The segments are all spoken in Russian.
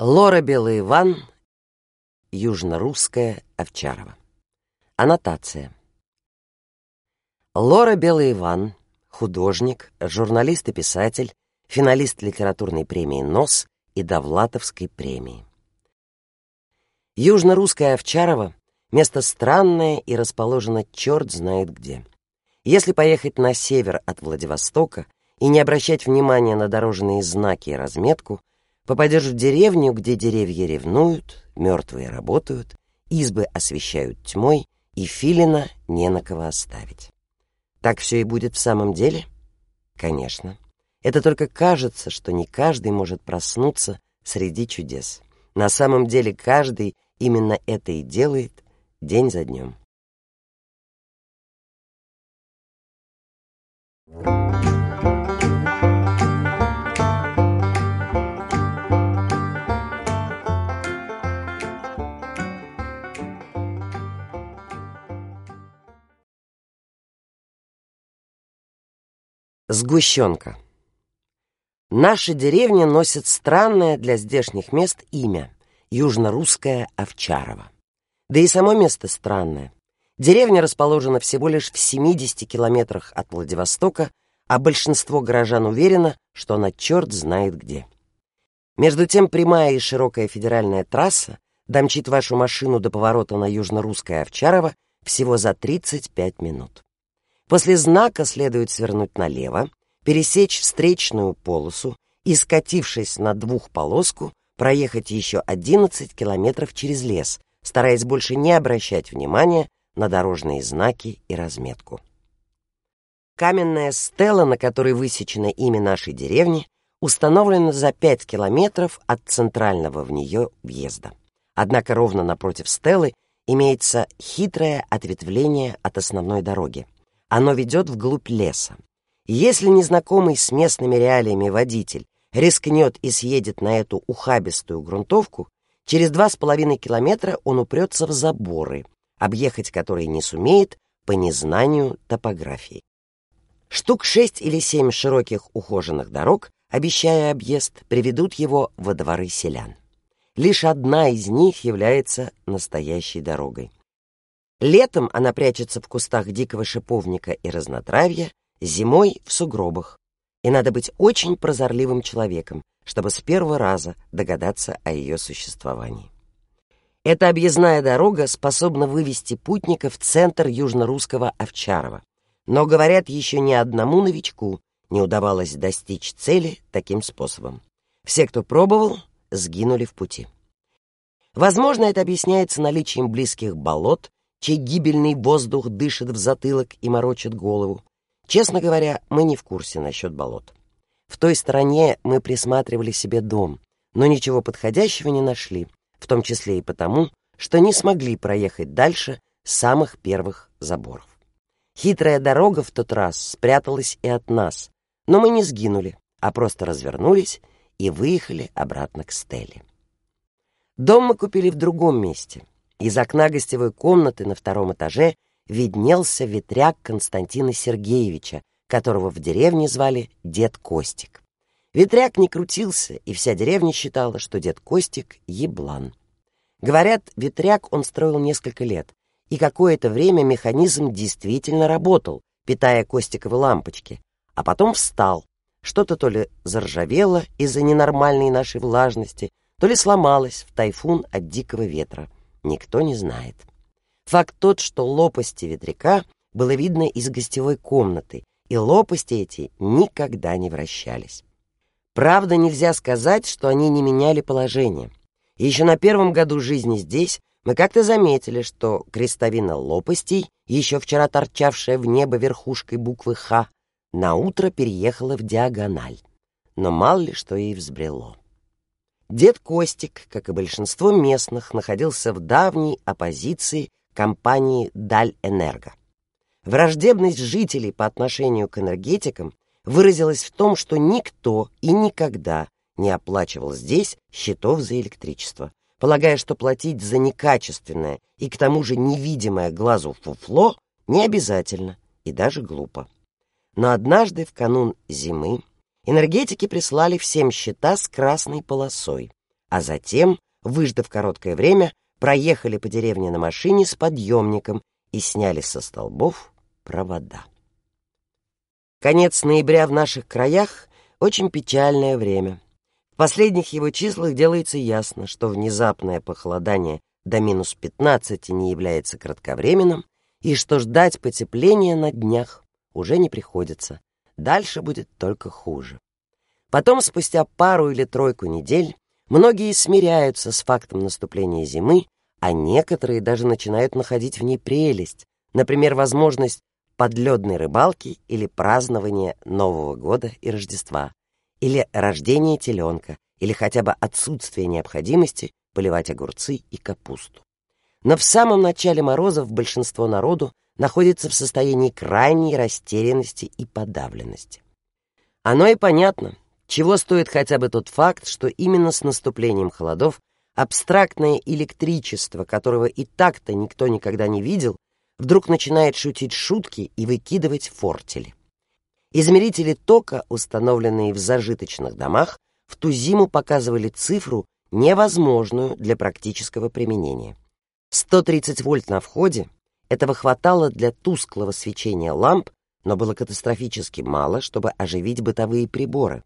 Лора Белый Иван, южно-русская Овчарова. Аннотация. Лора Белый Иван, художник, журналист и писатель, финалист литературной премии «НОС» и Довлатовской премии. Южно-русская Овчарова — место странное и расположено черт знает где. Если поехать на север от Владивостока и не обращать внимания на дорожные знаки и разметку, Попадешь в деревню, где деревья ревнуют, мертвые работают, избы освещают тьмой, и филина не на кого оставить. Так все и будет в самом деле? Конечно. Это только кажется, что не каждый может проснуться среди чудес. На самом деле каждый именно это и делает день за днем. Сгущенка. Наша деревня носит странное для здешних мест имя — Южно-Русская Овчарова. Да и само место странное. Деревня расположена всего лишь в 70 километрах от Владивостока, а большинство горожан уверено, что она черт знает где. Между тем прямая и широкая федеральная трасса домчит вашу машину до поворота на Южно-Русское Овчарова всего за 35 минут. После знака следует свернуть налево, пересечь встречную полосу и, скатившись на двухполоску, проехать еще 11 километров через лес, стараясь больше не обращать внимания на дорожные знаки и разметку. Каменная стела, на которой высечено имя нашей деревни, установлена за 5 километров от центрального в нее въезда. Однако ровно напротив стелы имеется хитрое ответвление от основной дороги. Оно ведет вглубь леса. Если незнакомый с местными реалиями водитель рискнет и съедет на эту ухабистую грунтовку, через два с половиной километра он упрется в заборы, объехать которые не сумеет по незнанию топографии. Штук шесть или семь широких ухоженных дорог, обещая объезд, приведут его во дворы селян. Лишь одна из них является настоящей дорогой. Летом она прячется в кустах дикого шиповника и разнотравья, зимой — в сугробах. И надо быть очень прозорливым человеком, чтобы с первого раза догадаться о ее существовании. Эта объездная дорога способна вывести путника в центр южно-русского Овчарова. Но, говорят, еще ни одному новичку не удавалось достичь цели таким способом. Все, кто пробовал, сгинули в пути. Возможно, это объясняется наличием близких болот, чей гибельный воздух дышит в затылок и морочит голову. Честно говоря, мы не в курсе насчет болот. В той стороне мы присматривали себе дом, но ничего подходящего не нашли, в том числе и потому, что не смогли проехать дальше самых первых заборов. Хитрая дорога в тот раз спряталась и от нас, но мы не сгинули, а просто развернулись и выехали обратно к Стелле. Дом мы купили в другом месте — из окна гостевой комнаты на втором этаже виднелся ветряк Константина Сергеевича, которого в деревне звали Дед Костик. Ветряк не крутился, и вся деревня считала, что Дед Костик — еблан. Говорят, ветряк он строил несколько лет, и какое-то время механизм действительно работал, питая Костиковы лампочки, а потом встал. Что-то то ли заржавело из-за ненормальной нашей влажности, то ли сломалось в тайфун от дикого ветра никто не знает. Факт тот, что лопасти ветряка было видно из гостевой комнаты, и лопасти эти никогда не вращались. Правда, нельзя сказать, что они не меняли положение. Еще на первом году жизни здесь мы как-то заметили, что крестовина лопастей, еще вчера торчавшая в небо верхушкой буквы «Х», на утро переехала в диагональ. Но мало ли что ей взбрело. Дед Костик, как и большинство местных, находился в давней оппозиции компании «Даль-Энерго». Враждебность жителей по отношению к энергетикам выразилась в том, что никто и никогда не оплачивал здесь счетов за электричество, полагая, что платить за некачественное и к тому же невидимое глазу фуфло не обязательно и даже глупо. Но однажды в канун зимы энергетики прислали всем счета с красной полосой, а затем, выждав короткое время, проехали по деревне на машине с подъемником и сняли со столбов провода. Конец ноября в наших краях — очень печальное время. В последних его числах делается ясно, что внезапное похолодание до минус 15 не является кратковременным, и что ждать потепления на днях уже не приходится. Дальше будет только хуже. Потом, спустя пару или тройку недель, многие смиряются с фактом наступления зимы, а некоторые даже начинают находить в ней прелесть, например, возможность подледной рыбалки или празднования Нового года и Рождества, или рождения теленка, или хотя бы отсутствие необходимости поливать огурцы и капусту. Но в самом начале морозов большинство народу находится в состоянии крайней растерянности и подавленности. Оно и понятно, чего стоит хотя бы тот факт, что именно с наступлением холодов абстрактное электричество, которого и так-то никто никогда не видел, вдруг начинает шутить шутки и выкидывать фортели. Измерители тока, установленные в зажиточных домах, в ту зиму показывали цифру, невозможную для практического применения. 130 вольт на входе, этого хватало для тусклого свечения ламп, но было катастрофически мало, чтобы оживить бытовые приборы.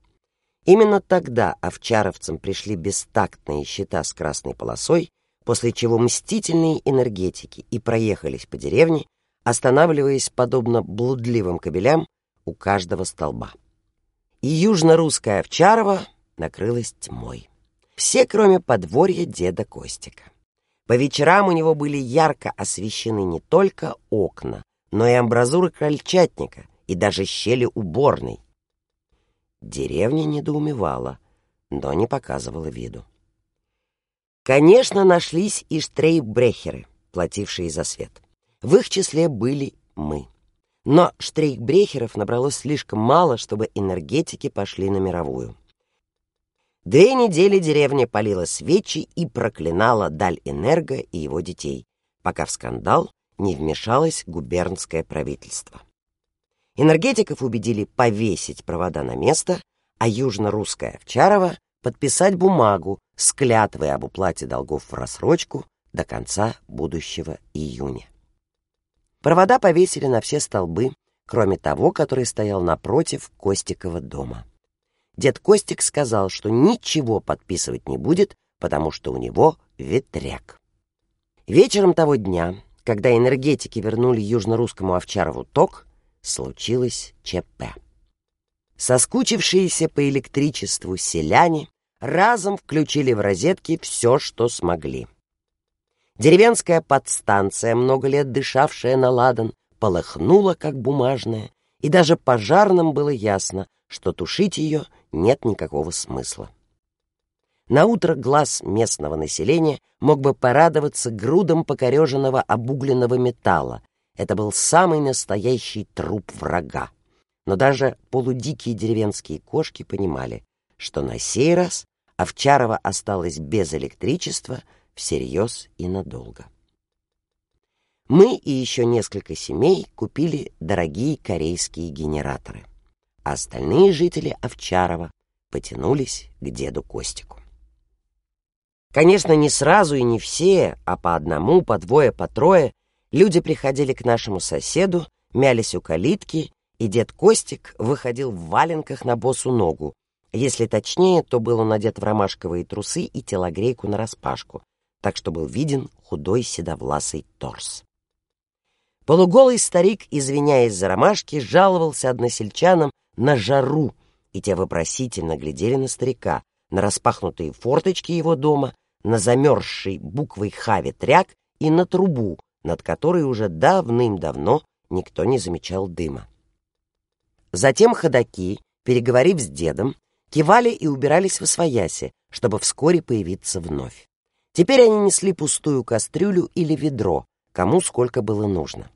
Именно тогда овчаровцам пришли бестактные щита с красной полосой, после чего мстительные энергетики и проехались по деревне, останавливаясь подобно блудливым кабелям у каждого столба. И южно-русская Овчарова накрылась тьмой. Все, кроме подворья деда Костика. По вечерам у него были ярко освещены не только окна, но и амбразуры крольчатника и даже щели уборной. Деревня недоумевала, но не показывала виду. Конечно, нашлись и штрейкбрехеры, платившие за свет. В их числе были мы. Но штрейкбрехеров набралось слишком мало, чтобы энергетики пошли на мировую. Две недели деревня полила свечи и проклинала Даль Энерго и его детей, пока в скандал не вмешалось губернское правительство. Энергетиков убедили повесить провода на место, а южно-русская Овчарова подписать бумагу с клятвой об уплате долгов в рассрочку до конца будущего июня. Провода повесили на все столбы, кроме того, который стоял напротив Костикова дома. Дед Костик сказал, что ничего подписывать не будет, потому что у него ветряк. Вечером того дня, когда энергетики вернули южно-русскому Овчарову ток, случилось ЧП. Соскучившиеся по электричеству селяне разом включили в розетки все, что смогли. Деревенская подстанция, много лет дышавшая на ладан, полыхнула, как бумажная, и даже пожарным было ясно, что тушить ее нет никакого смысла. На утро глаз местного населения мог бы порадоваться грудом покореженного обугленного металла. Это был самый настоящий труп врага. Но даже полудикие деревенские кошки понимали, что на сей раз Овчарова осталась без электричества всерьез и надолго. Мы и еще несколько семей купили дорогие корейские генераторы, а остальные жители Овчарова потянулись к деду Костику. Конечно, не сразу и не все, а по одному, по двое, по трое люди приходили к нашему соседу, мялись у калитки, и дед Костик выходил в валенках на босу ногу. Если точнее, то был он одет в ромашковые трусы и телогрейку нараспашку, так что был виден худой седовласый торс. Полуголый старик, извиняясь за ромашки, жаловался односельчанам на жару, и те вопросительно глядели на старика, на распахнутые форточки его дома, на замерзший буквой «Х» ветряк и на трубу, над которой уже давным-давно никто не замечал дыма. Затем ходаки, переговорив с дедом, кивали и убирались в освояси, чтобы вскоре появиться вновь. Теперь они несли пустую кастрюлю или ведро, кому сколько было нужно.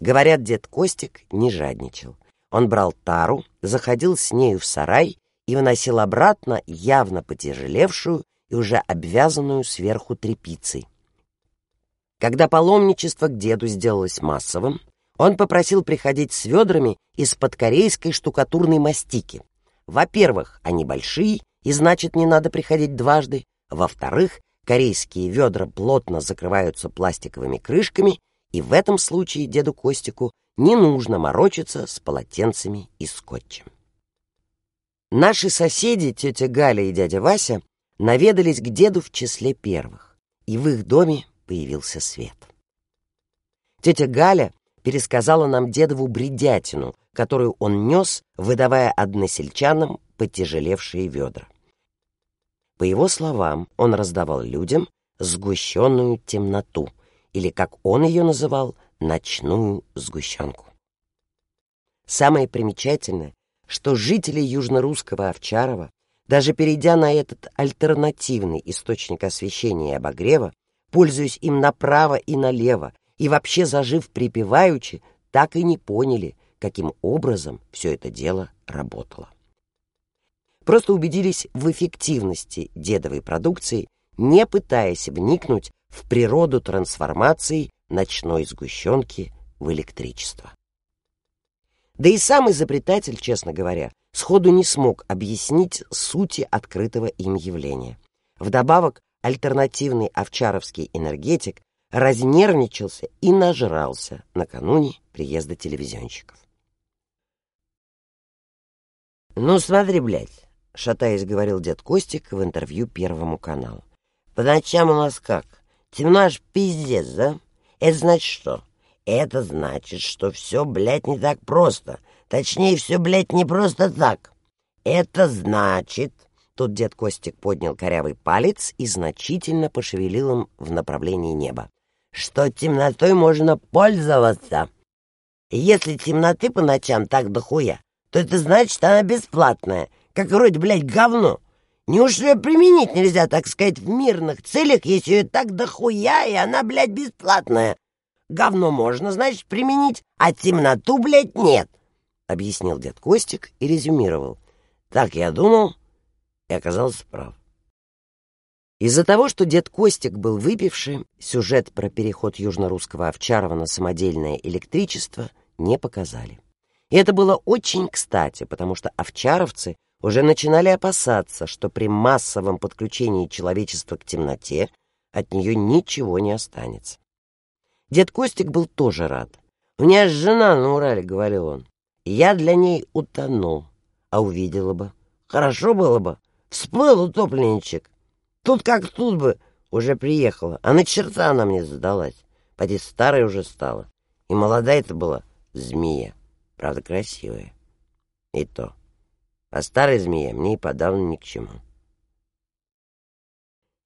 Говорят, дед Костик не жадничал. Он брал тару, заходил с нею в сарай и выносил обратно явно потяжелевшую и уже обвязанную сверху тряпицей. Когда паломничество к деду сделалось массовым, он попросил приходить с ведрами из-под корейской штукатурной мастики. Во-первых, они большие, и значит, не надо приходить дважды. Во-вторых, корейские ведра плотно закрываются пластиковыми крышками, и в этом случае деду Костику не нужно морочиться с полотенцами и скотчем. Наши соседи, тетя Галя и дядя Вася, наведались к деду в числе первых, и в их доме появился свет. Тетя Галя пересказала нам дедову бредятину, которую он нес, выдавая односельчанам потяжелевшие ведра. По его словам, он раздавал людям сгущенную темноту, или, как он ее называл, ночную сгущенку. Самое примечательное, что жители южнорусского Овчарова, даже перейдя на этот альтернативный источник освещения и обогрева, пользуясь им направо и налево, и вообще зажив припеваючи, так и не поняли, каким образом все это дело работало просто убедились в эффективности дедовой продукции, не пытаясь вникнуть в природу трансформации ночной сгущенки в электричество. Да и сам изобретатель, честно говоря, сходу не смог объяснить сути открытого им явления. Вдобавок, альтернативный овчаровский энергетик разнервничался и нажрался накануне приезда телевизионщиков. «Ну смотри, блядь, шатаясь, говорил дед Костик в интервью Первому каналу. «По ночам у нас как? Темно аж пиздец, да? Это значит что? Это значит, что все, блядь, не так просто. Точнее, все, блядь, не просто так. Это значит...» Тут дед Костик поднял корявый палец и значительно пошевелил им в направлении неба. «Что темнотой можно пользоваться. Если темноты по ночам так дохуя, то это значит, она бесплатная, как вроде, блядь, говно. Неужто ее применить нельзя, так сказать, в мирных целях, если ее так дохуя, и она, блядь, бесплатная? Говно можно, значит, применить, а темноту, блядь, нет, — объяснил дед Костик и резюмировал. Так я думал и оказался прав. Из-за того, что дед Костик был выпивший, сюжет про переход южно-русского Овчарова на самодельное электричество не показали. И это было очень кстати, потому что овчаровцы уже начинали опасаться, что при массовом подключении человечества к темноте от нее ничего не останется. Дед Костик был тоже рад. «У меня жена на Урале», — говорил он. «Я для ней утонул, а увидела бы. Хорошо было бы. Всплыл утопленничек. Тут как тут бы уже приехала, а на черта она мне задалась. Поди старая уже стала. И молодая-то была змея, правда красивая. И то». А старая змея мне и подавно ни к чему.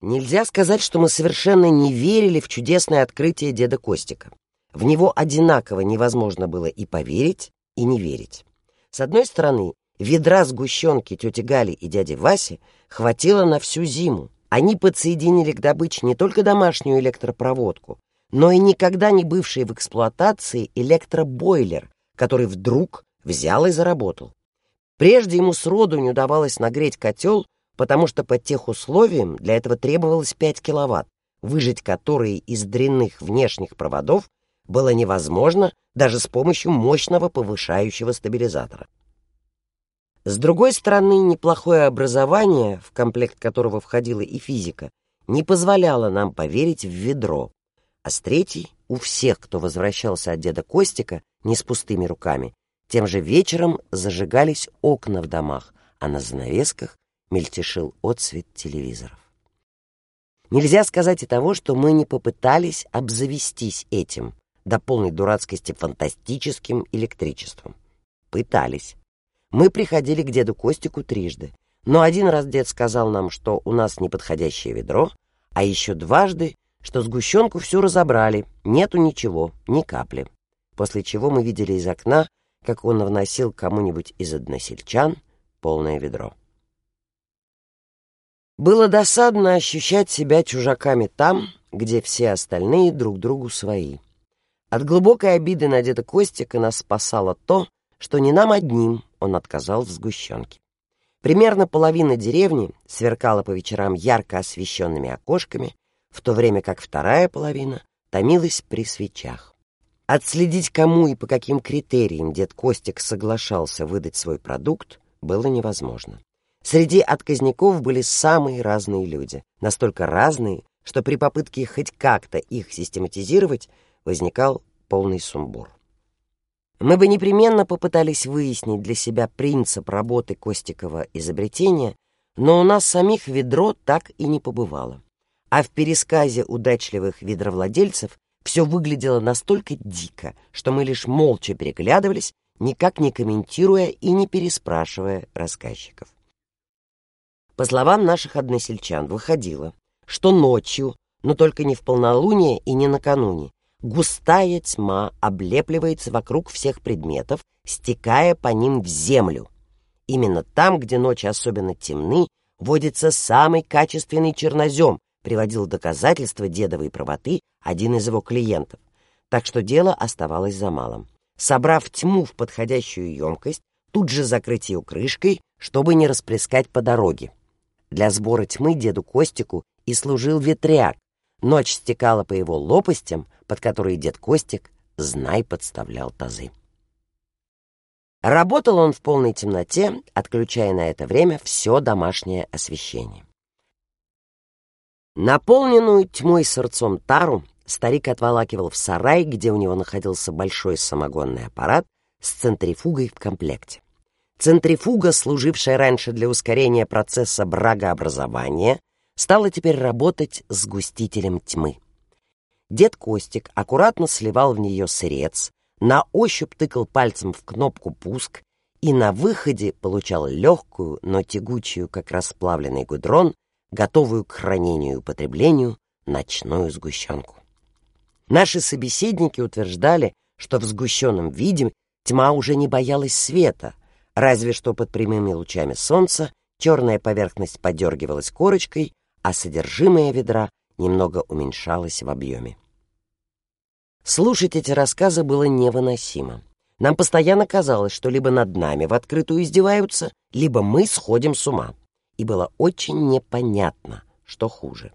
Нельзя сказать, что мы совершенно не верили в чудесное открытие деда Костика. В него одинаково невозможно было и поверить, и не верить. С одной стороны, ведра сгущенки тети Гали и дяди Васи хватило на всю зиму. Они подсоединили к добыче не только домашнюю электропроводку, но и никогда не бывший в эксплуатации электробойлер, который вдруг взял и заработал. Прежде ему сроду не удавалось нагреть котел, потому что по тех условиям для этого требовалось 5 киловатт, выжать которые из дрянных внешних проводов было невозможно даже с помощью мощного повышающего стабилизатора. С другой стороны, неплохое образование, в комплект которого входила и физика, не позволяло нам поверить в ведро, а с третьей, у всех, кто возвращался от деда Костика не с пустыми руками, тем же вечером зажигались окна в домах, а на занавесках мельтешил отсвет телевизоров. Нельзя сказать и того, что мы не попытались обзавестись этим, до полной дурацкости фантастическим электричеством. Пытались. Мы приходили к деду Костику трижды, но один раз дед сказал нам, что у нас неподходящее ведро, а еще дважды, что сгущенку всю разобрали, нету ничего, ни капли. После чего мы видели из окна, как он вносил кому-нибудь из односельчан полное ведро. Было досадно ощущать себя чужаками там, где все остальные друг другу свои. От глубокой обиды на деда Костика нас спасало то, что не нам одним он отказал в сгущенке. Примерно половина деревни сверкала по вечерам ярко освещенными окошками, в то время как вторая половина томилась при свечах. Отследить, кому и по каким критериям дед Костик соглашался выдать свой продукт, было невозможно. Среди отказников были самые разные люди, настолько разные, что при попытке хоть как-то их систематизировать возникал полный сумбур. Мы бы непременно попытались выяснить для себя принцип работы Костикова изобретения, но у нас самих ведро так и не побывало. А в пересказе удачливых ведровладельцев все выглядело настолько дико, что мы лишь молча переглядывались, никак не комментируя и не переспрашивая рассказчиков. По словам наших односельчан, выходило, что ночью, но только не в полнолуние и не накануне, Густая тьма облепливается вокруг всех предметов, стекая по ним в землю. Именно там, где ночи особенно темны, водится самый качественный чернозем, приводил доказательства дедовой правоты один из его клиентов. Так что дело оставалось за малым. Собрав тьму в подходящую емкость, тут же закрыть ее крышкой, чтобы не расплескать по дороге. Для сбора тьмы деду Костику и служил ветряк, Ночь стекала по его лопастям, под которые дед Костик, знай, подставлял тазы. Работал он в полной темноте, отключая на это время все домашнее освещение. Наполненную тьмой сырцом тару старик отволакивал в сарай, где у него находился большой самогонный аппарат с центрифугой в комплекте. Центрифуга, служившая раньше для ускорения процесса брагообразования, стала теперь работать с густителем тьмы. Дед Костик аккуратно сливал в нее сырец, на ощупь тыкал пальцем в кнопку «пуск» и на выходе получал легкую, но тягучую, как расплавленный гудрон, готовую к хранению и употреблению ночную сгущенку. Наши собеседники утверждали, что в сгущенном виде тьма уже не боялась света, разве что под прямыми лучами солнца черная поверхность подергивалась корочкой, а содержимое ведра немного уменьшалось в объеме. Слушать эти рассказы было невыносимо. Нам постоянно казалось, что либо над нами в открытую издеваются, либо мы сходим с ума. И было очень непонятно, что хуже.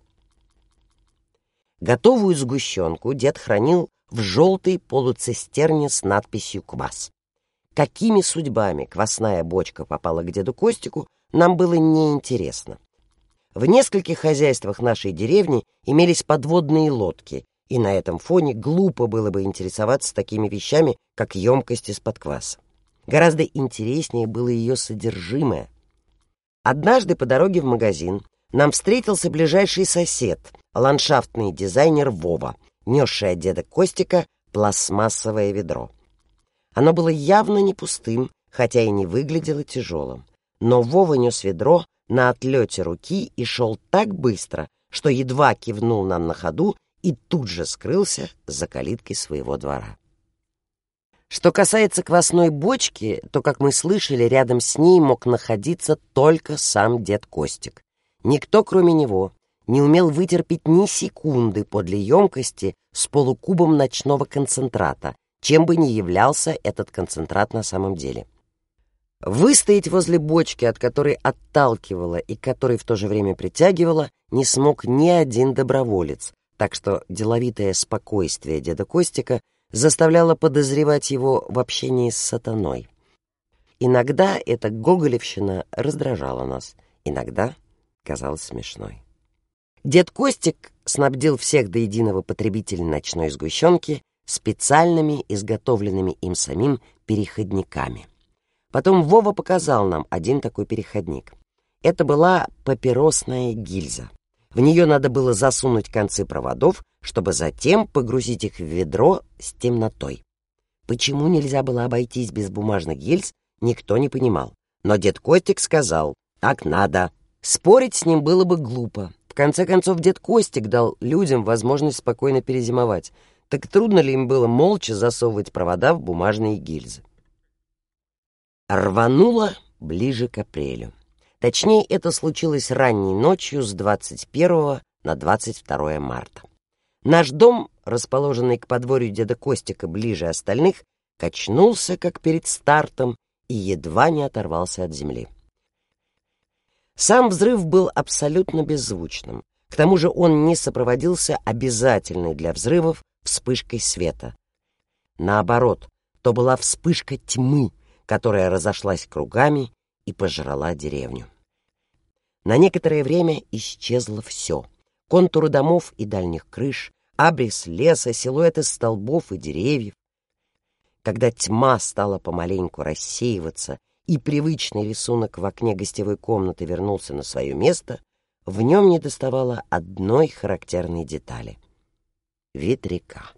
Готовую сгущенку дед хранил в желтой полуцистерне с надписью «Квас». Какими судьбами квасная бочка попала к деду Костику, нам было неинтересно. В нескольких хозяйствах нашей деревни имелись подводные лодки, и на этом фоне глупо было бы интересоваться такими вещами, как емкость из-под кваса. Гораздо интереснее было ее содержимое. Однажды по дороге в магазин нам встретился ближайший сосед, ландшафтный дизайнер Вова, несший от деда Костика пластмассовое ведро. Оно было явно не пустым, хотя и не выглядело тяжелым. Но Вова нес ведро на отлете руки и шел так быстро, что едва кивнул нам на ходу и тут же скрылся за калиткой своего двора. Что касается квасной бочки, то, как мы слышали, рядом с ней мог находиться только сам дед Костик. Никто, кроме него, не умел вытерпеть ни секунды подле емкости с полукубом ночного концентрата, чем бы ни являлся этот концентрат на самом деле. Выстоять возле бочки, от которой отталкивала и которой в то же время притягивала, не смог ни один доброволец, так что деловитое спокойствие деда Костика заставляло подозревать его в общении с сатаной. Иногда эта гоголевщина раздражала нас, иногда казалась смешной. Дед Костик снабдил всех до единого потребителей ночной сгущенки специальными, изготовленными им самим переходниками — Потом Вова показал нам один такой переходник. Это была папиросная гильза. В нее надо было засунуть концы проводов, чтобы затем погрузить их в ведро с темнотой. Почему нельзя было обойтись без бумажных гильз, никто не понимал. Но дед Костик сказал, так надо. Спорить с ним было бы глупо. В конце концов, дед Костик дал людям возможность спокойно перезимовать. Так трудно ли им было молча засовывать провода в бумажные гильзы? Рвануло ближе к апрелю. Точнее, это случилось ранней ночью с 21 на 22 марта. Наш дом, расположенный к подворью деда Костика ближе остальных, качнулся, как перед стартом, и едва не оторвался от земли. Сам взрыв был абсолютно беззвучным. К тому же он не сопроводился обязательной для взрывов вспышкой света. Наоборот, то была вспышка тьмы, которая разошлась кругами и пожрала деревню. На некоторое время исчезло все. Контуры домов и дальних крыш, абрис леса, силуэты столбов и деревьев. Когда тьма стала помаленьку рассеиваться и привычный рисунок в окне гостевой комнаты вернулся на свое место, в нем не доставало одной характерной детали — ветряка.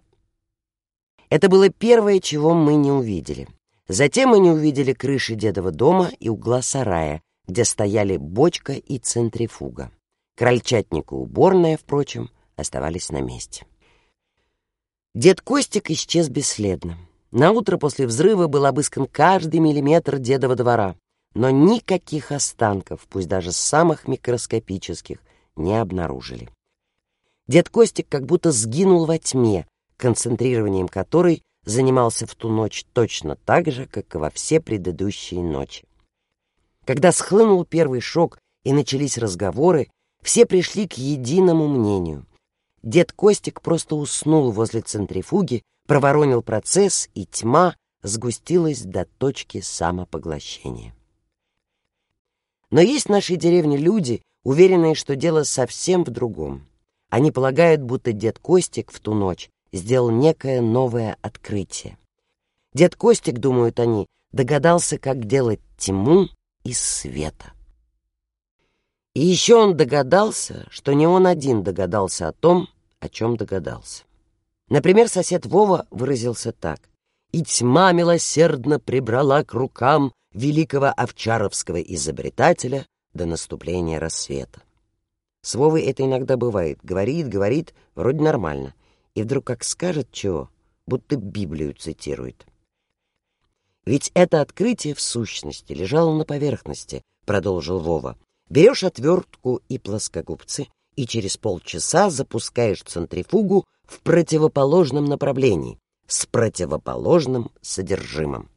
Это было первое, чего мы не увидели. Затем не увидели крыши дедова дома и угла сарая, где стояли бочка и центрифуга. Крольчатник и уборная, впрочем, оставались на месте. Дед Костик исчез бесследно. На утро после взрыва был обыскан каждый миллиметр дедова двора, но никаких останков, пусть даже самых микроскопических, не обнаружили. Дед Костик как будто сгинул во тьме, концентрированием которой занимался в ту ночь точно так же, как и во все предыдущие ночи. Когда схлынул первый шок и начались разговоры, все пришли к единому мнению. Дед Костик просто уснул возле центрифуги, проворонил процесс, и тьма сгустилась до точки самопоглощения. Но есть в нашей деревне люди, уверенные, что дело совсем в другом. Они полагают, будто дед Костик в ту ночь сделал некое новое открытие. Дед Костик, думают они, догадался, как делать тьму из света. И еще он догадался, что не он один догадался о том, о чем догадался. Например, сосед Вова выразился так. «И тьма милосердно прибрала к рукам великого овчаровского изобретателя до наступления рассвета». С Вовой это иногда бывает. Говорит, говорит, вроде нормально. И вдруг как скажет чего, будто Библию цитирует. Ведь это открытие в сущности лежало на поверхности, продолжил Вова. Берешь отвертку и плоскогубцы, и через полчаса запускаешь центрифугу в противоположном направлении, с противоположным содержимым.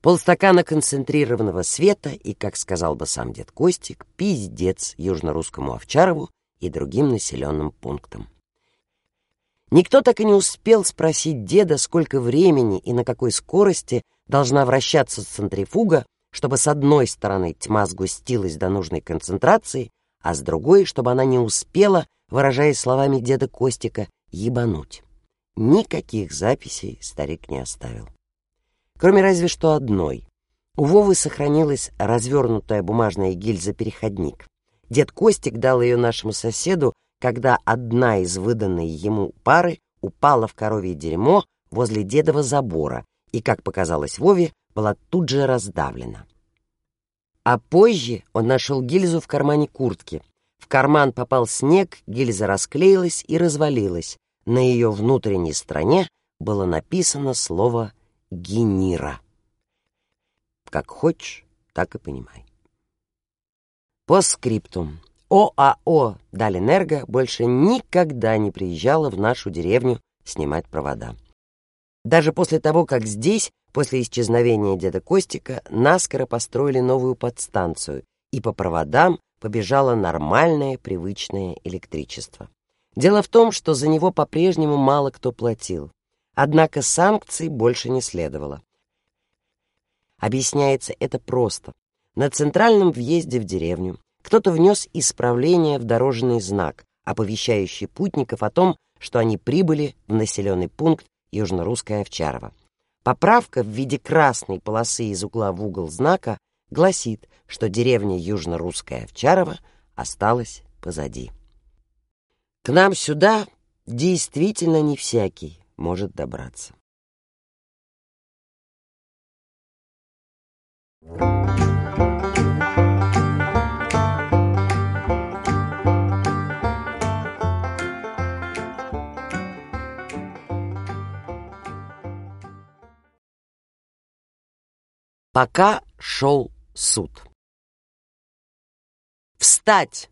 Полстакана концентрированного света и, как сказал бы сам дед Костик, пиздец южно-русскому Овчарову и другим населенным пунктам. Никто так и не успел спросить деда, сколько времени и на какой скорости должна вращаться центрифуга, чтобы с одной стороны тьма сгустилась до нужной концентрации, а с другой, чтобы она не успела, выражаясь словами деда Костика, ебануть. Никаких записей старик не оставил. Кроме разве что одной. У Вовы сохранилась развернутая бумажная гильза-переходник. Дед Костик дал ее нашему соседу, когда одна из выданной ему пары упала в коровье дерьмо возле дедова забора и, как показалось Вове, была тут же раздавлена. А позже он нашел гильзу в кармане куртки. В карман попал снег, гильза расклеилась и развалилась. На ее внутренней стороне было написано слово «генира». Как хочешь, так и понимай. По скриптум. ОАО «Даленерго» больше никогда не приезжала в нашу деревню снимать провода. Даже после того, как здесь После исчезновения деда Костика наскоро построили новую подстанцию, и по проводам побежало нормальное привычное электричество. Дело в том, что за него по-прежнему мало кто платил. Однако санкций больше не следовало. Объясняется это просто. На центральном въезде в деревню кто-то внес исправление в дорожный знак, оповещающий путников о том, что они прибыли в населенный пункт Южно-Русское Овчарово. Поправка в виде красной полосы из угла в угол знака гласит, что деревня Южно-Русская Овчарова осталась позади. К нам сюда действительно не всякий может добраться. Пока шел суд. «Встать!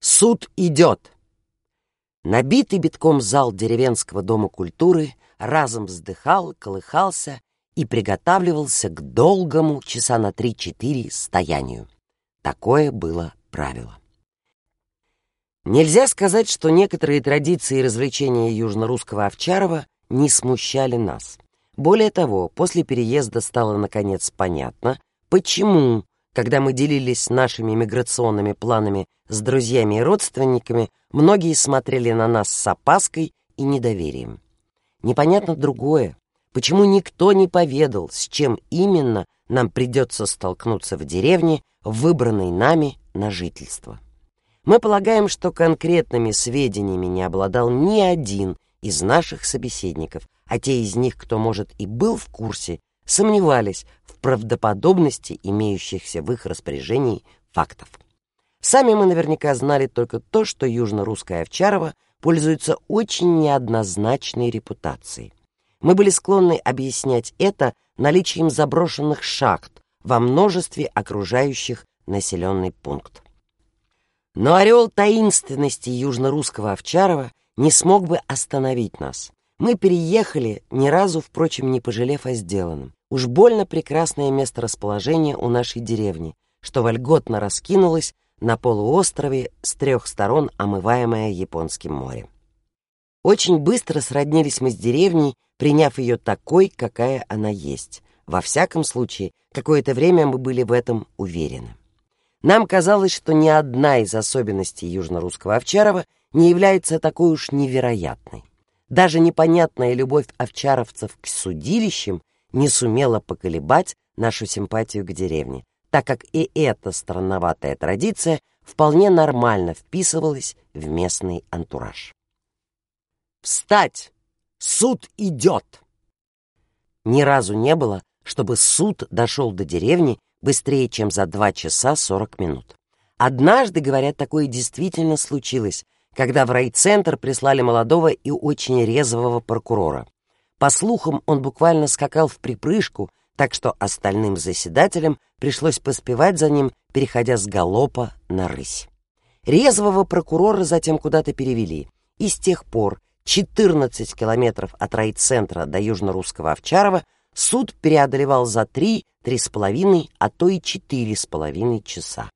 Суд идет!» Набитый битком зал деревенского дома культуры разом вздыхал, колыхался и приготавливался к долгому часа на три-четыре стоянию. Такое было правило. Нельзя сказать, что некоторые традиции и развлечения южно-русского Овчарова не смущали нас. Более того, после переезда стало наконец понятно, почему, когда мы делились нашими миграционными планами с друзьями и родственниками, многие смотрели на нас с опаской и недоверием. Непонятно другое, почему никто не поведал, с чем именно нам придется столкнуться в деревне, выбранной нами на жительство. Мы полагаем, что конкретными сведениями не обладал ни один из наших собеседников, а те из них, кто, может, и был в курсе, сомневались в правдоподобности имеющихся в их распоряжении фактов. Сами мы наверняка знали только то, что южно-русская Овчарова пользуется очень неоднозначной репутацией. Мы были склонны объяснять это наличием заброшенных шахт во множестве окружающих населенный пункт. Но орел таинственности южно-русского Овчарова не смог бы остановить нас. Мы переехали, ни разу, впрочем, не пожалев о сделанном. Уж больно прекрасное место расположения у нашей деревни, что вольготно раскинулось на полуострове с трех сторон, омываемое Японским морем. Очень быстро сроднились мы с деревней, приняв ее такой, какая она есть. Во всяком случае, какое-то время мы были в этом уверены. Нам казалось, что ни одна из особенностей южно-русского Овчарова не является такой уж невероятной. Даже непонятная любовь овчаровцев к судилищам не сумела поколебать нашу симпатию к деревне, так как и эта странноватая традиция вполне нормально вписывалась в местный антураж. «Встать! Суд идет!» Ни разу не было, чтобы суд дошел до деревни быстрее, чем за два часа сорок минут. Однажды, говорят, такое действительно случилось, когда в райцентр прислали молодого и очень резвого прокурора. По слухам, он буквально скакал в припрыжку, так что остальным заседателям пришлось поспевать за ним, переходя с галопа на рысь. Резвого прокурора затем куда-то перевели, и с тех пор 14 километров от райцентра до южно-русского Овчарова суд преодолевал за три, три с половиной, а то и четыре с половиной часа.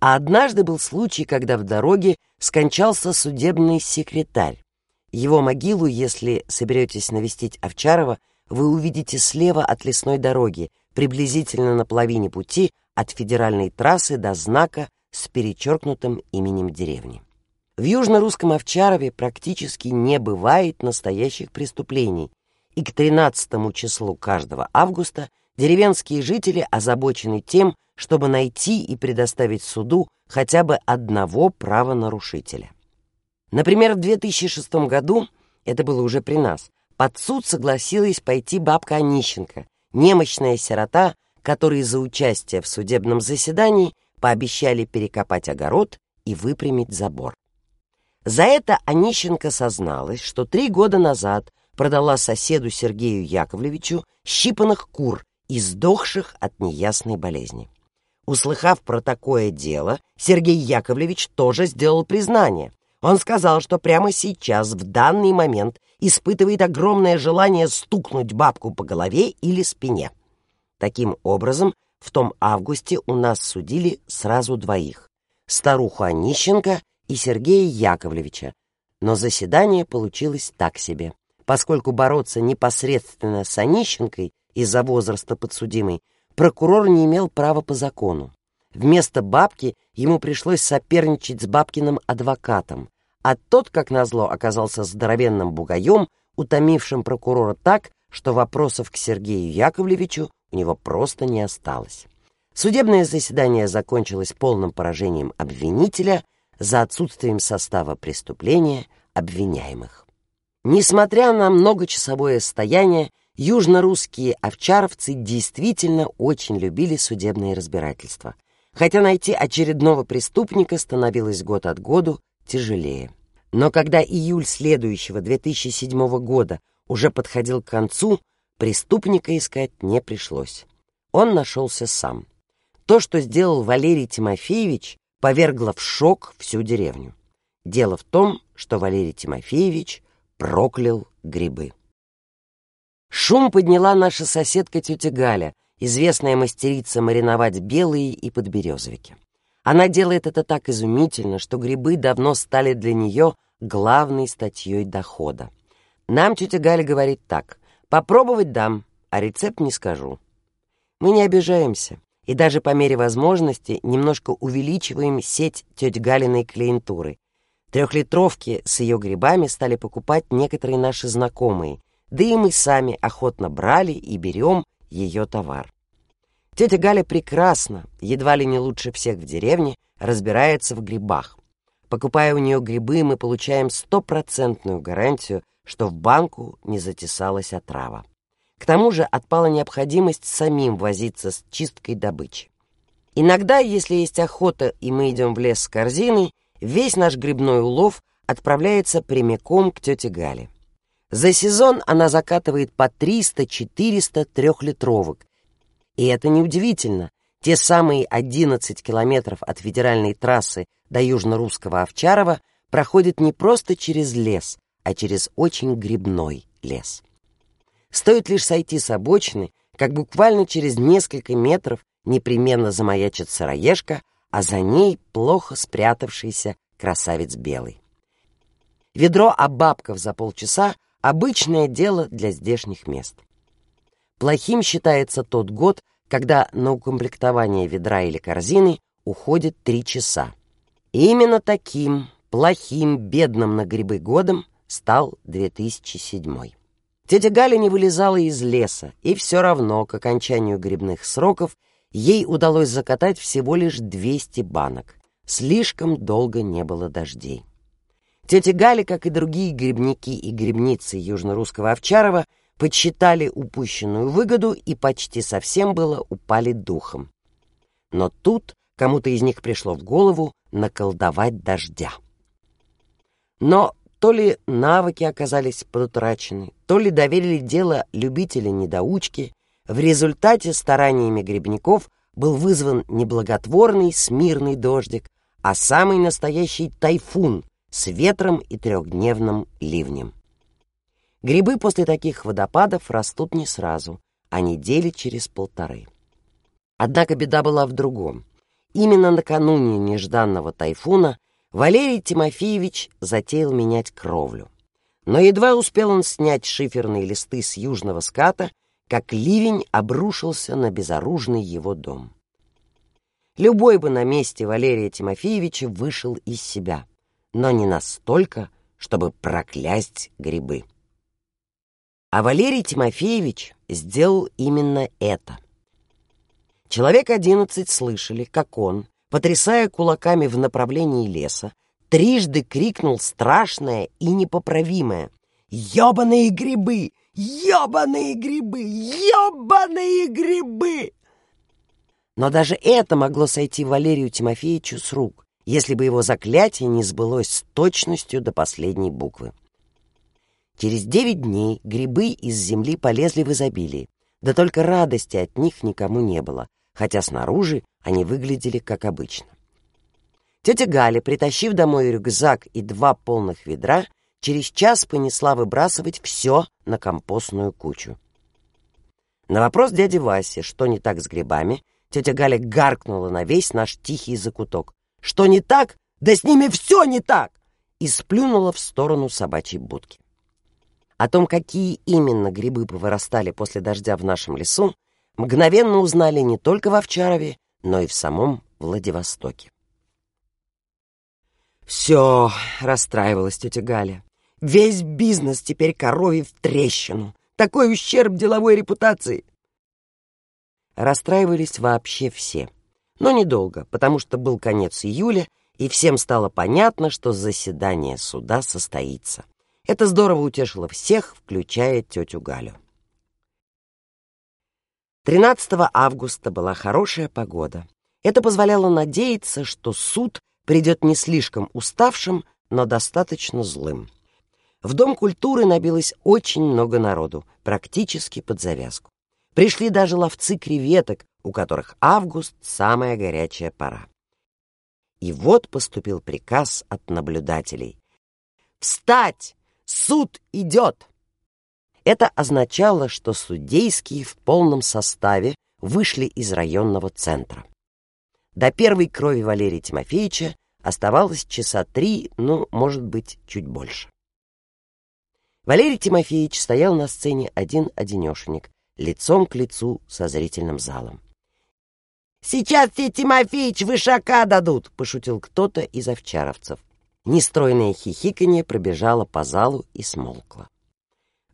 А однажды был случай, когда в дороге скончался судебный секретарь. Его могилу, если соберетесь навестить Овчарова, вы увидите слева от лесной дороги, приблизительно на половине пути от федеральной трассы до знака с перечеркнутым именем деревни. В южно-русском Овчарове практически не бывает настоящих преступлений, и к 13 числу каждого августа деревенские жители озабочены тем, чтобы найти и предоставить суду хотя бы одного правонарушителя. Например, в 2006 году, это было уже при нас, под суд согласилась пойти бабка Онищенко, немощная сирота, которой за участие в судебном заседании пообещали перекопать огород и выпрямить забор. За это Онищенко созналась, что три года назад продала соседу Сергею Яковлевичу щипанных кур, издохших от неясной болезни. Услыхав про такое дело, Сергей Яковлевич тоже сделал признание. Он сказал, что прямо сейчас, в данный момент, испытывает огромное желание стукнуть бабку по голове или спине. Таким образом, в том августе у нас судили сразу двоих — старуху Онищенко и Сергея Яковлевича, но заседание получилось так себе поскольку бороться непосредственно с Онищенкой из-за возраста подсудимой прокурор не имел права по закону. Вместо бабки ему пришлось соперничать с бабкиным адвокатом, а тот, как назло, оказался здоровенным бугаем, утомившим прокурора так, что вопросов к Сергею Яковлевичу у него просто не осталось. Судебное заседание закончилось полным поражением обвинителя за отсутствием состава преступления обвиняемых. Несмотря на многочасовое стояние, южно-русские овчаровцы действительно очень любили судебные разбирательства, хотя найти очередного преступника становилось год от году тяжелее. Но когда июль следующего 2007 года уже подходил к концу, преступника искать не пришлось. Он нашелся сам. То, что сделал Валерий Тимофеевич, повергло в шок всю деревню. Дело в том, что Валерий Тимофеевич проклял грибы. Шум подняла наша соседка тетя Галя, известная мастерица мариновать белые и подберезовики. Она делает это так изумительно, что грибы давно стали для нее главной статьей дохода. Нам тетя Галя говорит так, попробовать дам, а рецепт не скажу. Мы не обижаемся и даже по мере возможности немножко увеличиваем сеть теть Галиной клиентуры. Трехлитровки с ее грибами стали покупать некоторые наши знакомые, да и мы сами охотно брали и берем ее товар. Тетя Галя прекрасно, едва ли не лучше всех в деревне, разбирается в грибах. Покупая у нее грибы, мы получаем стопроцентную гарантию, что в банку не затесалась отрава. К тому же отпала необходимость самим возиться с чисткой добычи. Иногда, если есть охота и мы идем в лес с корзиной, весь наш грибной улов отправляется прямиком к тете Гале. За сезон она закатывает по 300-400 трехлитровок. И это неудивительно. Те самые 11 километров от федеральной трассы до южно-русского Овчарова проходят не просто через лес, а через очень грибной лес. Стоит лишь сойти с обочины, как буквально через несколько метров непременно замаячит сыроежка, а за ней плохо спрятавшийся красавец белый. Ведро обабков за полчаса — обычное дело для здешних мест. Плохим считается тот год, когда на укомплектование ведра или корзины уходит три часа. Именно таким плохим, бедным на грибы годом стал 2007. Тетя Галя не вылезала из леса, и все равно к окончанию грибных сроков ей удалось закатать всего лишь 200 банок. Слишком долго не было дождей. Тетя Галя, как и другие грибники и грибницы южно-русского Овчарова, подсчитали упущенную выгоду и почти совсем было упали духом. Но тут кому-то из них пришло в голову наколдовать дождя. Но то ли навыки оказались подутрачены, то ли доверили дело любителя-недоучки, в результате стараниями грибников был вызван не благотворный смирный дождик, а самый настоящий тайфун с ветром и трехдневным ливнем. Грибы после таких водопадов растут не сразу, а недели через полторы. Однако беда была в другом. Именно накануне нежданного тайфуна Валерий Тимофеевич затеял менять кровлю. Но едва успел он снять шиферные листы с южного ската, как ливень обрушился на безоружный его дом. Любой бы на месте Валерия Тимофеевича вышел из себя, но не настолько, чтобы проклясть грибы. А Валерий Тимофеевич сделал именно это. Человек одиннадцать слышали, как он, потрясая кулаками в направлении леса, трижды крикнул страшное и непоправимое «Ёбаные грибы! Ёбаные грибы! Ёбаные грибы!» Но даже это могло сойти Валерию Тимофеевичу с рук, если бы его заклятие не сбылось с точностью до последней буквы. Через девять дней грибы из земли полезли в изобилии, да только радости от них никому не было, хотя снаружи они выглядели как обычно. Тетя Галя, притащив домой рюкзак и два полных ведра, через час понесла выбрасывать все на компостную кучу. На вопрос дяди Васи, что не так с грибами, тетя Галя гаркнула на весь наш тихий закуток. «Что не так? Да с ними все не так!» и сплюнула в сторону собачьей будки. О том, какие именно грибы повырастали после дождя в нашем лесу, мгновенно узнали не только в Овчарове, но и в самом Владивостоке. «Все!» — расстраивалась тетя Галя. «Весь бизнес теперь корове в трещину. Такой ущерб деловой репутации!» Расстраивались вообще все. Но недолго, потому что был конец июля, и всем стало понятно, что заседание суда состоится. Это здорово утешило всех, включая тетю Галю. 13 августа была хорошая погода. Это позволяло надеяться, что суд придет не слишком уставшим, но достаточно злым. В Дом культуры набилось очень много народу, практически под завязку. Пришли даже ловцы креветок, у которых август — самая горячая пора. И вот поступил приказ от наблюдателей. «Встать! Суд идет!» Это означало, что судейские в полном составе вышли из районного центра. До первой крови Валерия Тимофеевича оставалось часа три, ну, может быть, чуть больше. Валерий Тимофеевич стоял на сцене один-одинешенек, лицом к лицу со зрительным залом. «Сейчас тебе, Тимофеич, вышака дадут!» — пошутил кто-то из овчаровцев. Нестройное хихиканье пробежало по залу и смолкло.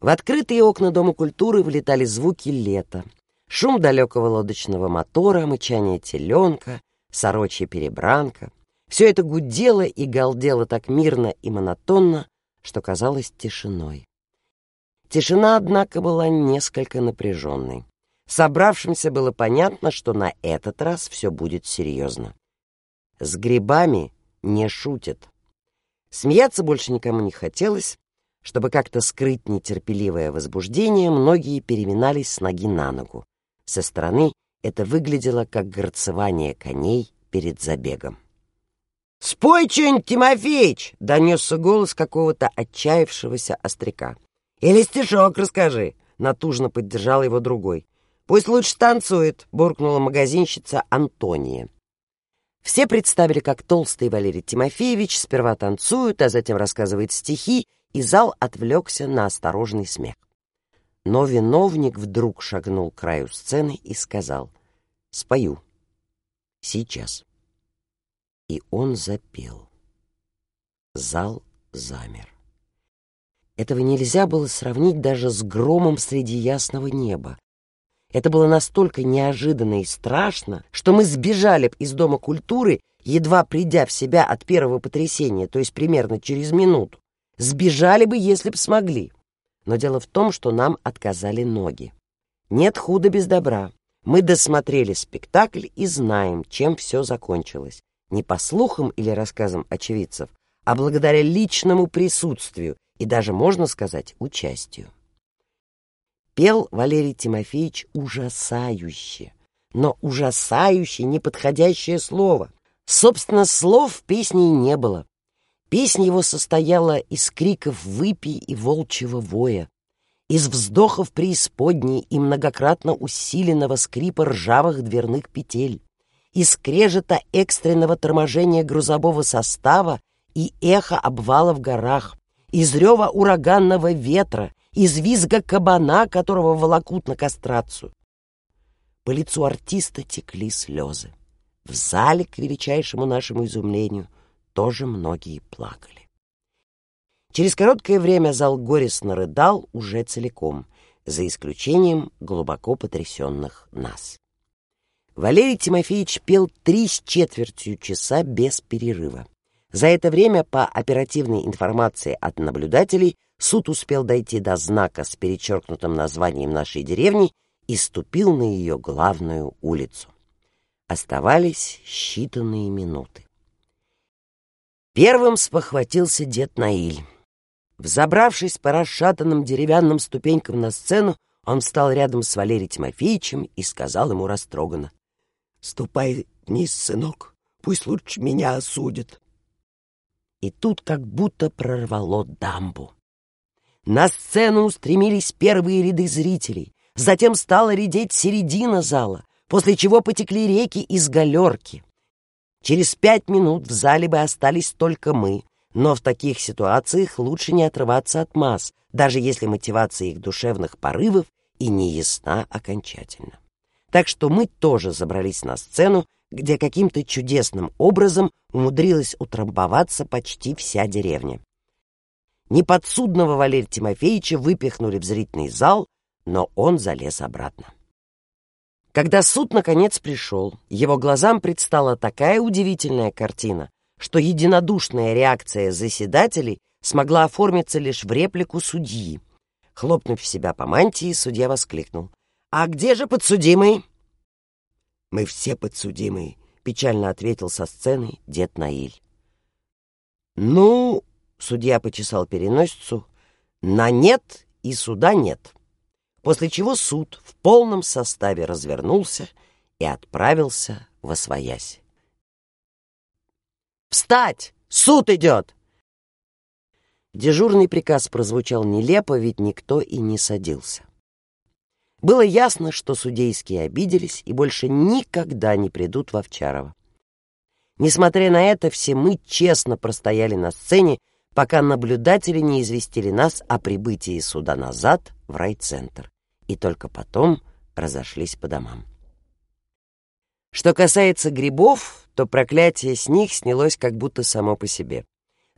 В открытые окна Дома культуры влетали звуки лета. Шум далекого лодочного мотора, мычание теленка, сорочья перебранка. Все это гудело и галдело так мирно и монотонно, что казалось тишиной. Тишина, однако, была несколько напряженной. Собравшимся было понятно, что на этот раз все будет серьезно. С грибами не шутят. Смеяться больше никому не хотелось. Чтобы как-то скрыть нетерпеливое возбуждение, многие переминались с ноги на ногу. Со стороны это выглядело как горцевание коней перед забегом. «Спой что-нибудь, Тимофеич!» — донесся голос какого-то отчаявшегося остряка. «Или стишок расскажи!» — натужно поддержал его другой. «Пусть лучше танцует!» — буркнула магазинщица Антония. Все представили, как толстый Валерий Тимофеевич сперва танцует, а затем рассказывает стихи, и зал отвлекся на осторожный смех. Но виновник вдруг шагнул к краю сцены и сказал «Спою. Сейчас». И он запел. Зал замер. Этого нельзя было сравнить даже с громом среди ясного неба. Это было настолько неожиданно и страшно, что мы сбежали из Дома культуры, едва придя в себя от первого потрясения, то есть примерно через минуту. Сбежали бы, если б смогли. Но дело в том, что нам отказали ноги. Нет худа без добра. Мы досмотрели спектакль и знаем, чем все закончилось. Не по слухам или рассказам очевидцев, а благодаря личному присутствию и даже, можно сказать, участию. Пел Валерий Тимофеевич ужасающе, но ужасающе неподходящее слово. Собственно, слов в песне не было. Песня его состояла из криков «выпей» и «волчьего воя», из вздохов преисподней и многократно усиленного скрипа ржавых дверных петель, из скрежета экстренного торможения грузового состава и эхо обвала в горах, из рева ураганного ветра из визга кабана, которого волокут на кастрацию. По лицу артиста текли слезы. В зале, к величайшему нашему изумлению, тоже многие плакали. Через короткое время зал горестно рыдал уже целиком, за исключением глубоко потрясенных нас. Валерий Тимофеевич пел три с четвертью часа без перерыва. За это время, по оперативной информации от наблюдателей, суд успел дойти до знака с перечеркнутым названием нашей деревни и ступил на ее главную улицу. Оставались считанные минуты. Первым спохватился дед Наиль. Взобравшись по расшатанным деревянным ступенькам на сцену, он встал рядом с Валерием Тимофеевичем и сказал ему растроганно. «Ступай вниз, сынок, пусть лучше меня осудят». И тут как будто прорвало дамбу. На сцену устремились первые ряды зрителей, затем стала редеть середина зала, после чего потекли реки из галерки. Через пять минут в зале бы остались только мы, но в таких ситуациях лучше не отрываться от масс, даже если мотивация их душевных порывов и не ясна окончательно. Так что мы тоже забрались на сцену, где каким-то чудесным образом умудрилась утрамбоваться почти вся деревня. Неподсудного Валерия Тимофеевича выпихнули в зрительный зал, но он залез обратно. Когда суд наконец пришел, его глазам предстала такая удивительная картина, что единодушная реакция заседателей смогла оформиться лишь в реплику судьи. Хлопнув себя по мантии, судья воскликнул. «А где же подсудимый?» «Мы все подсудимые», — печально ответил со сцены дед Наиль. «Ну, Судья почесал переносицу. На нет и суда нет. После чего суд в полном составе развернулся и отправился в освоясь. «Встать! Суд идет!» Дежурный приказ прозвучал нелепо, ведь никто и не садился. Было ясно, что судейские обиделись и больше никогда не придут в Овчарово. Несмотря на это, все мы честно простояли на сцене, пока наблюдатели не известили нас о прибытии суда назад в райцентр, и только потом разошлись по домам. Что касается грибов, то проклятие с них снялось как будто само по себе.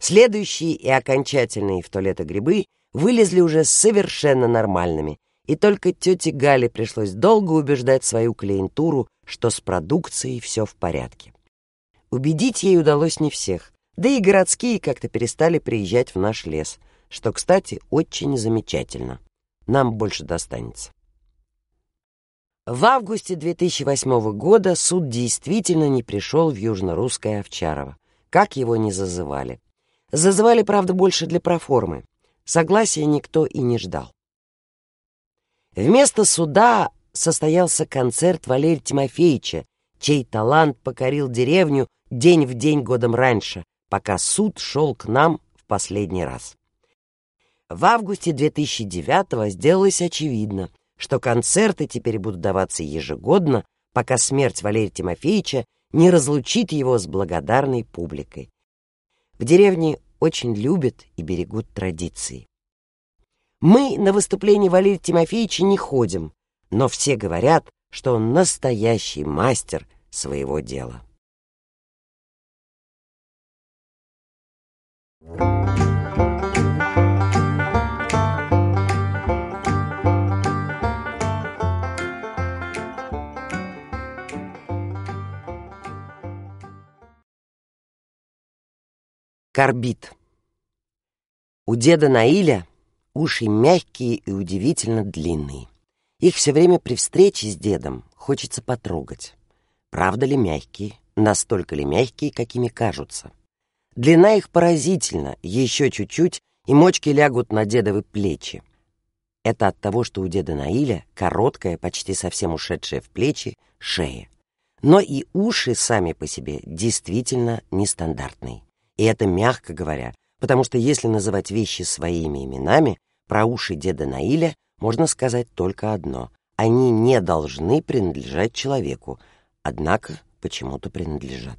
Следующие и окончательные в туалеты грибы вылезли уже совершенно нормальными, и только тете Гале пришлось долго убеждать свою клиентуру, что с продукцией все в порядке. Убедить ей удалось не всех, да и городские как-то перестали приезжать в наш лес, что, кстати, очень замечательно. Нам больше достанется. В августе 2008 года суд действительно не пришел в Южно-Русское Овчарово, как его не зазывали. Зазывали, правда, больше для проформы. Согласия никто и не ждал. Вместо суда состоялся концерт Валерия Тимофеевича, чей талант покорил деревню день в день годом раньше, пока суд шел к нам в последний раз. В августе 2009 сделалось очевидно, что концерты теперь будут даваться ежегодно, пока смерть Валерия Тимофеевича не разлучит его с благодарной публикой. В деревне очень любят и берегут традиции. Мы на выступление Валерия Тимофеевича не ходим, но все говорят, что он настоящий мастер своего дела. Карбит. У деда Наиля уши мягкие и удивительно длинные. Их все время при встрече с дедом хочется потрогать. Правда ли мягкие? Настолько ли мягкие, какими кажутся? Длина их поразительна, еще чуть-чуть, и мочки лягут на дедовы плечи. Это от того, что у деда Наиля короткая, почти совсем ушедшая в плечи, шея. Но и уши сами по себе действительно нестандартные. И это мягко говоря, потому что если называть вещи своими именами, про уши деда Наиля можно сказать только одно. Они не должны принадлежать человеку, однако почему-то принадлежат.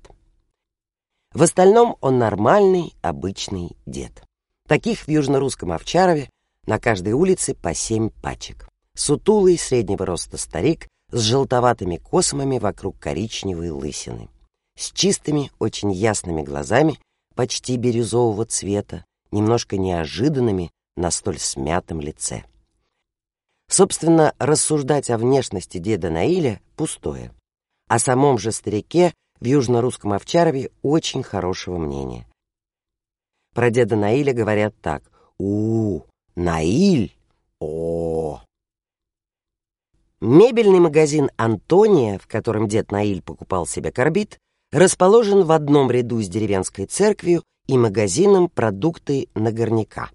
В остальном он нормальный, обычный дед. Таких в южно-русском Овчарове на каждой улице по семь пачек. Сутулый, среднего роста старик с желтоватыми космами вокруг коричневой лысины. С чистыми, очень ясными глазами почти бирюзового цвета, немножко неожиданными на столь смятом лице. Собственно, рассуждать о внешности деда Наиля пустое. О самом же старике в южно-русском Овчарове очень хорошего мнения. Про деда Наиля говорят так. у, -у Наиль! о, -о Мебельный магазин «Антония», в котором дед Наиль покупал себе корбит, расположен в одном ряду с деревенской церковью и магазином продукты на горняка.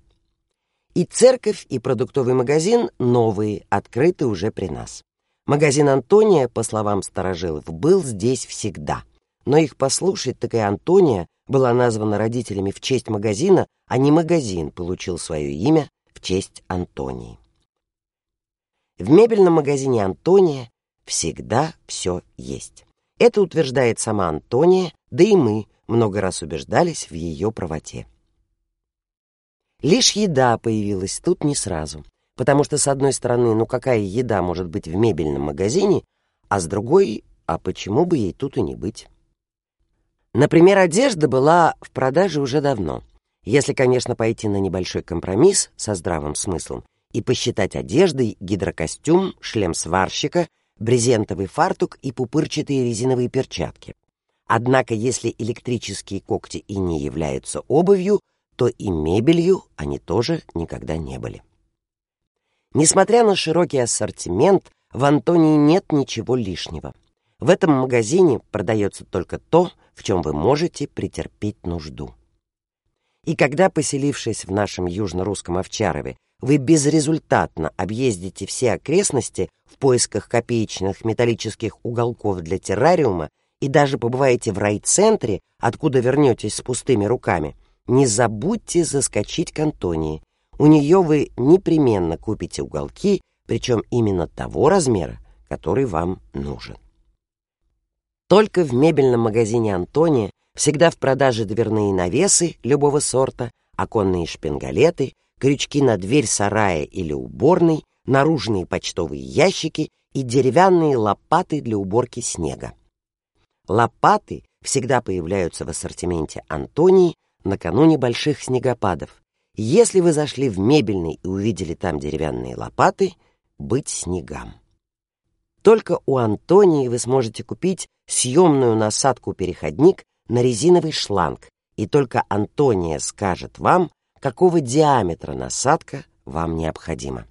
И церковь, и продуктовый магазин новые, открыты уже при нас. Магазин Антония, по словам старожилов, был здесь всегда. Но их послушать, так и Антония была названа родителями в честь магазина, а не магазин получил свое имя в честь Антонии. В мебельном магазине Антония всегда все есть. Это утверждает сама Антония, да и мы много раз убеждались в ее правоте. Лишь еда появилась тут не сразу, потому что, с одной стороны, ну какая еда может быть в мебельном магазине, а с другой, а почему бы ей тут и не быть? Например, одежда была в продаже уже давно, если, конечно, пойти на небольшой компромисс со здравым смыслом и посчитать одеждой гидрокостюм, шлем сварщика — брезентовый фартук и пупырчатые резиновые перчатки. Однако, если электрические когти и не являются обувью, то и мебелью они тоже никогда не были. Несмотря на широкий ассортимент, в Антонии нет ничего лишнего. В этом магазине продается только то, в чем вы можете претерпеть нужду. И когда, поселившись в нашем южно-русском Овчарове, вы безрезультатно объездите все окрестности в поисках копеечных металлических уголков для террариума и даже побываете в райцентре, откуда вернетесь с пустыми руками, не забудьте заскочить к Антонии. У нее вы непременно купите уголки, причем именно того размера, который вам нужен. Только в мебельном магазине Антония всегда в продаже дверные навесы любого сорта, оконные шпингалеты, крючки на дверь сарая или уборной, наружные почтовые ящики и деревянные лопаты для уборки снега. Лопаты всегда появляются в ассортименте Антонии накануне больших снегопадов. Если вы зашли в мебельный и увидели там деревянные лопаты, быть снегам. Только у Антонии вы сможете купить съемную насадку-переходник на резиновый шланг, и только Антония скажет вам, какого диаметра насадка вам необходима.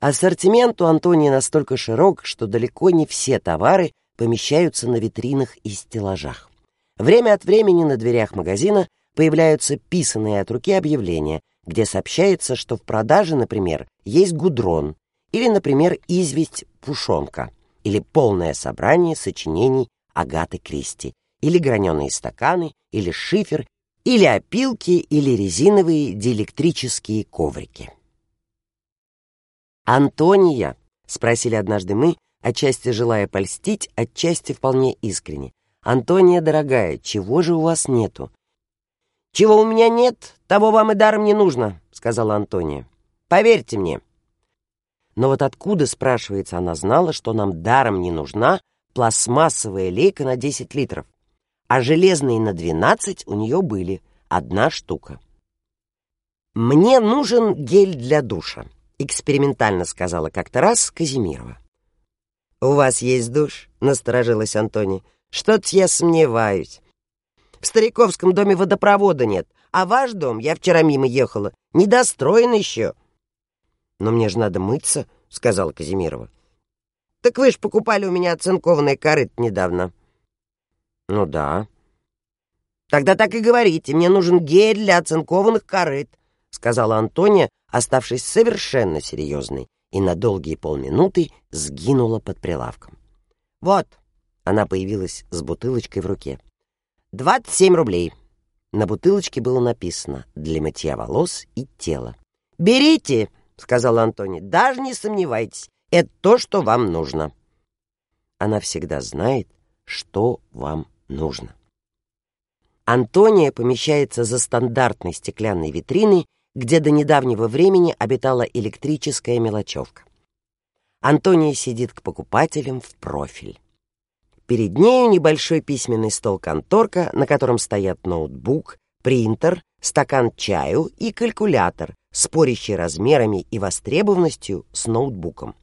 Ассортимент у Антонии настолько широк, что далеко не все товары помещаются на витринах и стеллажах. Время от времени на дверях магазина появляются писанные от руки объявления, где сообщается, что в продаже, например, есть гудрон, или, например, известь пушонка, или полное собрание сочинений Агаты Кристи, или граненые стаканы, или шифер, или опилки, или резиновые диэлектрические коврики. «Антония?» — спросили однажды мы, отчасти желая польстить, отчасти вполне искренне. «Антония, дорогая, чего же у вас нету?» «Чего у меня нет, того вам и даром не нужно», — сказала Антония. «Поверьте мне». Но вот откуда, спрашивается, она знала, что нам даром не нужна пластмассовая лейка на 10 литров, а железные на 12 у нее были, одна штука. «Мне нужен гель для душа», — экспериментально сказала как-то раз Казимирова. «У вас есть душ?» — насторожилась Антония. «Что-то я сомневаюсь. В стариковском доме водопровода нет, а ваш дом, я вчера мимо ехала, недостроен еще». «Но мне же надо мыться», — сказала Казимирова. «Так вы ж покупали у меня оцинкованный корыт недавно». «Ну да». «Тогда так и говорите, мне нужен гель для оцинкованных корыт», — сказала Антония, оставшись совершенно серьезной, и на долгие полминуты сгинула под прилавком. «Вот», — она появилась с бутылочкой в руке, — «двадцать семь рублей». На бутылочке было написано «Для мытья волос и тела». «Берите», — сказала Антони. «Даже не сомневайтесь, это то, что вам нужно». Она всегда знает, что вам нужно. Антония помещается за стандартной стеклянной витриной, где до недавнего времени обитала электрическая мелочевка. Антония сидит к покупателям в профиль. Перед нею небольшой письменный стол-конторка, на котором стоят ноутбук, принтер, стакан чаю и калькулятор, спорящий размерами и востребованностью с ноутбуком.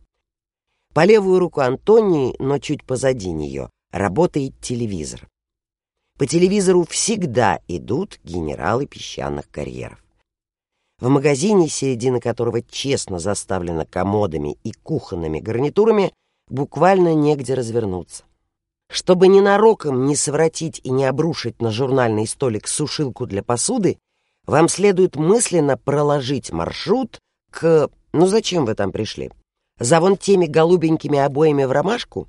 По левую руку Антонии, но чуть позади нее, работает телевизор. По телевизору всегда идут генералы песчаных карьеров. В магазине, середина которого честно заставлена комодами и кухонными гарнитурами, буквально негде развернуться. Чтобы ненароком не совратить и не обрушить на журнальный столик сушилку для посуды, вам следует мысленно проложить маршрут к... Ну зачем вы там пришли? За вон теми голубенькими обоями в ромашку?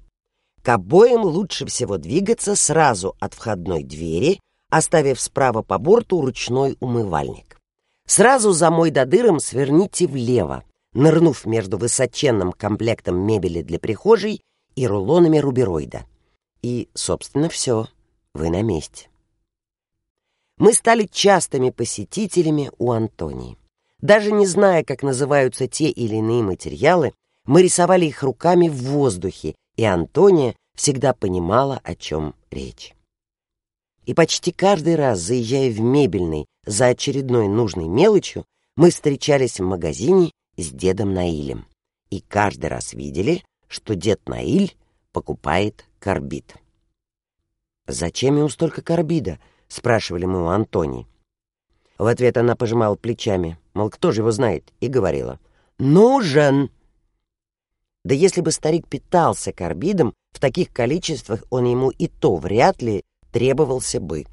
К обоям лучше всего двигаться сразу от входной двери, оставив справа по борту ручной умывальник. Сразу за мой додыром сверните влево, нырнув между высоченным комплектом мебели для прихожей и рулонами рубероида. И, собственно, все, вы на месте мы стали частыми посетителями у Антонии. Даже не зная, как называются те или иные материалы, мы рисовали их руками в воздухе, и Антония всегда понимала, о чем речь. И почти каждый раз, заезжая в мебельный за очередной нужной мелочью, мы встречались в магазине с дедом Наилем. И каждый раз видели, что дед Наиль покупает карбид. «Зачем ему столько карбида?» — спрашивали мы у Антони. В ответ она пожимала плечами, мол, кто же его знает, и говорила «Нужен!». Да если бы старик питался карбидом, в таких количествах он ему и то вряд ли требовался бы.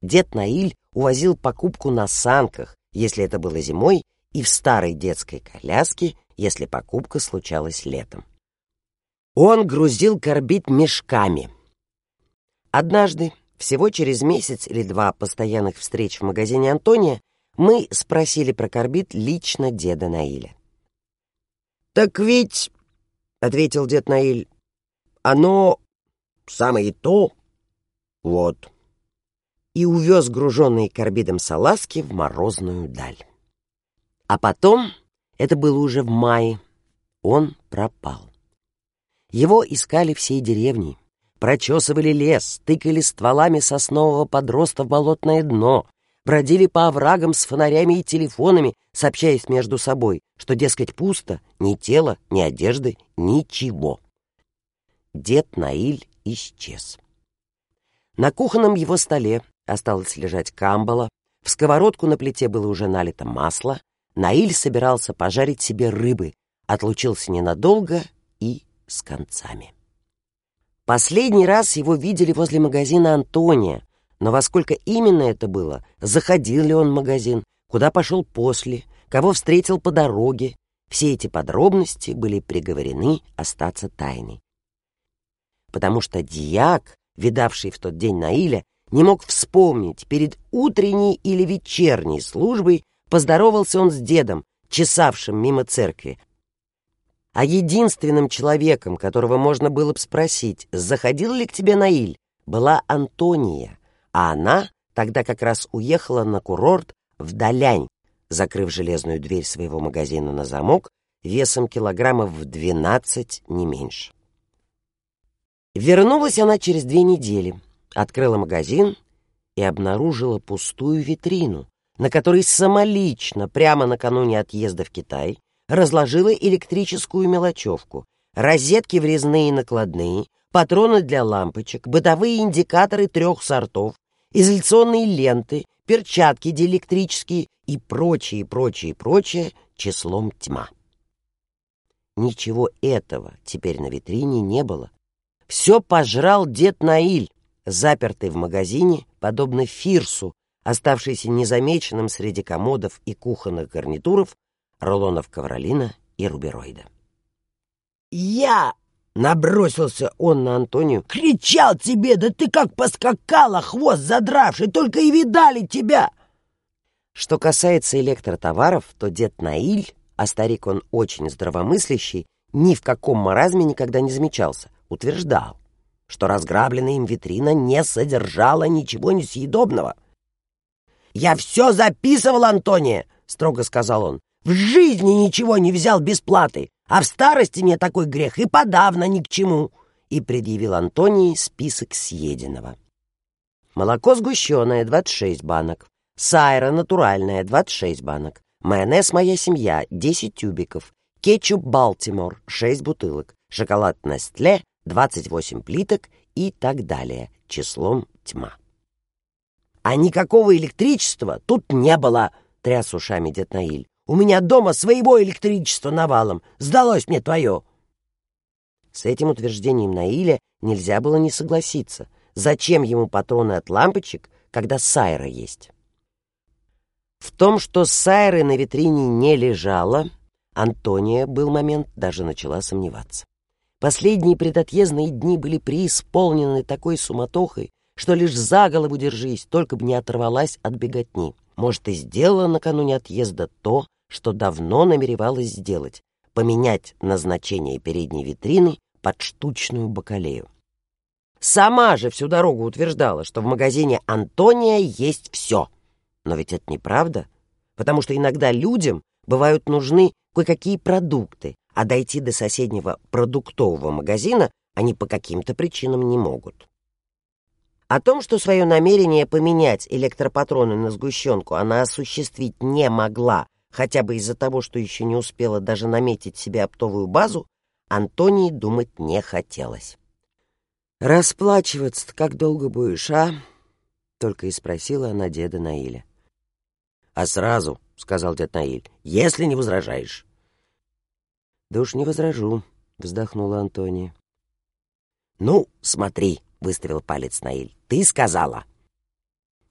Дед Наиль увозил покупку на санках, если это было зимой, и в старой детской коляске, если покупка случалась летом. Он грузил карбид мешками. Однажды всего через месяц или два постоянных встреч в магазине Антония мы спросили про карбид лично деда Наиля. «Так ведь, — ответил дед Наиль, — оно самое то, вот». И увез груженные карбидом салазки в морозную даль. А потом, это было уже в мае, он пропал. Его искали всей деревни, прочесывали лес, тыкали стволами соснового подроста в болотное дно, бродили по оврагам с фонарями и телефонами, сообщаясь между собой, что, дескать, пусто, ни тела, ни одежды, ничего. Дед Наиль исчез. На кухонном его столе осталось лежать камбала, в сковородку на плите было уже налито масло, Наиль собирался пожарить себе рыбы, отлучился ненадолго и с концами. Последний раз его видели возле магазина Антония, но во сколько именно это было, заходил ли он в магазин, куда пошел после, кого встретил по дороге, все эти подробности были приговорены остаться тайной. Потому что дьяк, видавший в тот день Наиля, не мог вспомнить, перед утренней или вечерней службой поздоровался он с дедом, чесавшим мимо церкви, а единственным человеком, которого можно было бы спросить, заходил ли к тебе Наиль, была Антония, а она тогда как раз уехала на курорт в Далянь, закрыв железную дверь своего магазина на замок весом килограммов в двенадцать, не меньше. Вернулась она через две недели, открыла магазин и обнаружила пустую витрину, на которой самолично, прямо накануне отъезда в Китай, разложила электрическую мелочевку, розетки врезные накладные, патроны для лампочек, бытовые индикаторы трех сортов, изоляционные ленты, перчатки диэлектрические и прочее, прочее, прочее числом тьма. Ничего этого теперь на витрине не было. Все пожрал дед Наиль, запертый в магазине, подобно Фирсу, оставшийся незамеченным среди комодов и кухонных гарнитуров, рулонов ковролина и рубероида. «Я!» — набросился он на Антонию. «Кричал тебе, да ты как поскакала, хвост задравший, только и видали тебя!» Что касается электротоваров, то дед Наиль, а старик он очень здравомыслящий, ни в каком маразме никогда не замечался, утверждал, что разграбленная им витрина не содержала ничего несъедобного. «Я все записывал, Антония!» — строго сказал он. В жизни ничего не взял без платы, а в старости мне такой грех и подавно ни к чему!» И предъявил Антонии список съеденного. Молоко сгущенное — 26 банок. Сайра натуральная — 26 банок. Майонез «Моя семья» — 10 тюбиков. Кетчуп «Балтимор» — 6 бутылок. Шоколад «Нестле» — 28 плиток и так далее. Числом тьма. «А никакого электричества тут не было!» — тряс ушами дед Наиль. У меня дома своего электричества навалом. Сдалось мне твое!» С этим утверждением Наиля нельзя было не согласиться. Зачем ему патроны от лампочек, когда Сайра есть? В том, что Сайры на витрине не лежала, Антония был момент даже начала сомневаться. Последние предотъездные дни были преисполнены такой суматохой, что лишь за голову держись, только бы не оторвалась от беготни. Может, и сделала накануне отъезда то, что давно намеревалась сделать — поменять назначение передней витрины под штучную бакалею. Сама же всю дорогу утверждала, что в магазине Антония есть все. Но ведь это неправда, потому что иногда людям бывают нужны кое-какие продукты, а дойти до соседнего продуктового магазина они по каким-то причинам не могут. О том, что свое намерение поменять электропатроны на сгущенку она осуществить не могла хотя бы из-за того, что еще не успела даже наметить себе оптовую базу, Антонии думать не хотелось. «Расплачиваться-то как долго будешь, а?» — только и спросила она деда Наиля. «А сразу», — сказал дед Наиль, — «если не возражаешь». «Да уж не возражу», — вздохнула Антония. «Ну, смотри», — выставил палец Наиль, — «ты сказала».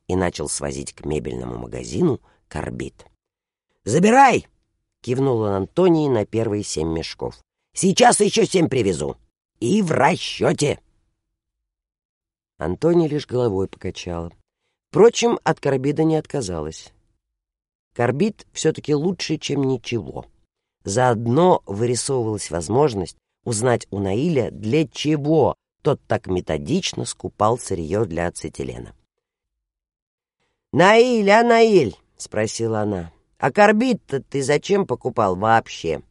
И начал свозить к мебельному магазину карбид. «Забирай!» — кивнул он Антонии на первые семь мешков. «Сейчас еще семь привезу. И в расчете!» Антония лишь головой покачала. Впрочем, от карбида не отказалась. Карбид все-таки лучше, чем ничего. Заодно вырисовывалась возможность узнать у Наиля, для чего тот так методично скупал сырье для ацетилена. «Наиль, а Наиль?» — спросила она. «А карбид-то ты зачем покупал вообще?»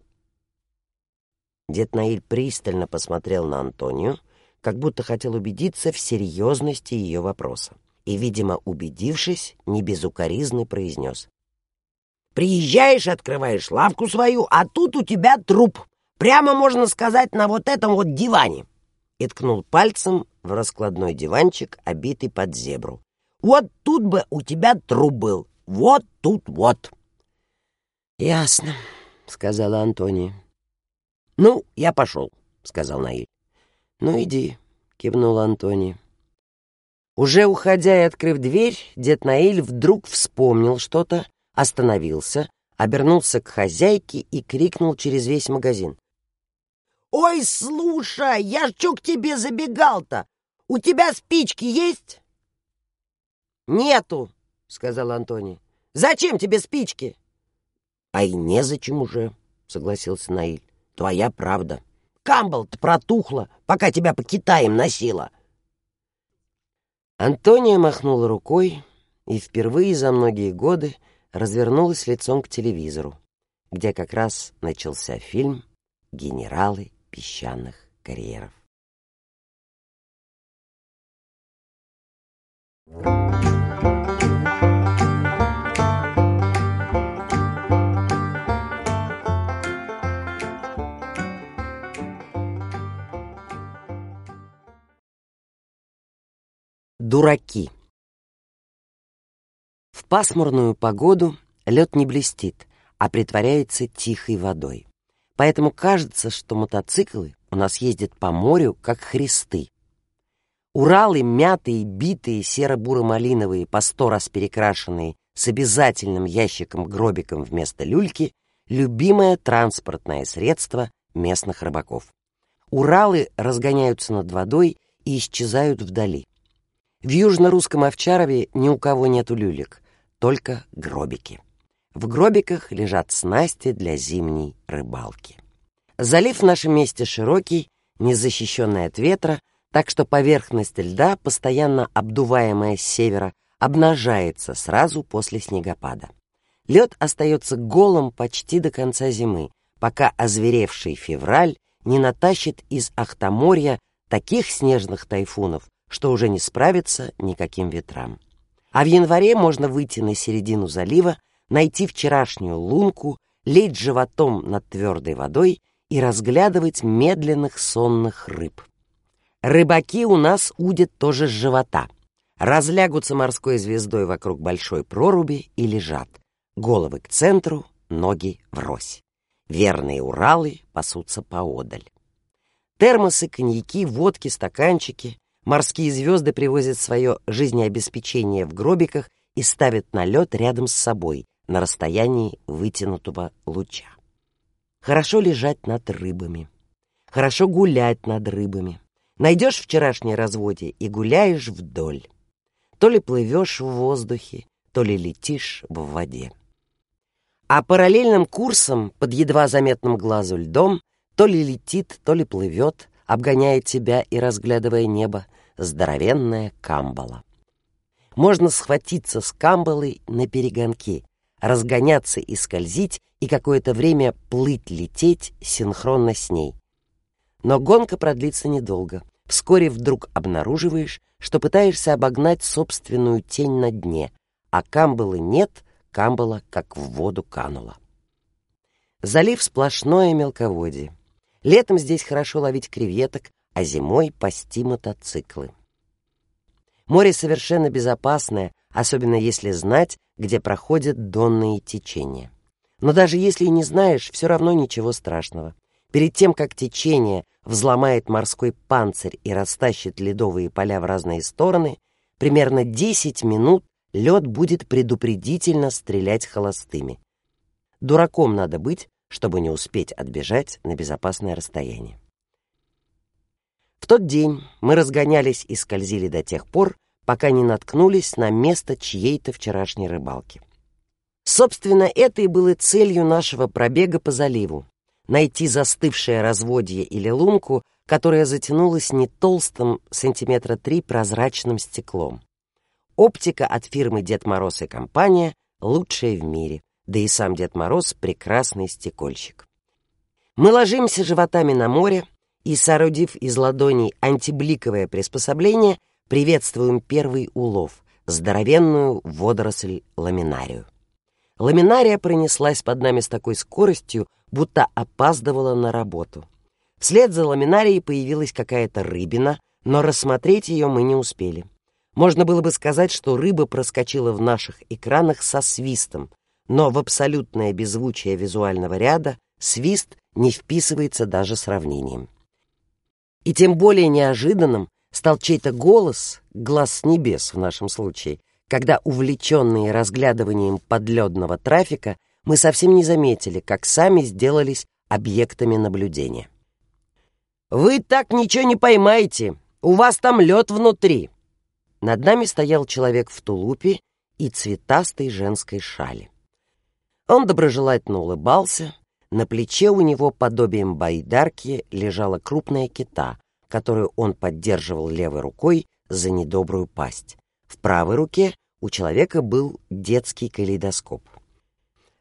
Дед Наиль пристально посмотрел на Антонию, как будто хотел убедиться в серьезности ее вопроса. И, видимо, убедившись, не безукоризный произнес. «Приезжаешь, открываешь лавку свою, а тут у тебя труп. Прямо, можно сказать, на вот этом вот диване». И ткнул пальцем в раскладной диванчик, обитый под зебру. «Вот тут бы у тебя труп был. Вот тут вот». «Ясно», — сказала Антония. «Ну, я пошел», — сказал Наиль. «Ну, иди», — кивнул Антоний. Уже уходя и открыв дверь, дед Наиль вдруг вспомнил что-то, остановился, обернулся к хозяйке и крикнул через весь магазин. «Ой, слушай, я ж чё к тебе забегал-то? У тебя спички есть?» «Нету», — сказал Антоний. «Зачем тебе спички?» «А и незачем уже», — согласился Наиль. «Твоя правда». Камбал-то протухла, пока тебя по Китаям носила. Антония махнула рукой и впервые за многие годы развернулась лицом к телевизору, где как раз начался фильм «Генералы песчаных карьеров». Дураки. В пасмурную погоду лед не блестит, а притворяется тихой водой. Поэтому кажется, что мотоциклы у нас ездят по морю, как христы. Уралы мятые, битые, серо-буро-малиновые, по сто раз перекрашенные, с обязательным ящиком-гробиком вместо люльки, любимое транспортное средство местных рыбаков. Уралы разгоняются над водой и исчезают вдали. В южно-русском Овчарове ни у кого нету люлек, только гробики. В гробиках лежат снасти для зимней рыбалки. Залив в нашем месте широкий, не защищенный от ветра, так что поверхность льда, постоянно обдуваемая с севера, обнажается сразу после снегопада. Лед остается голым почти до конца зимы, пока озверевший февраль не натащит из Ахтаморья таких снежных тайфунов, что уже не справится никаким ветрам. А в январе можно выйти на середину залива, найти вчерашнюю лунку, лечь животом над твердой водой и разглядывать медленных сонных рыб. Рыбаки у нас удят тоже с живота. Разлягутся морской звездой вокруг большой проруби и лежат. Головы к центру, ноги врозь. Верные Уралы пасутся поодаль. Термосы, коньяки, водки, стаканчики Морские звезды привозят свое жизнеобеспечение в гробиках и ставят на лед рядом с собой на расстоянии вытянутого луча. Хорошо лежать над рыбами. Хорошо гулять над рыбами. Найдешь вчерашнее разводе и гуляешь вдоль. То ли плывешь в воздухе, то ли летишь в воде. А параллельным курсом под едва заметным глазу льдом то ли летит, то ли плывет, обгоняя тебя и разглядывая небо, здоровенная камбала. Можно схватиться с камбалой на перегонки, разгоняться и скользить, и какое-то время плыть-лететь синхронно с ней. Но гонка продлится недолго. Вскоре вдруг обнаруживаешь, что пытаешься обогнать собственную тень на дне, а камбалы нет, камбала как в воду канула. Залив сплошное мелководье. Летом здесь хорошо ловить креветок, а зимой пасти мотоциклы. Море совершенно безопасное, особенно если знать, где проходят донные течения. Но даже если не знаешь, все равно ничего страшного. Перед тем, как течение взломает морской панцирь и растащит ледовые поля в разные стороны, примерно 10 минут лед будет предупредительно стрелять холостыми. Дураком надо быть, чтобы не успеть отбежать на безопасное расстояние. В тот день мы разгонялись и скользили до тех пор, пока не наткнулись на место чьей-то вчерашней рыбалки. Собственно, это и было целью нашего пробега по заливу — найти застывшее разводье или лунку, которая затянулась не толстым сантиметра три прозрачным стеклом. Оптика от фирмы «Дед Мороз и компания» лучшая в мире, да и сам Дед Мороз — прекрасный стекольщик. Мы ложимся животами на море и, соорудив из ладоней антибликовое приспособление, приветствуем первый улов — здоровенную водоросль ламинарию. Ламинария пронеслась под нами с такой скоростью, будто опаздывала на работу. Вслед за ламинарией появилась какая-то рыбина, но рассмотреть ее мы не успели. Можно было бы сказать, что рыба проскочила в наших экранах со свистом, но в абсолютное беззвучие визуального ряда свист не вписывается даже сравнением. И тем более неожиданным стал чей-то голос, глаз с небес в нашем случае, когда, увлеченные разглядыванием подледного трафика, мы совсем не заметили, как сами сделались объектами наблюдения. «Вы так ничего не поймаете! У вас там лед внутри!» Над нами стоял человек в тулупе и цветастой женской шали. Он доброжелательно улыбался, на плече у него подобием байдарки лежала крупная кита, которую он поддерживал левой рукой за недобрую пасть. В правой руке у человека был детский калейдоскоп.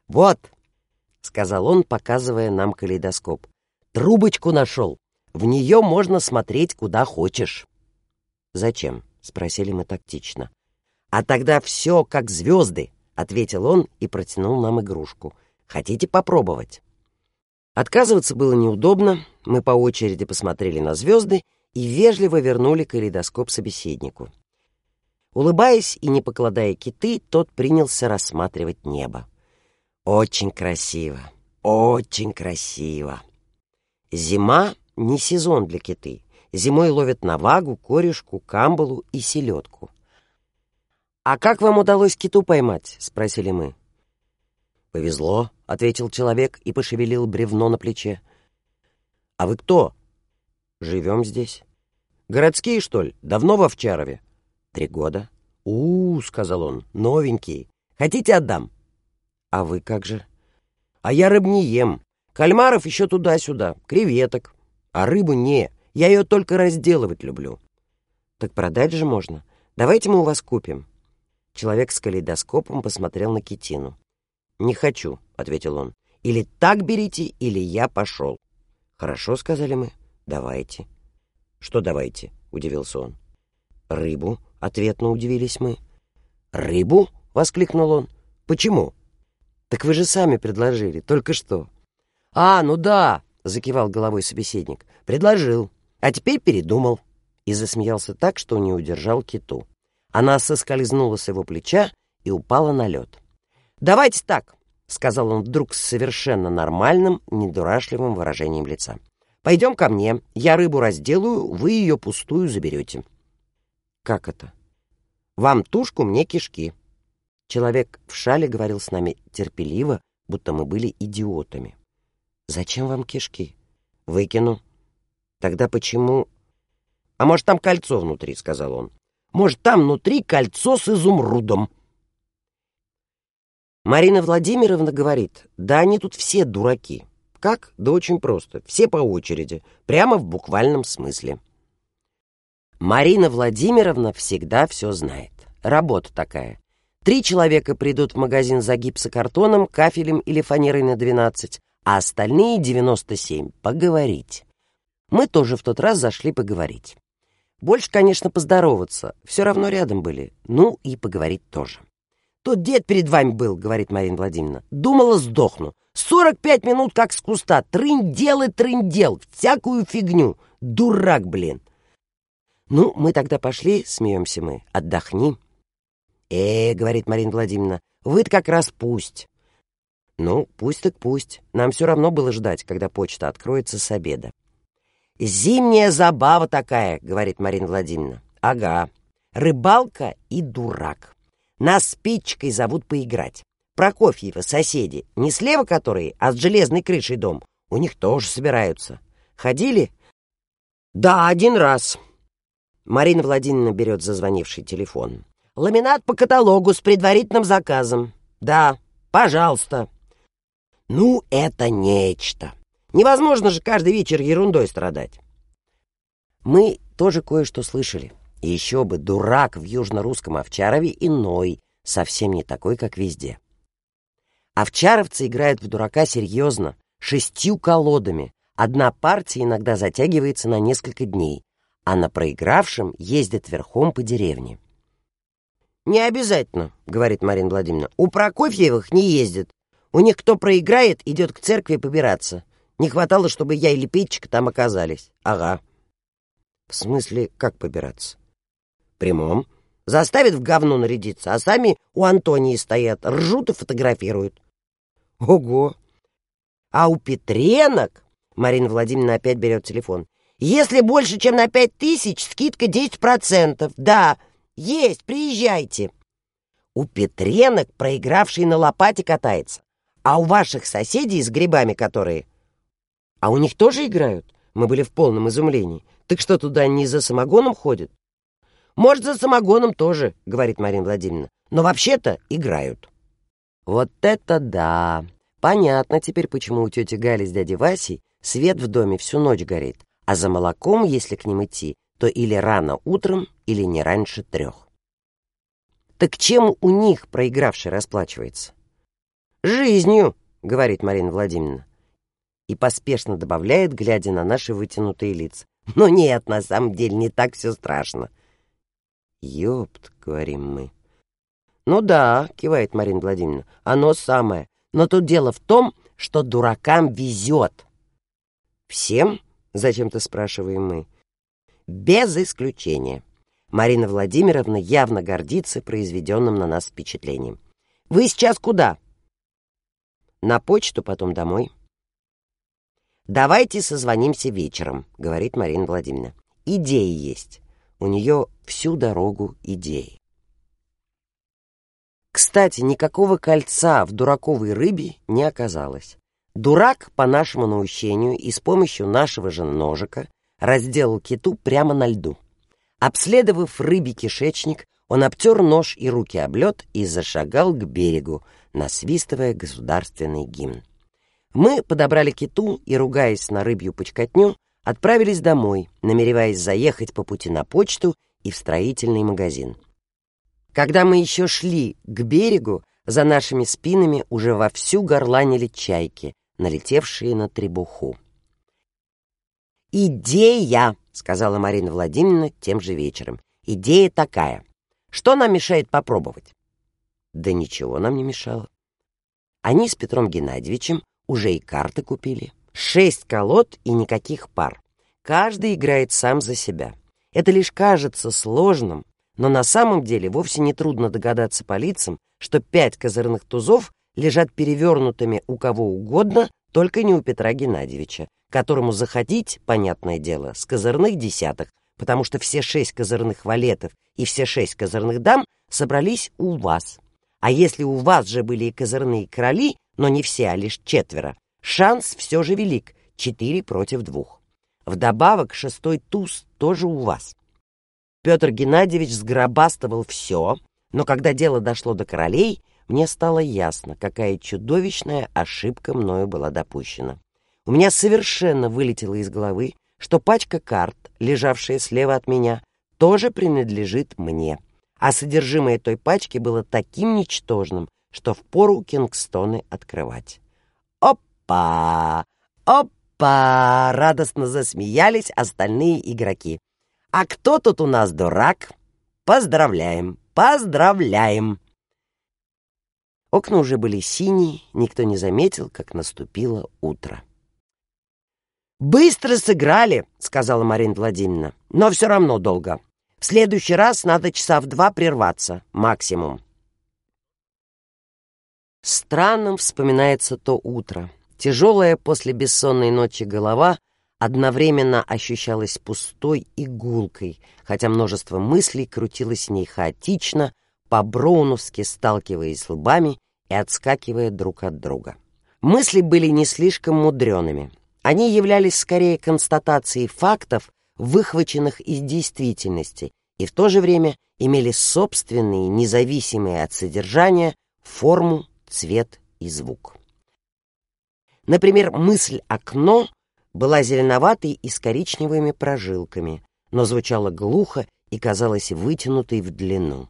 «Вот», — сказал он, показывая нам калейдоскоп, — «трубочку нашел. В нее можно смотреть куда хочешь». «Зачем?» — спросили мы тактично. «А тогда все как звезды», — ответил он и протянул нам игрушку. «Хотите попробовать?» Отказываться было неудобно, мы по очереди посмотрели на звезды и вежливо вернули калейдоскоп собеседнику. Улыбаясь и не покладая киты, тот принялся рассматривать небо. Очень красиво, очень красиво. Зима — не сезон для киты. Зимой ловят навагу, корешку, камбалу и селедку. «А как вам удалось киту поймать?» — спросили мы. «Повезло», — ответил человек и пошевелил бревно на плече. «А вы кто?» «Живем здесь». «Городские, что ли? Давно в Овчарове?» «Три года». «У-у-у», — сказал он, — «новенький. Хотите, отдам?» «А вы как же?» «А я рыб не ем. Кальмаров еще туда-сюда, креветок. А рыбу не, я ее только разделывать люблю». «Так продать же можно. Давайте мы у вас купим». Человек с калейдоскопом посмотрел на Китину. «Не хочу», — ответил он. «Или так берите, или я пошел». «Хорошо», — сказали мы. «Давайте». «Что давайте?» — удивился он. «Рыбу», — ответно удивились мы. «Рыбу?» — воскликнул он. «Почему?» «Так вы же сами предложили, только что». «А, ну да», — закивал головой собеседник. «Предложил, а теперь передумал». И засмеялся так, что не удержал киту. Она соскользнула с его плеча и упала на лед. «Давайте так», — сказал он вдруг с совершенно нормальным, недурашливым выражением лица. «Пойдем ко мне, я рыбу разделаю, вы ее пустую заберете». «Как это?» «Вам тушку, мне кишки». Человек в шале говорил с нами терпеливо, будто мы были идиотами. «Зачем вам кишки?» «Выкину». «Тогда почему...» «А может, там кольцо внутри?» — сказал он. «Может, там внутри кольцо с изумрудом?» Марина Владимировна говорит, да они тут все дураки. Как? Да очень просто. Все по очереди. Прямо в буквальном смысле. Марина Владимировна всегда все знает. Работа такая. Три человека придут в магазин за гипсокартоном, кафелем или фанерой на 12, а остальные 97 — поговорить. Мы тоже в тот раз зашли поговорить. Больше, конечно, поздороваться. Все равно рядом были. Ну и поговорить тоже. Тот дед перед вами был, говорит Марина Владимировна. Думала, сдохну. Сорок пять минут как с куста. Трындел и трындел. Всякую фигню. Дурак, блин. Ну, мы тогда пошли, смеемся мы. Отдохни. Э, говорит Марина Владимировна, вы-то как раз пусть. Ну, пусть так пусть. Нам все равно было ждать, когда почта откроется с обеда. «Зимняя забава такая», — говорит Марина Владимировна. «Ага. Рыбалка и дурак». Нас спичкой зовут поиграть. Прокофьева соседи, не слева которые, а с железной крышей дом, у них тоже собираются. Ходили? Да, один раз. Марина Владимировна берет зазвонивший телефон. Ламинат по каталогу с предварительным заказом. Да, Пожалуйста. Ну, это нечто. Невозможно же каждый вечер ерундой страдать. Мы тоже кое-что слышали. Еще бы, дурак в южно-русском Овчарове иной, совсем не такой, как везде. Овчаровцы играют в дурака серьезно, шестью колодами. Одна партия иногда затягивается на несколько дней, а на проигравшем ездят верхом по деревне. «Не обязательно», — говорит Марина Владимировна. «У Прокофьевых не ездят. У них кто проиграет, идет к церкви побираться. Не хватало, чтобы я или Петчик там оказались. Ага». «В смысле, как побираться?» «Прямом. Заставят в говно нарядиться, а сами у Антонии стоят, ржут и фотографируют». «Ого!» «А у Петренок...» Марина Владимировна опять берет телефон. «Если больше, чем на пять тысяч, скидка 10%. Да, есть, приезжайте. У Петренок проигравший на лопате катается. А у ваших соседей с грибами которые... А у них тоже играют? Мы были в полном изумлении. Так что туда не за самогоном ходят? Может, за самогоном тоже, говорит Марина Владимировна. Но вообще-то играют. Вот это да! Понятно теперь, почему у тети Гали с дядей Васей свет в доме всю ночь горит, а за молоком, если к ним идти, то или рано утром, или не раньше трех. Так чем у них проигравший расплачивается? «Жизнью», — говорит Марина Владимировна. И поспешно добавляет, глядя на наши вытянутые лица. «Но нет, на самом деле не так все страшно». «Ёпт», — говорим мы. «Ну да», — кивает Марина Владимировна, — «оно самое. Но тут дело в том, что дуракам везет». «Всем?» — зачем-то спрашиваем мы без исключения. Марина Владимировна явно гордится произведенным на нас впечатлением. «Вы сейчас куда?» «На почту, потом домой». «Давайте созвонимся вечером», — говорит Марина Владимировна. «Идеи есть. У нее всю дорогу идеи». Кстати, никакого кольца в дураковой рыбе не оказалось. Дурак, по нашему наущению и с помощью нашего же ножика, разделал киту прямо на льду. Обследовав рыбий кишечник, он обтер нож и руки об лед и зашагал к берегу, насвистывая государственный гимн. Мы подобрали киту и, ругаясь на рыбью почкотню, отправились домой, намереваясь заехать по пути на почту и в строительный магазин. Когда мы еще шли к берегу, за нашими спинами уже вовсю горланили чайки, налетевшие на требуху. «Идея!» — сказала Марина Владимировна тем же вечером. «Идея такая. Что нам мешает попробовать?» Да ничего нам не мешало. Они с Петром Геннадьевичем уже и карты купили. Шесть колод и никаких пар. Каждый играет сам за себя. Это лишь кажется сложным, но на самом деле вовсе не трудно догадаться по лицам, что пять козырных тузов лежат перевернутыми у кого угодно, только не у Петра Геннадьевича, которому заходить, понятное дело, с козырных десяток, потому что все шесть козырных валетов и все шесть козырных дам собрались у вас. А если у вас же были и козырные короли, но не все, а лишь четверо, шанс все же велик — четыре против двух. Вдобавок шестой туз тоже у вас. Петр Геннадьевич сгробастывал все, но когда дело дошло до королей, мне стало ясно, какая чудовищная ошибка мною была допущена. У меня совершенно вылетело из головы, что пачка карт, лежавшая слева от меня, тоже принадлежит мне, а содержимое той пачки было таким ничтожным, что впору Кингстоны открывать. «Опа! Опа!» — радостно засмеялись остальные игроки. «А кто тут у нас дурак? Поздравляем! Поздравляем!» Окна уже были синие, никто не заметил, как наступило утро. «Быстро сыграли», — сказала Марина Владимировна, — «но все равно долго. В следующий раз надо часа в два прерваться, максимум». Странным вспоминается то утро. Тяжелая после бессонной ночи голова одновременно ощущалась пустой и гулкой, хотя множество мыслей крутилось в ней хаотично, по-броуновски сталкиваясь лбами и отскакивая друг от друга. Мысли были не слишком мудреными. Они являлись скорее констатацией фактов, выхваченных из действительности, и в то же время имели собственные, независимые от содержания, форму, цвет и звук. Например, мысль «окно» была зеленоватой и с коричневыми прожилками, но звучала глухо и казалась вытянутой в длину.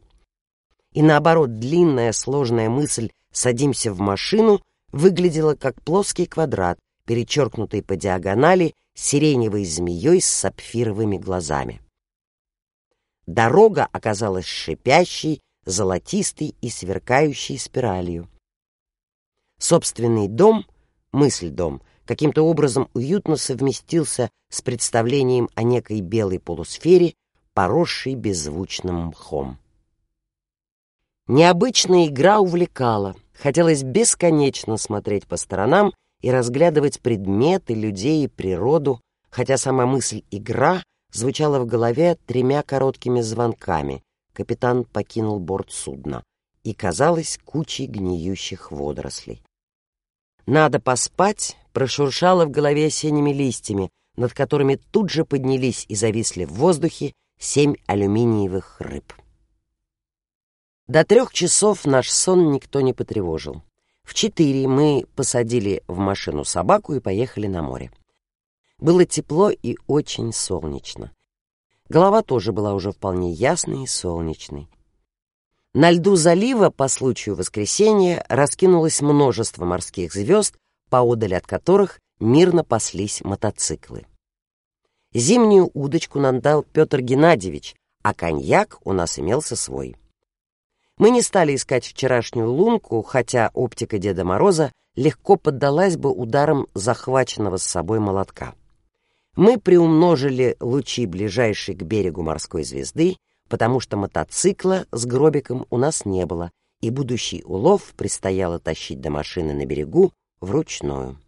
И наоборот, длинная сложная мысль «садимся в машину» выглядела как плоский квадрат, перечеркнутый по диагонали сиреневой змеей с сапфировыми глазами. Дорога оказалась шипящей, золотистой и сверкающей спиралью. Собственный дом, мысль-дом, каким-то образом уютно совместился с представлением о некой белой полусфере, поросшей беззвучным мхом. Необычная игра увлекала, хотелось бесконечно смотреть по сторонам и разглядывать предметы, людей и природу, хотя сама мысль «игра» звучала в голове тремя короткими звонками. Капитан покинул борт судна и казалось кучей гниющих водорослей. «Надо поспать» прошуршало в голове осенними листьями, над которыми тут же поднялись и зависли в воздухе семь алюминиевых рыб. До трех часов наш сон никто не потревожил. В четыре мы посадили в машину собаку и поехали на море. Было тепло и очень солнечно. Голова тоже была уже вполне ясной и солнечной. На льду залива по случаю воскресенья раскинулось множество морских звезд, поодаль от которых мирно паслись мотоциклы. Зимнюю удочку нам дал Петр Геннадьевич, а коньяк у нас имелся свой. Мы не стали искать вчерашнюю лунку, хотя оптика Деда Мороза легко поддалась бы ударам захваченного с собой молотка. Мы приумножили лучи ближайшей к берегу морской звезды, потому что мотоцикла с гробиком у нас не было, и будущий улов предстояло тащить до машины на берегу вручную.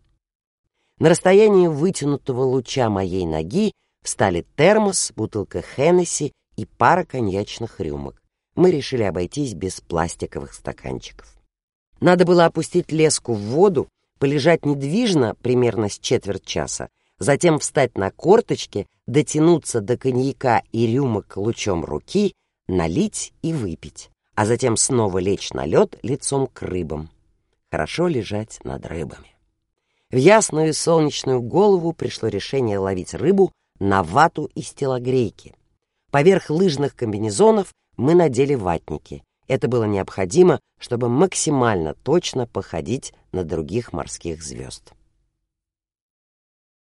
На расстоянии вытянутого луча моей ноги встали термос, бутылка Хеннесси и пара коньячных рюмок мы решили обойтись без пластиковых стаканчиков. Надо было опустить леску в воду, полежать недвижно примерно с четверть часа, затем встать на корточки, дотянуться до коньяка и рюмок лучом руки, налить и выпить, а затем снова лечь на лед лицом к рыбам. Хорошо лежать над рыбами. В ясную солнечную голову пришло решение ловить рыбу на вату из телогрейки. Поверх лыжных комбинезонов мы надели ватники. Это было необходимо, чтобы максимально точно походить на других морских звезд.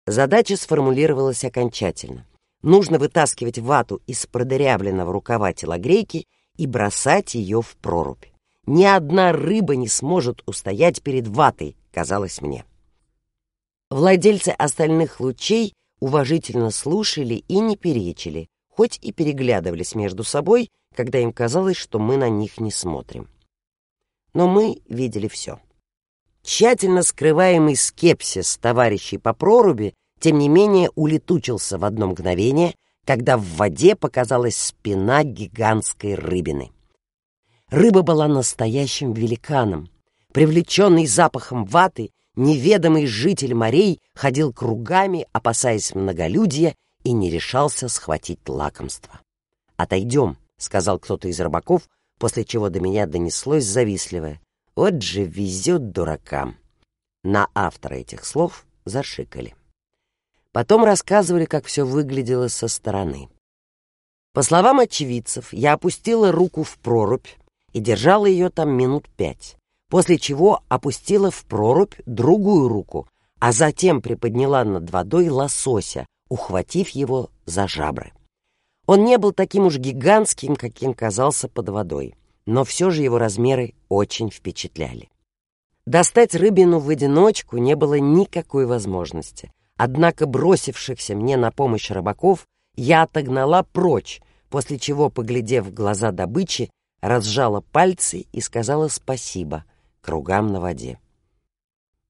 Задача сформулировалась окончательно. Нужно вытаскивать вату из продырявленного рукава телогрейки и бросать ее в прорубь. Ни одна рыба не сможет устоять перед ватой, казалось мне. Владельцы остальных лучей уважительно слушали и не перечили, хоть и переглядывались между собой, когда им казалось, что мы на них не смотрим. Но мы видели все. Тщательно скрываемый скепсис товарищей по проруби, тем не менее, улетучился в одно мгновение, когда в воде показалась спина гигантской рыбины. Рыба была настоящим великаном. Привлеченный запахом ваты, неведомый житель морей ходил кругами, опасаясь многолюдья, и не решался схватить лакомство. «Отойдем», — сказал кто-то из рыбаков, после чего до меня донеслось завистливое. «Вот же везет дуракам!» На автора этих слов зашикали. Потом рассказывали, как все выглядело со стороны. По словам очевидцев, я опустила руку в прорубь и держала ее там минут пять, после чего опустила в прорубь другую руку, а затем приподняла над водой лосося, ухватив его за жабры. Он не был таким уж гигантским, каким казался под водой, но все же его размеры очень впечатляли. Достать рыбину в одиночку не было никакой возможности, однако бросившихся мне на помощь рыбаков я отогнала прочь, после чего, поглядев в глаза добычи, разжала пальцы и сказала спасибо кругам на воде.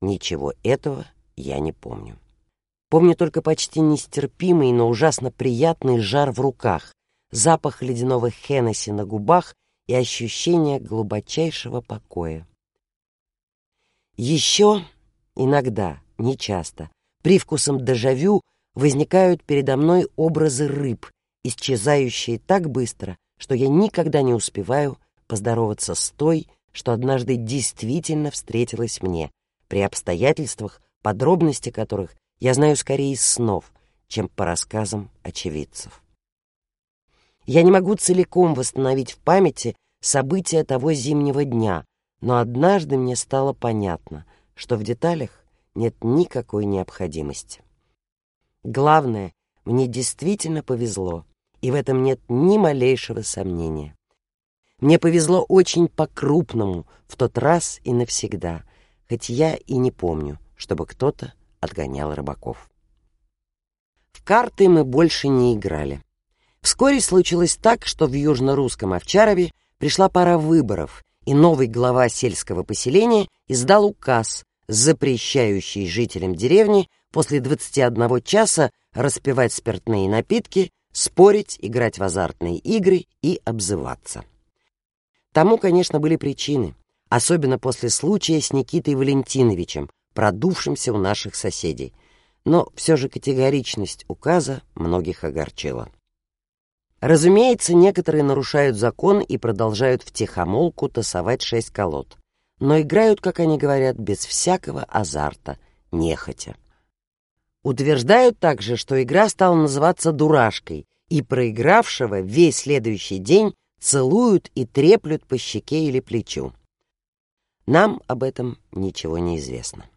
Ничего этого я не помню. Помню только почти нестерпимый, но ужасно приятный жар в руках, запах ледяного Хеннесси на губах и ощущение глубочайшего покоя. Еще иногда, нечасто, привкусом дежавю возникают передо мной образы рыб, исчезающие так быстро, что я никогда не успеваю поздороваться с той, что однажды действительно встретилась мне, при обстоятельствах, подробности которых я знаю скорее из снов, чем по рассказам очевидцев. Я не могу целиком восстановить в памяти события того зимнего дня, но однажды мне стало понятно, что в деталях нет никакой необходимости. Главное, мне действительно повезло, и в этом нет ни малейшего сомнения. Мне повезло очень по-крупному в тот раз и навсегда, хоть я и не помню, чтобы кто-то отгонял рыбаков. В карты мы больше не играли. Вскоре случилось так, что в южно-русском Овчарове пришла пора выборов, и новый глава сельского поселения издал указ, запрещающий жителям деревни после 21 часа распивать спиртные напитки, спорить, играть в азартные игры и обзываться. Тому, конечно, были причины, особенно после случая с Никитой Валентиновичем, продувшимся у наших соседей. Но все же категоричность указа многих огорчила. Разумеется, некоторые нарушают закон и продолжают втихомолку тасовать шесть колод, но играют, как они говорят, без всякого азарта, нехотя. Утверждают также, что игра стала называться «дурашкой», и проигравшего весь следующий день целуют и треплют по щеке или плечу. Нам об этом ничего не известно.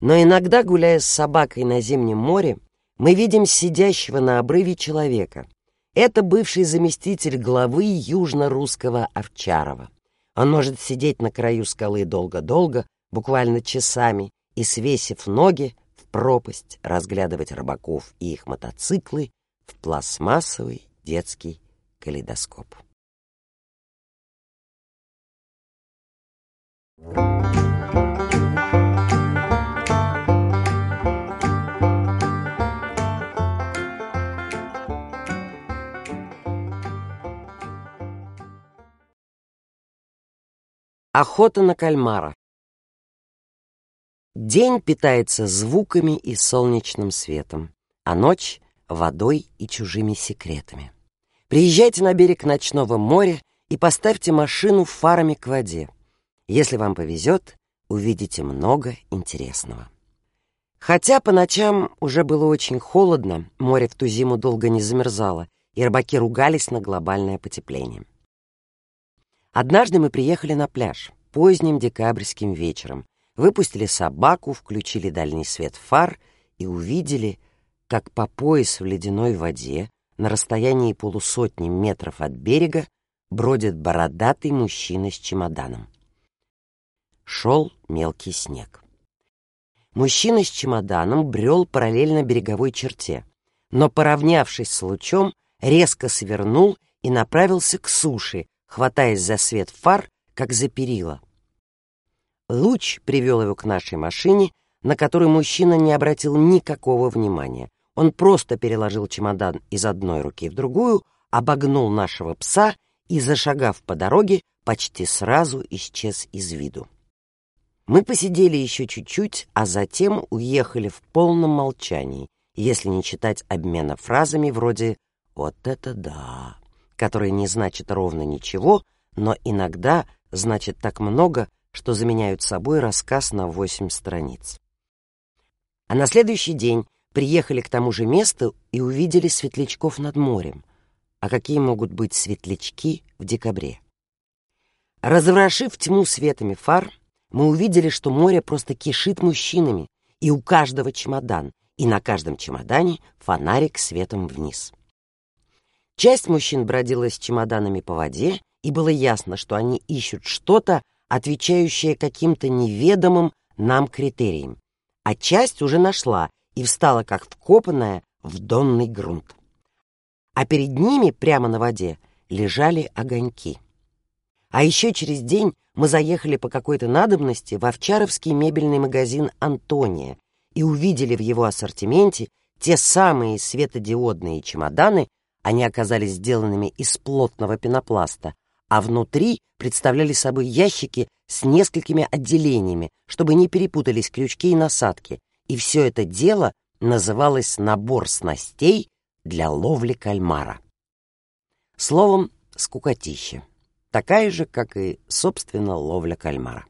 Но иногда, гуляя с собакой на зимнем море, мы видим сидящего на обрыве человека. Это бывший заместитель главы южно-русского Овчарова. Он может сидеть на краю скалы долго-долго, буквально часами, и, свесив ноги, в пропасть разглядывать рыбаков и их мотоциклы в пластмассовый детский калейдоскоп. Охота на кальмара. День питается звуками и солнечным светом, а ночь — водой и чужими секретами. Приезжайте на берег ночного моря и поставьте машину фарами к воде. Если вам повезет, увидите много интересного. Хотя по ночам уже было очень холодно, море в ту зиму долго не замерзало, и рыбаки ругались на глобальное потепление. Однажды мы приехали на пляж поздним декабрьским вечером, выпустили собаку, включили дальний свет фар и увидели, как по пояс в ледяной воде на расстоянии полусотни метров от берега бродит бородатый мужчина с чемоданом. Шел мелкий снег. Мужчина с чемоданом брел параллельно береговой черте, но, поравнявшись с лучом, резко свернул и направился к суше, хватаясь за свет фар, как за перила. Луч привел его к нашей машине, на которой мужчина не обратил никакого внимания. Он просто переложил чемодан из одной руки в другую, обогнул нашего пса и, зашагав по дороге, почти сразу исчез из виду. Мы посидели еще чуть-чуть, а затем уехали в полном молчании, если не читать обмена фразами вроде «вот это да», которые не значат ровно ничего, но иногда значит так много, что заменяют собой рассказ на восемь страниц. А на следующий день приехали к тому же месту и увидели светлячков над морем. А какие могут быть светлячки в декабре? Разворошив тьму светами фар, мы увидели, что море просто кишит мужчинами, и у каждого чемодан, и на каждом чемодане фонарик светом вниз. Часть мужчин бродила с чемоданами по воде, и было ясно, что они ищут что-то, отвечающее каким-то неведомым нам критериям, а часть уже нашла и встала как вкопанная в донный грунт. А перед ними, прямо на воде, лежали огоньки. А еще через день мы заехали по какой-то надобности в овчаровский мебельный магазин «Антония» и увидели в его ассортименте те самые светодиодные чемоданы, они оказались сделанными из плотного пенопласта, а внутри представляли собой ящики с несколькими отделениями, чтобы не перепутались крючки и насадки, и все это дело называлось «набор снастей для ловли кальмара». Словом, скукотища. такая же, как и, собственно, ловля кальмара.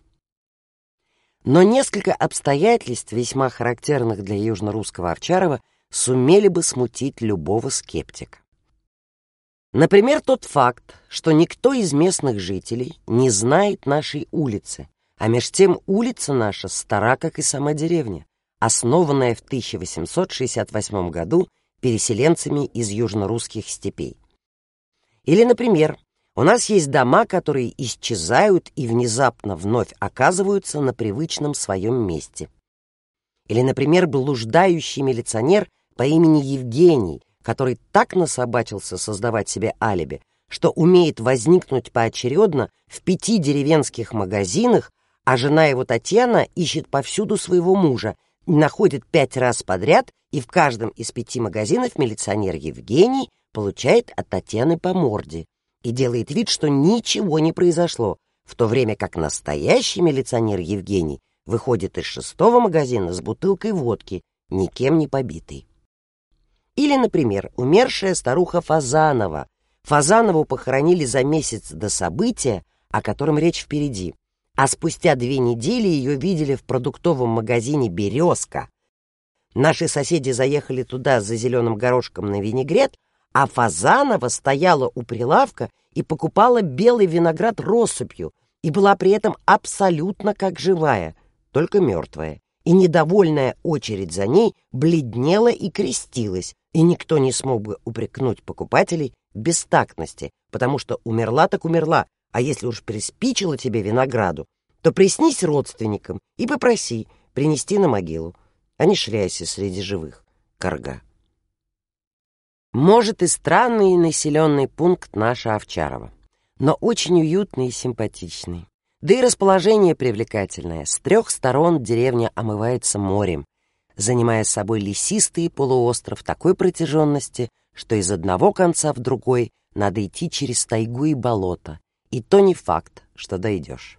Но несколько обстоятельств, весьма характерных для южно-русского Овчарова, сумели бы смутить любого скептика. Например, тот факт, что никто из местных жителей не знает нашей улицы, а меж тем улица наша стара, как и сама деревня, основанная в 1868 году переселенцами из южно-русских степей. Или, например, у нас есть дома, которые исчезают и внезапно вновь оказываются на привычном своем месте. Или, например, блуждающий милиционер по имени Евгений, который так насобачился создавать себе алиби, что умеет возникнуть поочередно в пяти деревенских магазинах, а жена его Татьяна ищет повсюду своего мужа, находит пять раз подряд, и в каждом из пяти магазинов милиционер Евгений получает от Татьяны по морде и делает вид, что ничего не произошло, в то время как настоящий милиционер Евгений выходит из шестого магазина с бутылкой водки, никем не побитый. Или, например, умершая старуха Фазанова. Фазанову похоронили за месяц до события, о котором речь впереди. А спустя две недели ее видели в продуктовом магазине «Березка». Наши соседи заехали туда за зеленым горошком на винегрет, а Фазанова стояла у прилавка и покупала белый виноград россыпью и была при этом абсолютно как живая, только мертвая. И недовольная очередь за ней бледнела и крестилась, и никто не смог бы упрекнуть покупателей бестактности, потому что умерла так умерла, а если уж приспичило тебе винограду, то приснись родственникам и попроси принести на могилу, а не шляйся среди живых. Карга. Может и странный населенный пункт наша Овчарова, но очень уютный и симпатичный. Да и расположение привлекательное. С трех сторон деревня омывается морем, занимая собой лесистый полуостров такой протяженности, что из одного конца в другой надо идти через тайгу и болото, и то не факт, что дойдешь.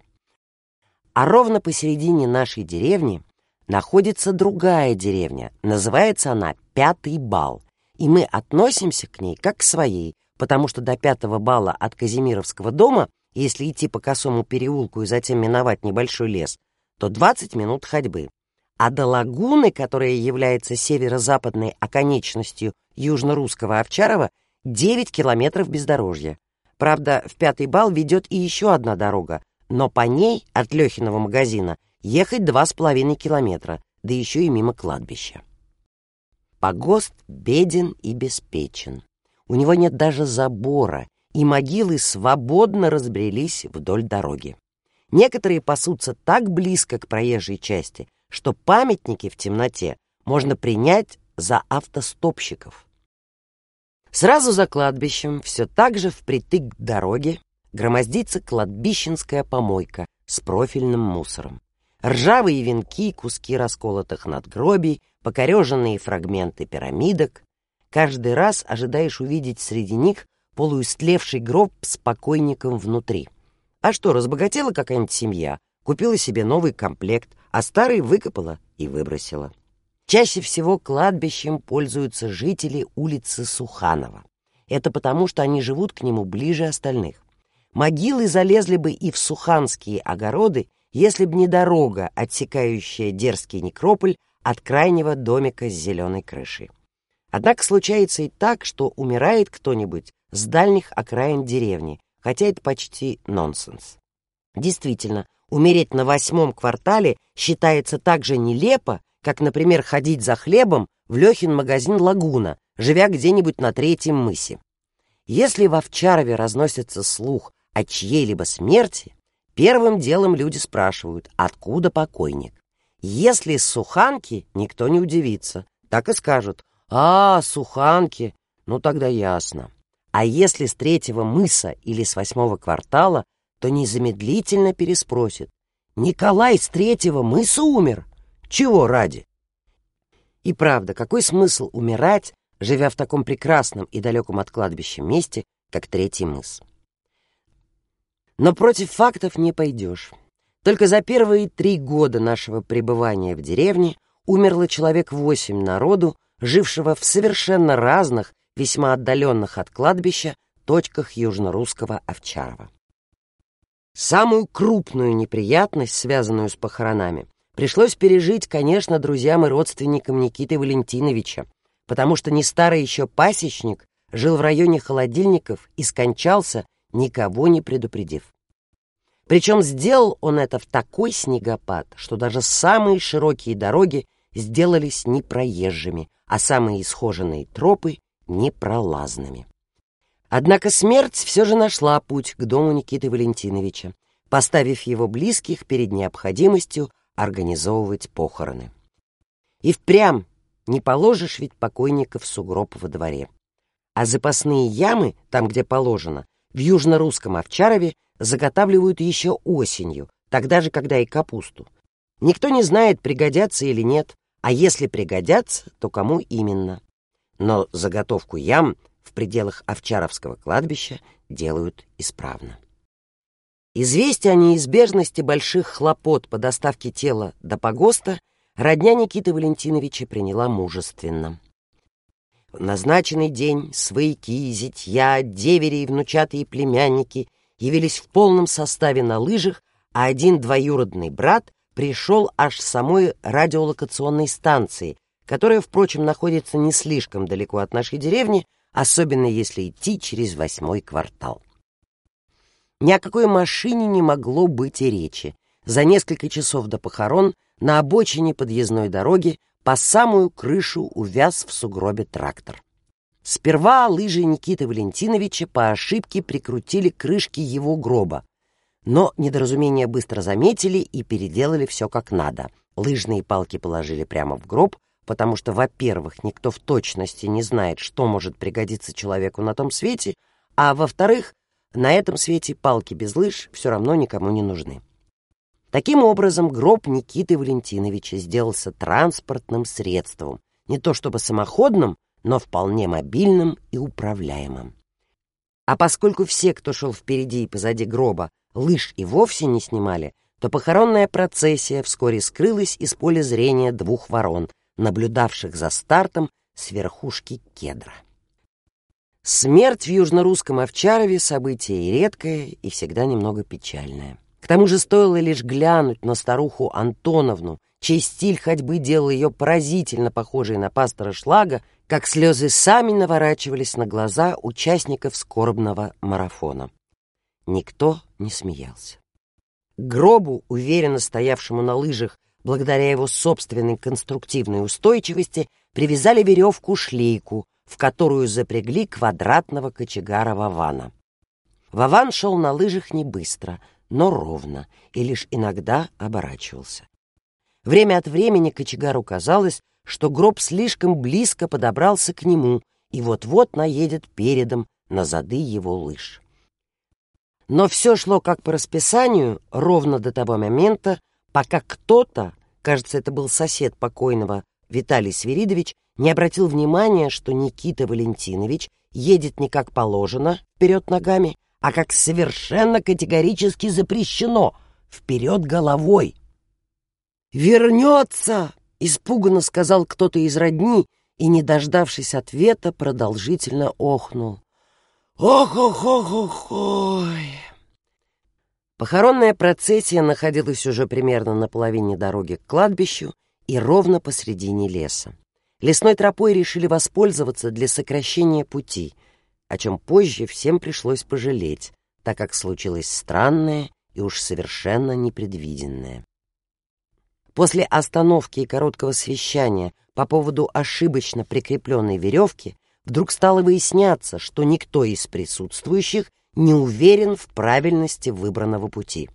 А ровно посередине нашей деревни находится другая деревня, называется она Пятый Бал, и мы относимся к ней как к своей, потому что до Пятого Бала от Казимировского дома, если идти по косому переулку и затем миновать небольшой лес, то 20 минут ходьбы а до лагуны, которая является северо-западной оконечностью южно-русского Овчарова, 9 километров бездорожья. Правда, в пятый бал ведет и еще одна дорога, но по ней от Лехиного магазина ехать два с половиной километра, да еще и мимо кладбища. Погост беден и беспечен. У него нет даже забора, и могилы свободно разбрелись вдоль дороги. Некоторые пасутся так близко к проезжей части, что памятники в темноте можно принять за автостопщиков. Сразу за кладбищем, все так же впритык к дороге, громоздится кладбищенская помойка с профильным мусором. Ржавые венки, куски расколотых надгробий, покореженные фрагменты пирамидок. Каждый раз ожидаешь увидеть среди них полуистлевший гроб с покойником внутри. А что, разбогатела какая-нибудь семья, купила себе новый комплект, а старый выкопала и выбросила. Чаще всего кладбищем пользуются жители улицы Суханова. Это потому, что они живут к нему ближе остальных. Могилы залезли бы и в суханские огороды, если б не дорога, отсекающая дерзкий некрополь от крайнего домика с зеленой крышей. Однако случается и так, что умирает кто-нибудь с дальних окраин деревни, хотя это почти нонсенс. Действительно, Умереть на восьмом квартале считается так же нелепо, как, например, ходить за хлебом в Лехин магазин «Лагуна», живя где-нибудь на третьем мысе. Если в Овчарове разносится слух о чьей-либо смерти, первым делом люди спрашивают, откуда покойник. Если с Суханки, никто не удивится, так и скажут, «А, Суханки, ну тогда ясно». А если с третьего мыса или с восьмого квартала, то незамедлительно переспросит. «Николай с третьего мыса умер? Чего ради?» И правда, какой смысл умирать, живя в таком прекрасном и далеком от кладбища месте, как Третий мыс? Но против фактов не пойдешь. Только за первые три года нашего пребывания в деревне умерло человек восемь народу, жившего в совершенно разных, весьма отдаленных от кладбища, точках южно-русского Овчарова. Самую крупную неприятность, связанную с похоронами, пришлось пережить, конечно, друзьям и родственникам Никиты Валентиновича, потому что не старый еще пасечник жил в районе холодильников и скончался, никого не предупредив. Причем сделал он это в такой снегопад, что даже самые широкие дороги сделались непроезжими, а самые исхоженные тропы — непролазными. Однако смерть все же нашла путь к дому Никиты Валентиновича, поставив его близких перед необходимостью организовывать похороны. И впрямь не положишь ведь покойника в сугроб во дворе. А запасные ямы, там, где положено, в южно-русском Овчарове заготавливают еще осенью, тогда же, когда и капусту. Никто не знает, пригодятся или нет, а если пригодятся, то кому именно. Но заготовку ям в пределах Овчаровского кладбища делают исправно. Известие о неизбежности больших хлопот по доставке тела до погоста родня Никиты Валентиновича приняла мужественно. В назначенный день свояки, зятья, девери и внучатые племянники явились в полном составе на лыжах, а один двоюродный брат пришел аж с самой радиолокационной станции, которая, впрочем, находится не слишком далеко от нашей деревни, особенно если идти через восьмой квартал. Ни о какой машине не могло быть и речи. За несколько часов до похорон на обочине подъездной дороги по самую крышу увяз в сугробе трактор. Сперва лыжи Никиты Валентиновича по ошибке прикрутили крышки его гроба, но недоразумение быстро заметили и переделали все как надо. Лыжные палки положили прямо в гроб, потому что, во-первых, никто в точности не знает, что может пригодиться человеку на том свете, а во-вторых, на этом свете палки без лыж все равно никому не нужны. Таким образом, гроб Никиты Валентиновича сделался транспортным средством, не то чтобы самоходным, но вполне мобильным и управляемым. А поскольку все, кто шел впереди и позади гроба, лыж и вовсе не снимали, то похоронная процессия вскоре скрылась из поля зрения двух ворон, наблюдавших за стартом с верхушки кедра. Смерть в южно-русском Овчарове — событие редкое и всегда немного печальное. К тому же стоило лишь глянуть на старуху Антоновну, чей стиль ходьбы делал ее поразительно похожей на пастора Шлага, как слезы сами наворачивались на глаза участников скорбного марафона. Никто не смеялся. К гробу, уверенно стоявшему на лыжах, благодаря его собственной конструктивной устойчивости, привязали веревку-шлейку, в которую запрягли квадратного кочегара Вована. Вован шел на лыжах не быстро — но ровно, и лишь иногда оборачивался. Время от времени кочегару казалось, что гроб слишком близко подобрался к нему и вот-вот наедет передом на зады его лыж. Но все шло как по расписанию ровно до того момента, пока кто-то, кажется, это был сосед покойного Виталий Свиридович, не обратил внимания, что Никита Валентинович едет не как положено, вперед ногами, а как совершенно категорически запрещено вперед головой. «Вернется!» — испуганно сказал кто-то из родни и, не дождавшись ответа, продолжительно охнул. «Ох-ох-ох-ох-ой!» Похоронная процессия находилась уже примерно на половине дороги к кладбищу и ровно посредине леса. Лесной тропой решили воспользоваться для сокращения пути — о чем позже всем пришлось пожалеть, так как случилось странное и уж совершенно непредвиденное. После остановки и короткого совещания по поводу ошибочно прикрепленной веревки вдруг стало выясняться, что никто из присутствующих не уверен в правильности выбранного пути.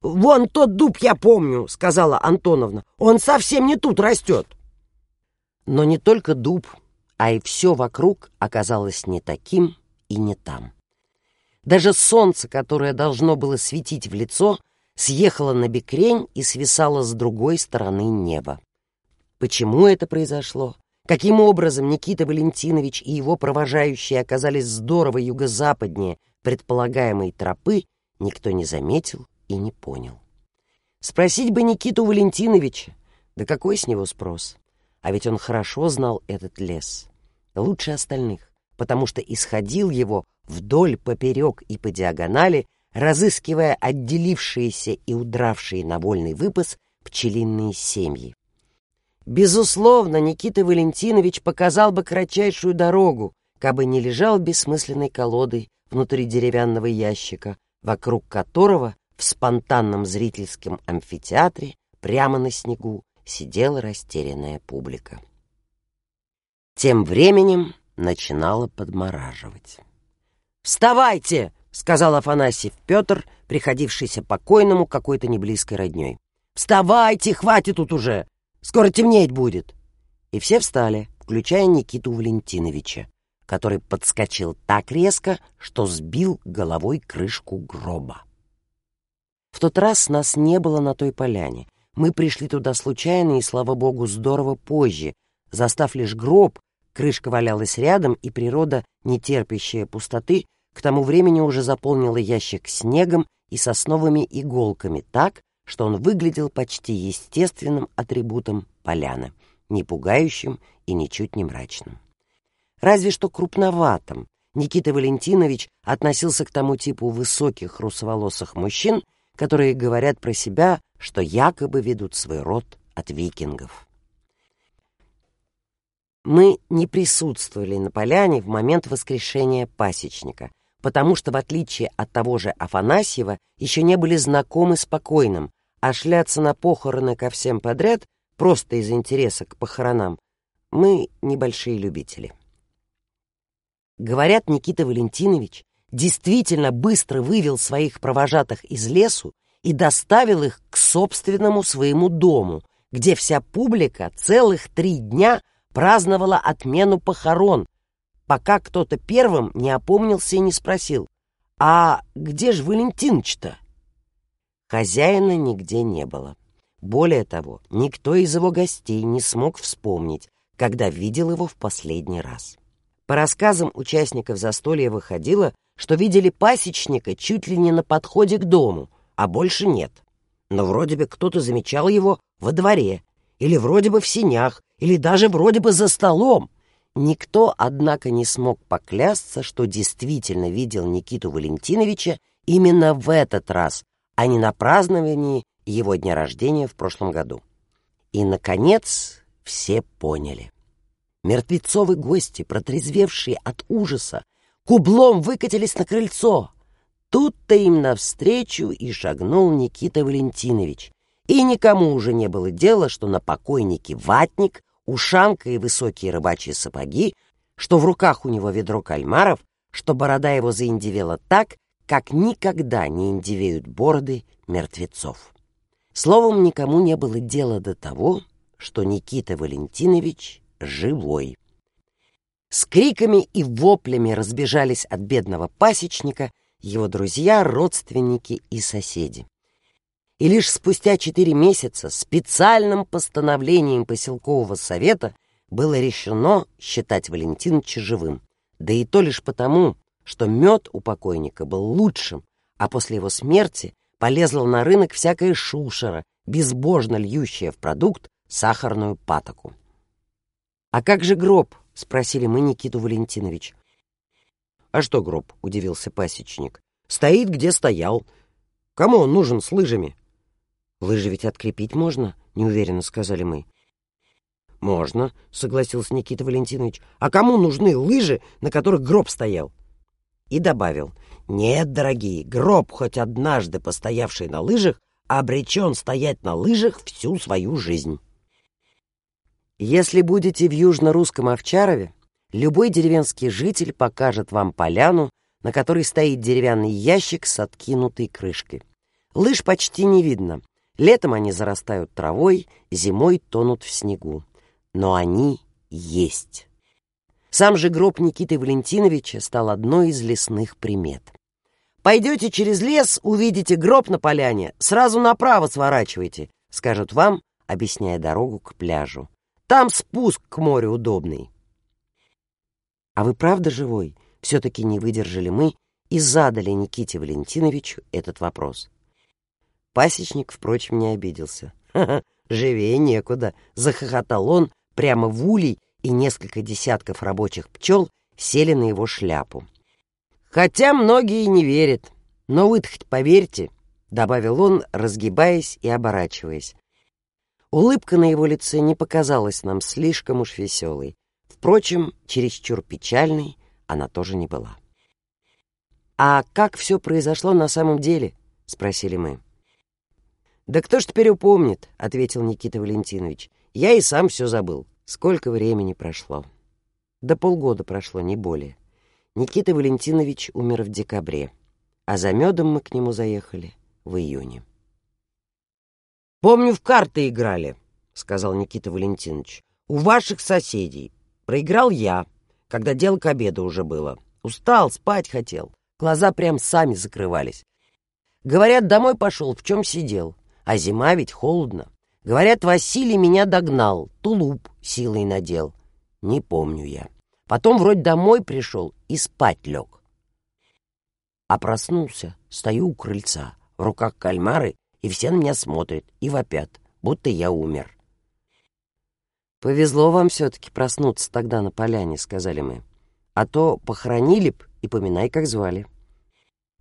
«Вон тот дуб я помню», — сказала Антоновна. «Он совсем не тут растет». Но не только дуб, а и все вокруг оказалось не таким и не там. Даже солнце, которое должно было светить в лицо, съехало на бекрень и свисало с другой стороны неба. Почему это произошло? Каким образом Никита Валентинович и его провожающие оказались здорово юго-западнее предполагаемой тропы, никто не заметил и не понял. Спросить бы Никиту Валентиновича, да какой с него спрос? А ведь он хорошо знал этот лес, лучше остальных, потому что исходил его вдоль, поперек и по диагонали разыскивая отделившиеся и удравшие на вольный выпас пчелиные семьи. Безусловно, Никита Валентинович показал бы кратчайшую дорогу, кабы не лежал бессмысленной колодой внутри деревянного ящика, вокруг которого в спонтанном зрительском амфитеатре прямо на снегу сидела растерянная публика. Тем временем начинало подмораживать. «Вставайте!» — сказал Афанасьев Петр, приходившийся покойному какой-то неблизкой родней. «Вставайте, хватит тут уже! Скоро темнеть будет!» И все встали, включая Никиту Валентиновича, который подскочил так резко, что сбил головой крышку гроба. В тот раз нас не было на той поляне. Мы пришли туда случайно и, слава богу, здорово позже. Застав лишь гроб, крышка валялась рядом, и природа, не терпящая пустоты, к тому времени уже заполнила ящик снегом и сосновыми иголками так, что он выглядел почти естественным атрибутом поляны, не пугающим и ничуть не мрачным. Разве что крупноватым. Никита Валентинович относился к тому типу высоких русоволосых мужчин, которые говорят про себя, что якобы ведут свой род от викингов. Мы не присутствовали на поляне в момент воскрешения пасечника, потому что, в отличие от того же Афанасьева, еще не были знакомы с покойным, а шляться на похороны ко всем подряд, просто из интереса к похоронам, мы небольшие любители. Говорят, Никита Валентинович действительно быстро вывел своих провожатых из лесу и доставил их к собственному своему дому, где вся публика целых три дня праздновала отмену похорон, пока кто-то первым не опомнился и не спросил, «А где же Валентиныч-то?» Хозяина нигде не было. Более того, никто из его гостей не смог вспомнить, когда видел его в последний раз. По рассказам участников застолья выходило, что видели пасечника чуть ли не на подходе к дому, а больше нет. Но вроде бы кто-то замечал его во дворе, или вроде бы в синях, или даже вроде бы за столом. Никто, однако, не смог поклясться, что действительно видел Никиту Валентиновича именно в этот раз, а не на праздновании его дня рождения в прошлом году. И, наконец, все поняли. Мертвецовы гости, протрезвевшие от ужаса, кублом выкатились на крыльцо. Тут-то им навстречу и шагнул Никита Валентинович. И никому уже не было дела, что на покойнике ватник, ушанка и высокие рыбачьи сапоги, что в руках у него ведро кальмаров, что борода его заиндивела так, как никогда не индивеют бороды мертвецов. Словом, никому не было дела до того, что Никита Валентинович живой. С криками и воплями разбежались от бедного пасечника его друзья, родственники и соседи. И лишь спустя четыре месяца специальным постановлением поселкового совета было решено считать Валентиновича живым. Да и то лишь потому, что мед у покойника был лучшим, а после его смерти полезла на рынок всякая шушера, безбожно льющая в продукт сахарную патоку. «А как же гроб?» — спросили мы Никиту Валентинович. «А что гроб?» — удивился пасечник. «Стоит, где стоял. Кому он нужен с лыжами?» «Лыжи ведь открепить можно?» — неуверенно сказали мы. «Можно», — согласился Никита Валентинович. «А кому нужны лыжи, на которых гроб стоял?» И добавил. «Нет, дорогие, гроб, хоть однажды постоявший на лыжах, обречен стоять на лыжах всю свою жизнь». Если будете в южно-русском Овчарове, любой деревенский житель покажет вам поляну, на которой стоит деревянный ящик с откинутой крышкой. Лыж почти не видно. Летом они зарастают травой, зимой тонут в снегу. Но они есть. Сам же гроб Никиты Валентиновича стал одной из лесных примет. «Пойдете через лес, увидите гроб на поляне, сразу направо сворачивайте», скажут вам, объясняя дорогу к пляжу. Там спуск к морю удобный. А вы правда живой? Все-таки не выдержали мы и задали Никите Валентиновичу этот вопрос. Пасечник, впрочем, не обиделся. «Ха-ха, живее некуда!» — захохотал он прямо в улей, и несколько десятков рабочих пчел сели на его шляпу. Хотя многие не верят. Но вы хоть поверьте, — добавил он, разгибаясь и оборачиваясь. Улыбка на его лице не показалась нам слишком уж веселой. Впрочем, чересчур печальной она тоже не была. «А как все произошло на самом деле?» — спросили мы. «Да кто ж теперь упомнит?» — ответил Никита Валентинович. «Я и сам все забыл. Сколько времени прошло?» Да полгода прошло, не более. Никита Валентинович умер в декабре, а за медом мы к нему заехали в июне. «Помню, в карты играли», — сказал Никита Валентинович. «У ваших соседей. Проиграл я, когда дело к обеду уже было. Устал, спать хотел. Глаза прям сами закрывались. Говорят, домой пошел, в чем сидел. А зима ведь холодно. Говорят, Василий меня догнал, тулуп силой надел. Не помню я. Потом вроде домой пришел и спать лег. А проснулся, стою у крыльца, в руках кальмары, и все на меня смотрят и вопят, будто я умер. «Повезло вам все-таки проснуться тогда на поляне», — сказали мы. «А то похоронили б и поминай, как звали».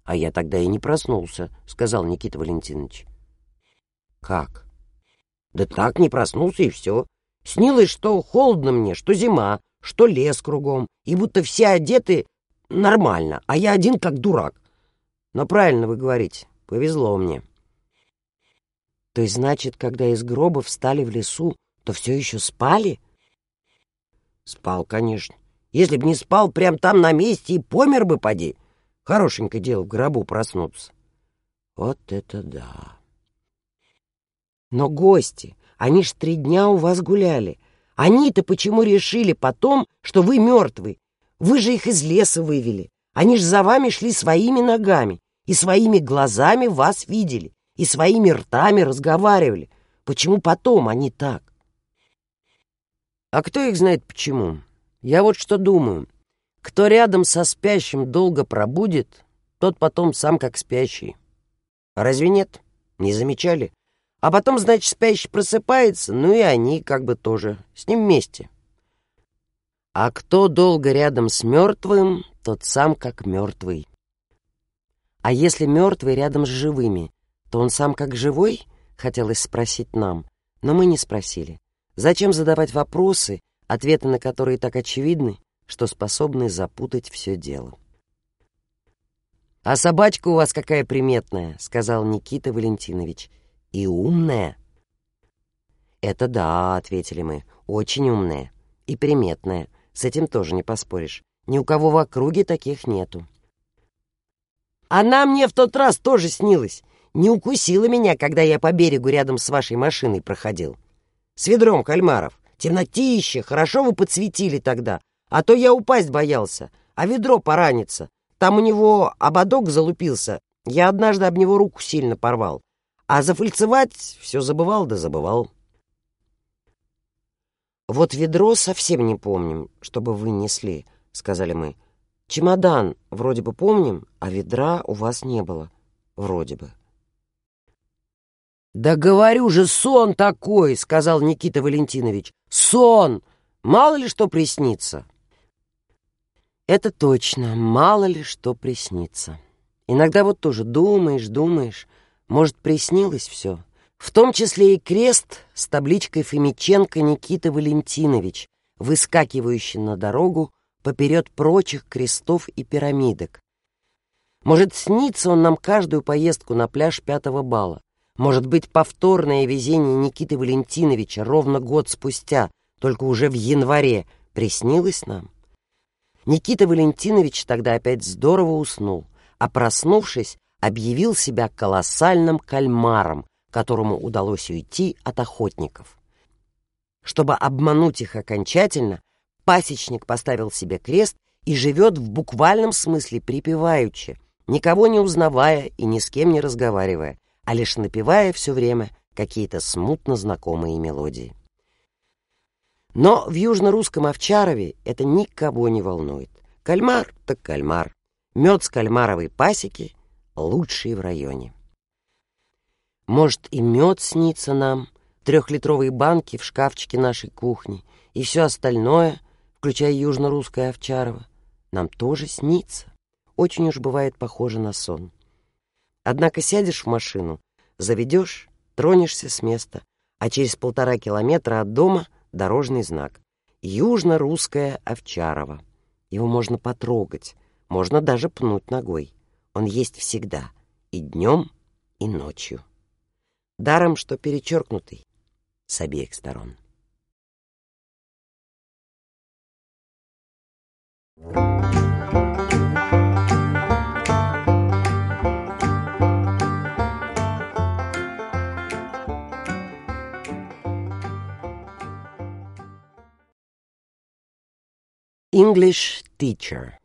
«А я тогда и не проснулся», — сказал Никита Валентинович. «Как?» «Да так, не проснулся, и все. Снилось, что холодно мне, что зима, что лес кругом, и будто все одеты нормально, а я один как дурак. Но правильно вы говорите, повезло мне». «То есть, значит, когда из гроба встали в лесу, то все еще спали?» «Спал, конечно. Если б не спал, прям там на месте и помер бы, поди. Хорошенькое дело в гробу проснуться». «Вот это да!» Но гости, они ж три дня у вас гуляли. Они-то почему решили потом, что вы мертвый? Вы же их из леса вывели. Они ж за вами шли своими ногами и своими глазами вас видели, и своими ртами разговаривали. Почему потом они так? А кто их знает почему? Я вот что думаю. Кто рядом со спящим долго пробудет, тот потом сам как спящий. Разве нет? Не замечали? А потом, значит, спящий просыпается, ну и они как бы тоже с ним вместе. А кто долго рядом с мертвым, тот сам как мертвый. А если мертвый рядом с живыми, то он сам как живой? Хотелось спросить нам, но мы не спросили. Зачем задавать вопросы, ответы на которые так очевидны, что способны запутать все дело? «А собачка у вас какая приметная», — сказал Никита Валентинович и умная?» «Это да», — ответили мы, — «очень умная и приметная. С этим тоже не поспоришь. Ни у кого в округе таких нету». «Она мне в тот раз тоже снилась. Не укусила меня, когда я по берегу рядом с вашей машиной проходил. С ведром кальмаров. Темнотище, хорошо вы подсветили тогда. А то я упасть боялся, а ведро поранится. Там у него ободок залупился. Я однажды об него руку сильно порвал. А зафальцевать все забывал да забывал. «Вот ведро совсем не помним, чтобы вы несли», — сказали мы. «Чемодан вроде бы помним, а ведра у вас не было. Вроде бы». «Да говорю же, сон такой!» — сказал Никита Валентинович. «Сон! Мало ли что приснится!» «Это точно, мало ли что приснится. Иногда вот тоже думаешь, думаешь, может, приснилось все? В том числе и крест с табличкой Фомиченко Никита Валентинович, выскакивающий на дорогу поперед прочих крестов и пирамидок. Может, снится он нам каждую поездку на пляж пятого бала. Может быть, повторное везение Никиты Валентиновича ровно год спустя, только уже в январе, приснилось нам? Никита Валентинович тогда опять здорово уснул, а проснувшись, объявил себя колоссальным кальмаром, которому удалось уйти от охотников. Чтобы обмануть их окончательно, пасечник поставил себе крест и живет в буквальном смысле припеваючи, никого не узнавая и ни с кем не разговаривая, а лишь напевая все время какие-то смутно знакомые мелодии. Но в южно-русском Овчарове это никого не волнует. Кальмар так кальмар. Мед с кальмаровой пасеки лучшие в районе. Может, и мед снится нам, трехлитровые банки в шкафчике нашей кухни, и все остальное, включая южно-русское Овчарово, нам тоже снится. Очень уж бывает похоже на сон. Однако сядешь в машину, заведешь, тронешься с места, а через полтора километра от дома дорожный знак «Южно-русская Овчарова». Его можно потрогать, можно даже пнуть ногой. Он есть всегда, и днем, и ночью. Даром, что перечеркнутый с обеих сторон. English teacher.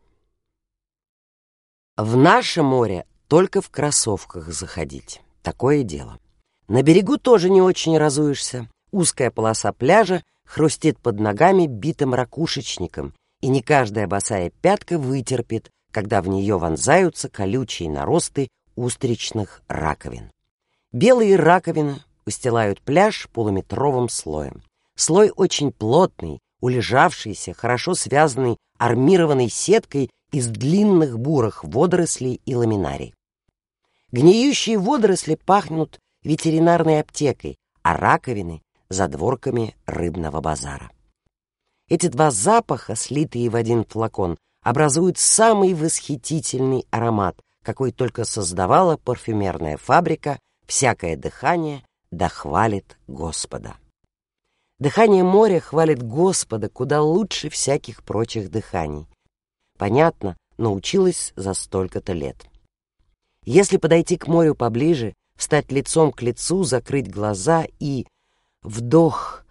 В наше море только в кроссовках заходить. Такое дело. На берегу тоже не очень разуешься. Узкая полоса пляжа хрустит под ногами битым ракушечником, и не каждая босая пятка вытерпит, когда в нее вонзаются колючие наросты устричных раковин. Белые раковины устилают пляж полуметровым слоем. Слой очень плотный, улежавшийся, хорошо связанный армированной сеткой из длинных бурых водорослей и ламинарий. Гниющие водоросли пахнут ветеринарной аптекой, а раковины — задворками рыбного базара. Эти два запаха, слитые в один флакон, образуют самый восхитительный аромат, какой только создавала парфюмерная фабрика «Всякое дыхание да хвалит Господа». Дыхание моря хвалит Господа куда лучше всяких прочих дыханий. Понятно, научилась за столько-то лет. Если подойти к морю поближе, встать лицом к лицу, закрыть глаза и вдох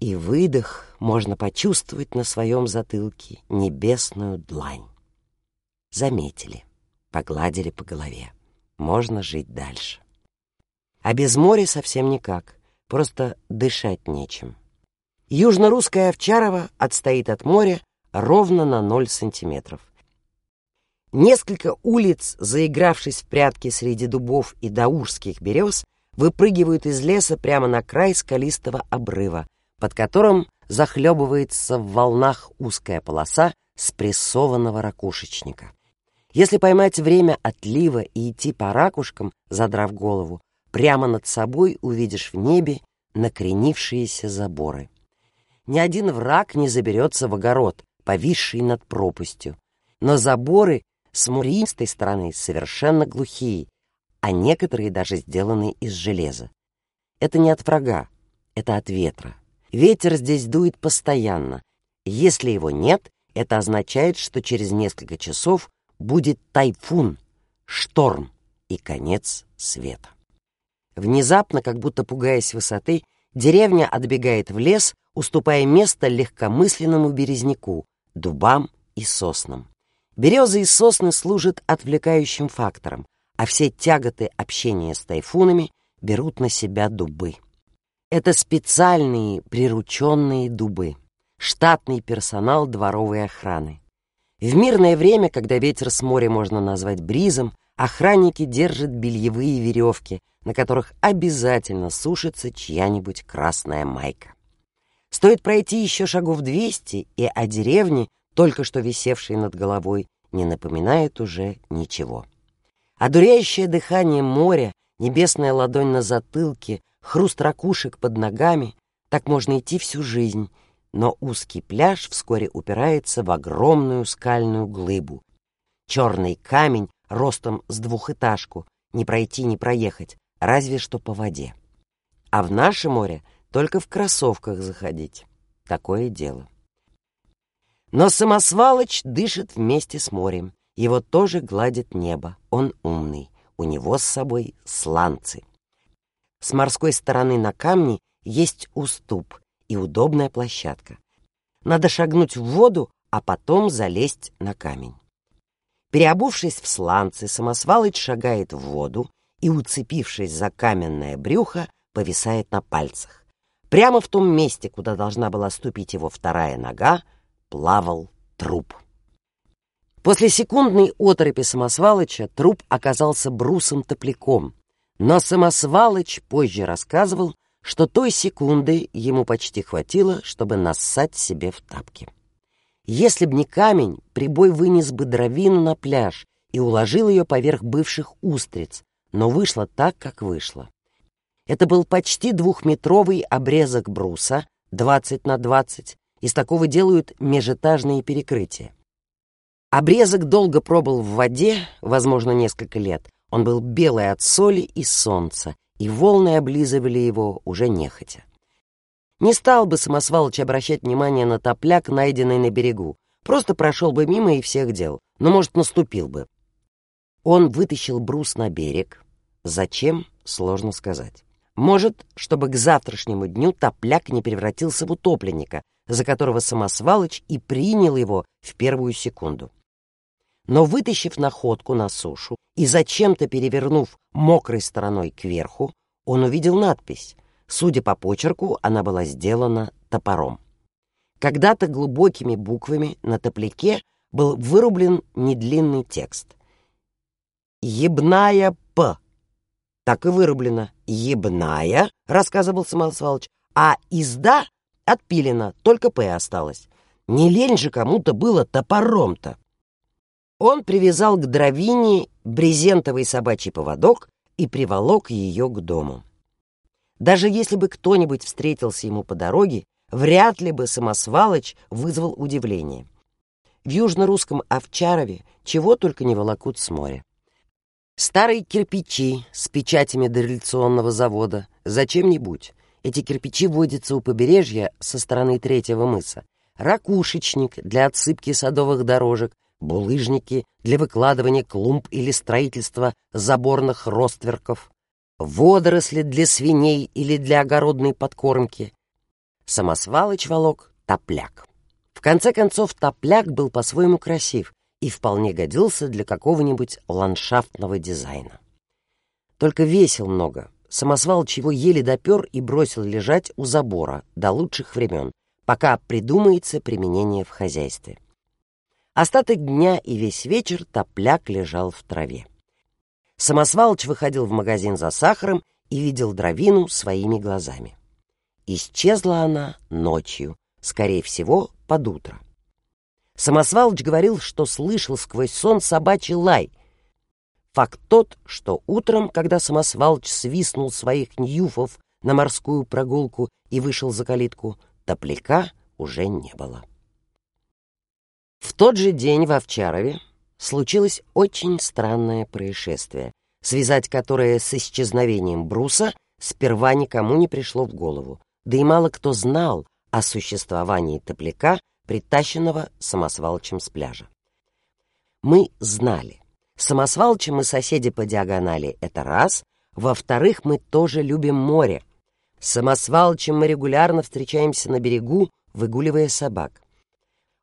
и выдох можно почувствовать на своем затылке небесную длань. Заметили, погладили по голове. Можно жить дальше. А без моря совсем никак, просто дышать нечем. Южно-русская Овчарова отстоит от моря ровно на 0 сантиметров. Несколько улиц, заигравшись в прятки среди дубов и даурских берез, выпрыгивают из леса прямо на край скалистого обрыва, под которым захлебывается в волнах узкая полоса спрессованного ракушечника. Если поймать время отлива и идти по ракушкам, задрав голову, прямо над собой увидишь в небе накренившиеся заборы. Ни один враг не заберется в огород, повисший над пропастью. Но заборы с муристой стороны совершенно глухие, а некоторые даже сделаны из железа. Это не от врага, это от ветра. Ветер здесь дует постоянно. Если его нет, это означает, что через несколько часов будет тайфун, шторм и конец света. Внезапно, как будто пугаясь высоты, деревня отбегает в лес, уступая место легкомысленному березняку, дубам и соснам. Березы и сосны служат отвлекающим фактором, а все тяготы общения с тайфунами берут на себя дубы. Это специальные прирученные дубы, штатный персонал дворовой охраны. В мирное время, когда ветер с моря можно назвать бризом, охранники держат бельевые веревки, на которых обязательно сушится чья-нибудь красная майка. Стоит пройти еще шагов двести, и о деревне, только что висевшей над головой, не напоминает уже ничего. Одуряющее дыхание моря, небесная ладонь на затылке, хруст ракушек под ногами — так можно идти всю жизнь, но узкий пляж вскоре упирается в огромную скальную глыбу. Черный камень ростом с двухэтажку, не пройти, не проехать, разве что по воде. А в наше море только в кроссовках заходить. Такое дело. Но самосвалыч дышит вместе с морем. Его тоже гладит небо. Он умный. У него с собой сланцы. С морской стороны на камне есть уступ и удобная площадка. Надо шагнуть в воду, а потом залезть на камень. Переобувшись в сланцы, самосвалыч шагает в воду и, уцепившись за каменное брюхо, повисает на пальцах. Прямо в том месте, куда должна была ступить его вторая нога, плавал труп. После секундной оторопи Самосвалыча труп оказался брусом-топляком, но Самосвалыч позже рассказывал, что той секунды ему почти хватило, чтобы нассать себе в тапки. Если б не камень, прибой вынес бы дровину на пляж и уложил ее поверх бывших устриц, но вышло так, как вышло. Это был почти двухметровый обрезок бруса, 20 на 20. Из такого делают межэтажные перекрытия. Обрезок долго пробыл в воде, возможно, несколько лет. Он был белый от соли и солнца, и волны облизывали его уже нехотя. Не стал бы Самосвалыч обращать внимание на топляк, найденный на берегу. Просто прошел бы мимо и всех дел. Но, может, наступил бы. Он вытащил брус на берег. Зачем, сложно сказать. Может, чтобы к завтрашнему дню топляк не превратился в утопленника, за которого Самосвалыч и принял его в первую секунду. Но вытащив находку на сушу и зачем-то перевернув мокрой стороной кверху, он увидел надпись. Судя по почерку, она была сделана топором. Когда-то глубокими буквами на топляке был вырублен недлинный текст. «Ебная П». Так и вырублено. «Ебная», — рассказывал Самосвалыч, а «изда» отпилена, только «П» осталось. Не лень же кому-то было топором-то. Он привязал к дровине брезентовый собачий поводок и приволок ее к дому. Даже если бы кто-нибудь встретился ему по дороге, вряд ли бы самосвалыч вызвал удивление. В южно-русском Овчарове чего только не волокут с моря. Старые кирпичи с печатями дореволюционного завода, зачем-нибудь. Эти кирпичи водятся у побережья со стороны третьего мыса. Ракушечник для отсыпки садовых дорожек, булыжники для выкладывания клумб или строительства заборных ростверков, водоросли для свиней или для огородной подкормки. Самосвалыч волок топляк. В конце концов, топляк был по-своему красив и вполне годился для какого-нибудь ландшафтного дизайна. Только весил много. Самосвалыч его еле допер и бросил лежать у забора до лучших времен, пока придумается применение в хозяйстве. Остаток дня и весь вечер топляк лежал в траве. Самосвалыч выходил в магазин за сахаром и видел дровину своими глазами. Исчезла она ночью, скорее всего, под утро. Самосвалыч говорил, что слышал сквозь сон собачий лай. Факт тот, что утром, когда Самосвалыч свистнул своих ньюфов на морскую прогулку и вышел за калитку, топляка уже не было. В тот же день в Овчарове случилось очень странное происшествие, связать которое с исчезновением бруса сперва никому не пришло в голову, да и мало кто знал о существовании топляка, притащенного самосвалчем с пляжа. Мы знали. Самосвалчем и соседи по диагонали — это раз. Во-вторых, мы тоже любим море. С самосвалчем мы регулярно встречаемся на берегу, выгуливая собак.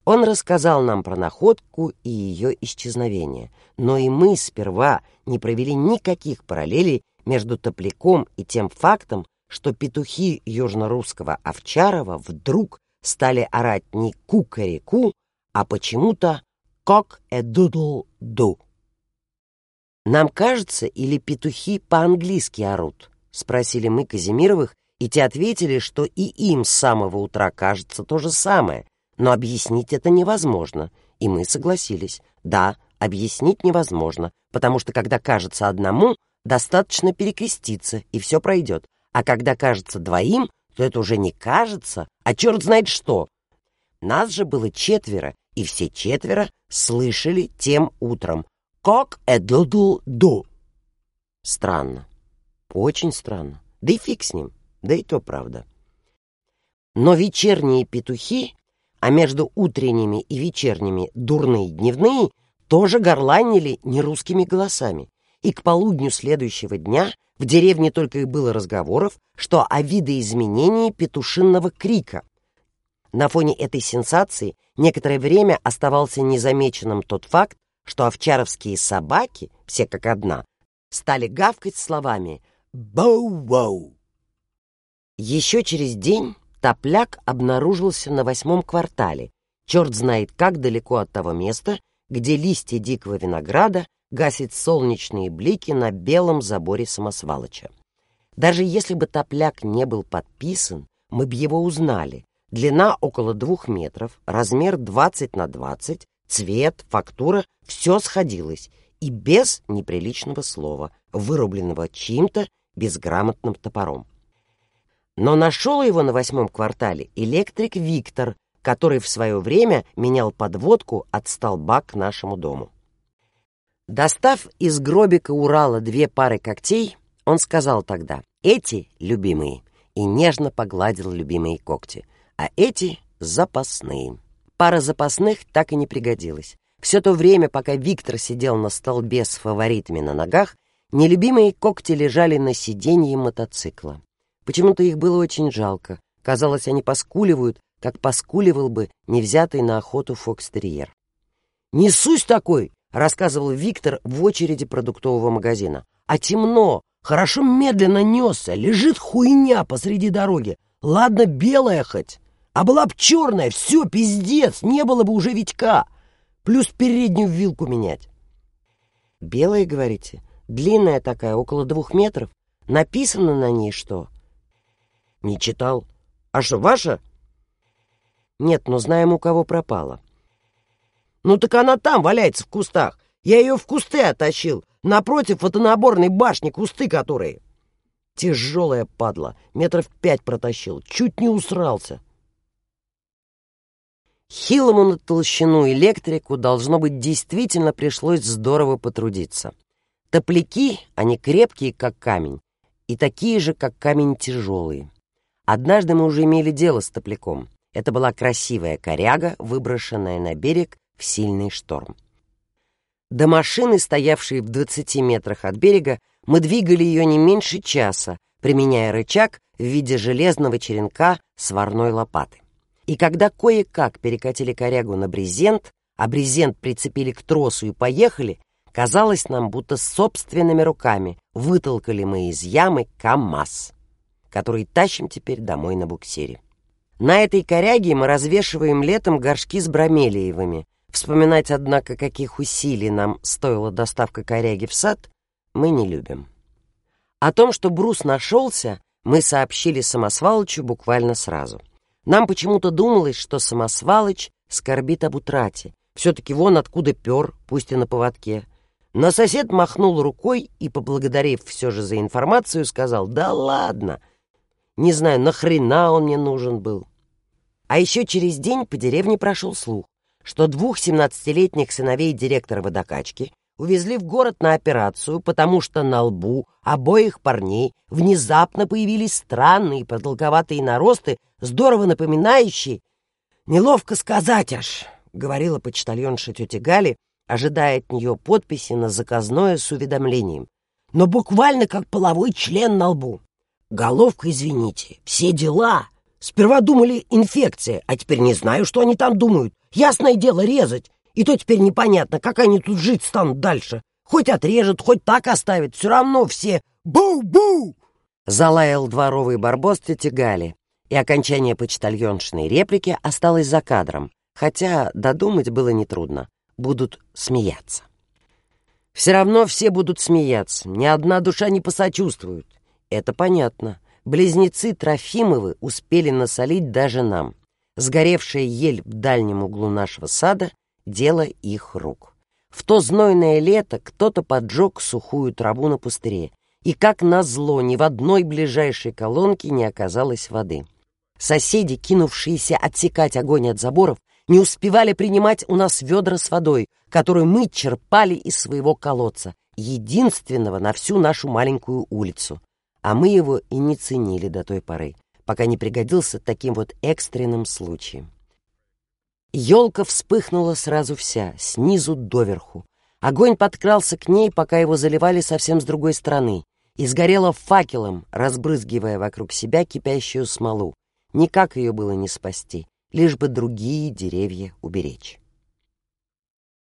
Он рассказал нам про находку и ее исчезновение, но и мы сперва не провели никаких параллелей между топляком и тем фактом, что петухи южно-русского Овчарова вдруг стали орать не кукареку, а почему-то как э дудл ду. Нам кажется, или петухи по-английски орут? Спросили мы Казимировых, и те ответили, что и им с самого утра кажется то же самое — но объяснить это невозможно, и мы согласились. Да, объяснить невозможно, потому что когда кажется одному, достаточно перекреститься, и все пройдет. А когда кажется двоим, то это уже не кажется, а черт знает что. Нас же было четверо, и все четверо слышали тем утром «Как эдл-ду-ду». Странно. Очень странно. Да и фиг с ним. Да и то правда. Но вечерние петухи а между утренними и вечерними дурные дневные тоже горланили нерусскими голосами. И к полудню следующего дня в деревне только и было разговоров, что о видоизменении петушинного крика. На фоне этой сенсации некоторое время оставался незамеченным тот факт, что овчаровские собаки, все как одна, стали гавкать словами «Боу-воу». Еще через день Топляк обнаружился на восьмом квартале, черт знает как далеко от того места, где листья дикого винограда гасят солнечные блики на белом заборе самосвалоча. Даже если бы топляк не был подписан, мы бы его узнали. Длина около двух метров, размер 20 на 20, цвет, фактура — все сходилось, и без неприличного слова, вырубленного чьим-то безграмотным топором. Но нашел его на восьмом квартале электрик Виктор, который в свое время менял подводку от столба к нашему дому. Достав из гробика Урала две пары когтей, он сказал тогда «Эти любимые» и нежно погладил любимые когти, а эти запасные. Пара запасных так и не пригодилась. Все то время, пока Виктор сидел на столбе с фаворитами на ногах, нелюбимые когти лежали на сиденье мотоцикла. Почему-то их было очень жалко. Казалось, они поскуливают, как поскуливал бы невзятый на охоту фокстерьер. «Несусь такой!» — рассказывал Виктор в очереди продуктового магазина. «А темно! Хорошо медленно несся, лежит хуйня посреди дороги. Ладно, белая хоть, а была б черная, все, пиздец, не было бы уже Витька!» Плюс переднюю вилку менять. Белая, говорите? Длинная такая, около двух метров. Написано на ней что? Не читал. А что, ваша? Нет, но знаем, у кого пропала. Ну так она там валяется в кустах. Я ее в кусты оттащил. Напротив фотонаборной башни кусты которые. Тяжелая падла. Метров пять протащил. Чуть не усрался. Хилому на толщину электрику, должно быть, действительно пришлось здорово потрудиться. Топляки, они крепкие, как камень, и такие же, как камень, тяжелые. Однажды мы уже имели дело с топляком. Это была красивая коряга, выброшенная на берег в сильный шторм. До машины, стоявшей в 20 метрах от берега, мы двигали ее не меньше часа, применяя рычаг в виде железного черенка сварной лопаты. И когда кое-как перекатили корягу на брезент, а брезент прицепили к тросу и поехали, казалось нам, будто собственными руками вытолкали мы из ямы КамАЗ, который тащим теперь домой на буксире. На этой коряге мы развешиваем летом горшки с бромелиевыми. Вспоминать, однако, каких усилий нам стоила доставка коряги в сад, мы не любим. О том, что брус нашелся, мы сообщили Самосвалычу буквально сразу — нам почему-то думалось, что Самосвалыч скорбит об утрате. Все-таки вон откуда пер, пусть и на поводке. Но сосед махнул рукой и, поблагодарив все же за информацию, сказал «Да ладно! Не знаю, нахрена он мне нужен был». А еще через день по деревне прошел слух, что двух семнадцатилетних сыновей директора водокачки увезли в город на операцию, потому что на лбу обоих парней внезапно появились странные продолговатые наросты, здорово напоминающие... «Неловко сказать аж», — говорила почтальонша тетя Гали, ожидая от нее подписи на заказное с уведомлением. «Но буквально как половой член на лбу. Головка, извините, все дела. Сперва думали инфекция, а теперь не знаю, что они там думают. Ясное дело, резать. И то теперь непонятно, как они тут жить станут дальше. Хоть отрежут, хоть так оставят, все равно все «Бу-бу!» Залаял дворовый барбос тети Гали, и окончание почтальоншной реплики осталось за кадром, хотя додумать было нетрудно. Будут смеяться. Все равно все будут смеяться, ни одна душа не посочувствует. Это понятно. Близнецы Трофимовы успели насолить даже нам. Сгоревшая ель в дальнем углу нашего сада дело их рук. В то знойное лето кто-то поджег сухую траву на пустыре, и, как назло, ни в одной ближайшей колонке не оказалось воды. Соседи, кинувшиеся отсекать огонь от заборов, не успевали принимать у нас ведра с водой, которую мы черпали из своего колодца, единственного на всю нашу маленькую улицу. А мы его и не ценили до той поры, пока не пригодился таким вот экстренным случаем. Елка вспыхнула сразу вся, снизу доверху. Огонь подкрался к ней, пока его заливали совсем с другой стороны, и сгорела факелом, разбрызгивая вокруг себя кипящую смолу. Никак ее было не спасти, лишь бы другие деревья уберечь.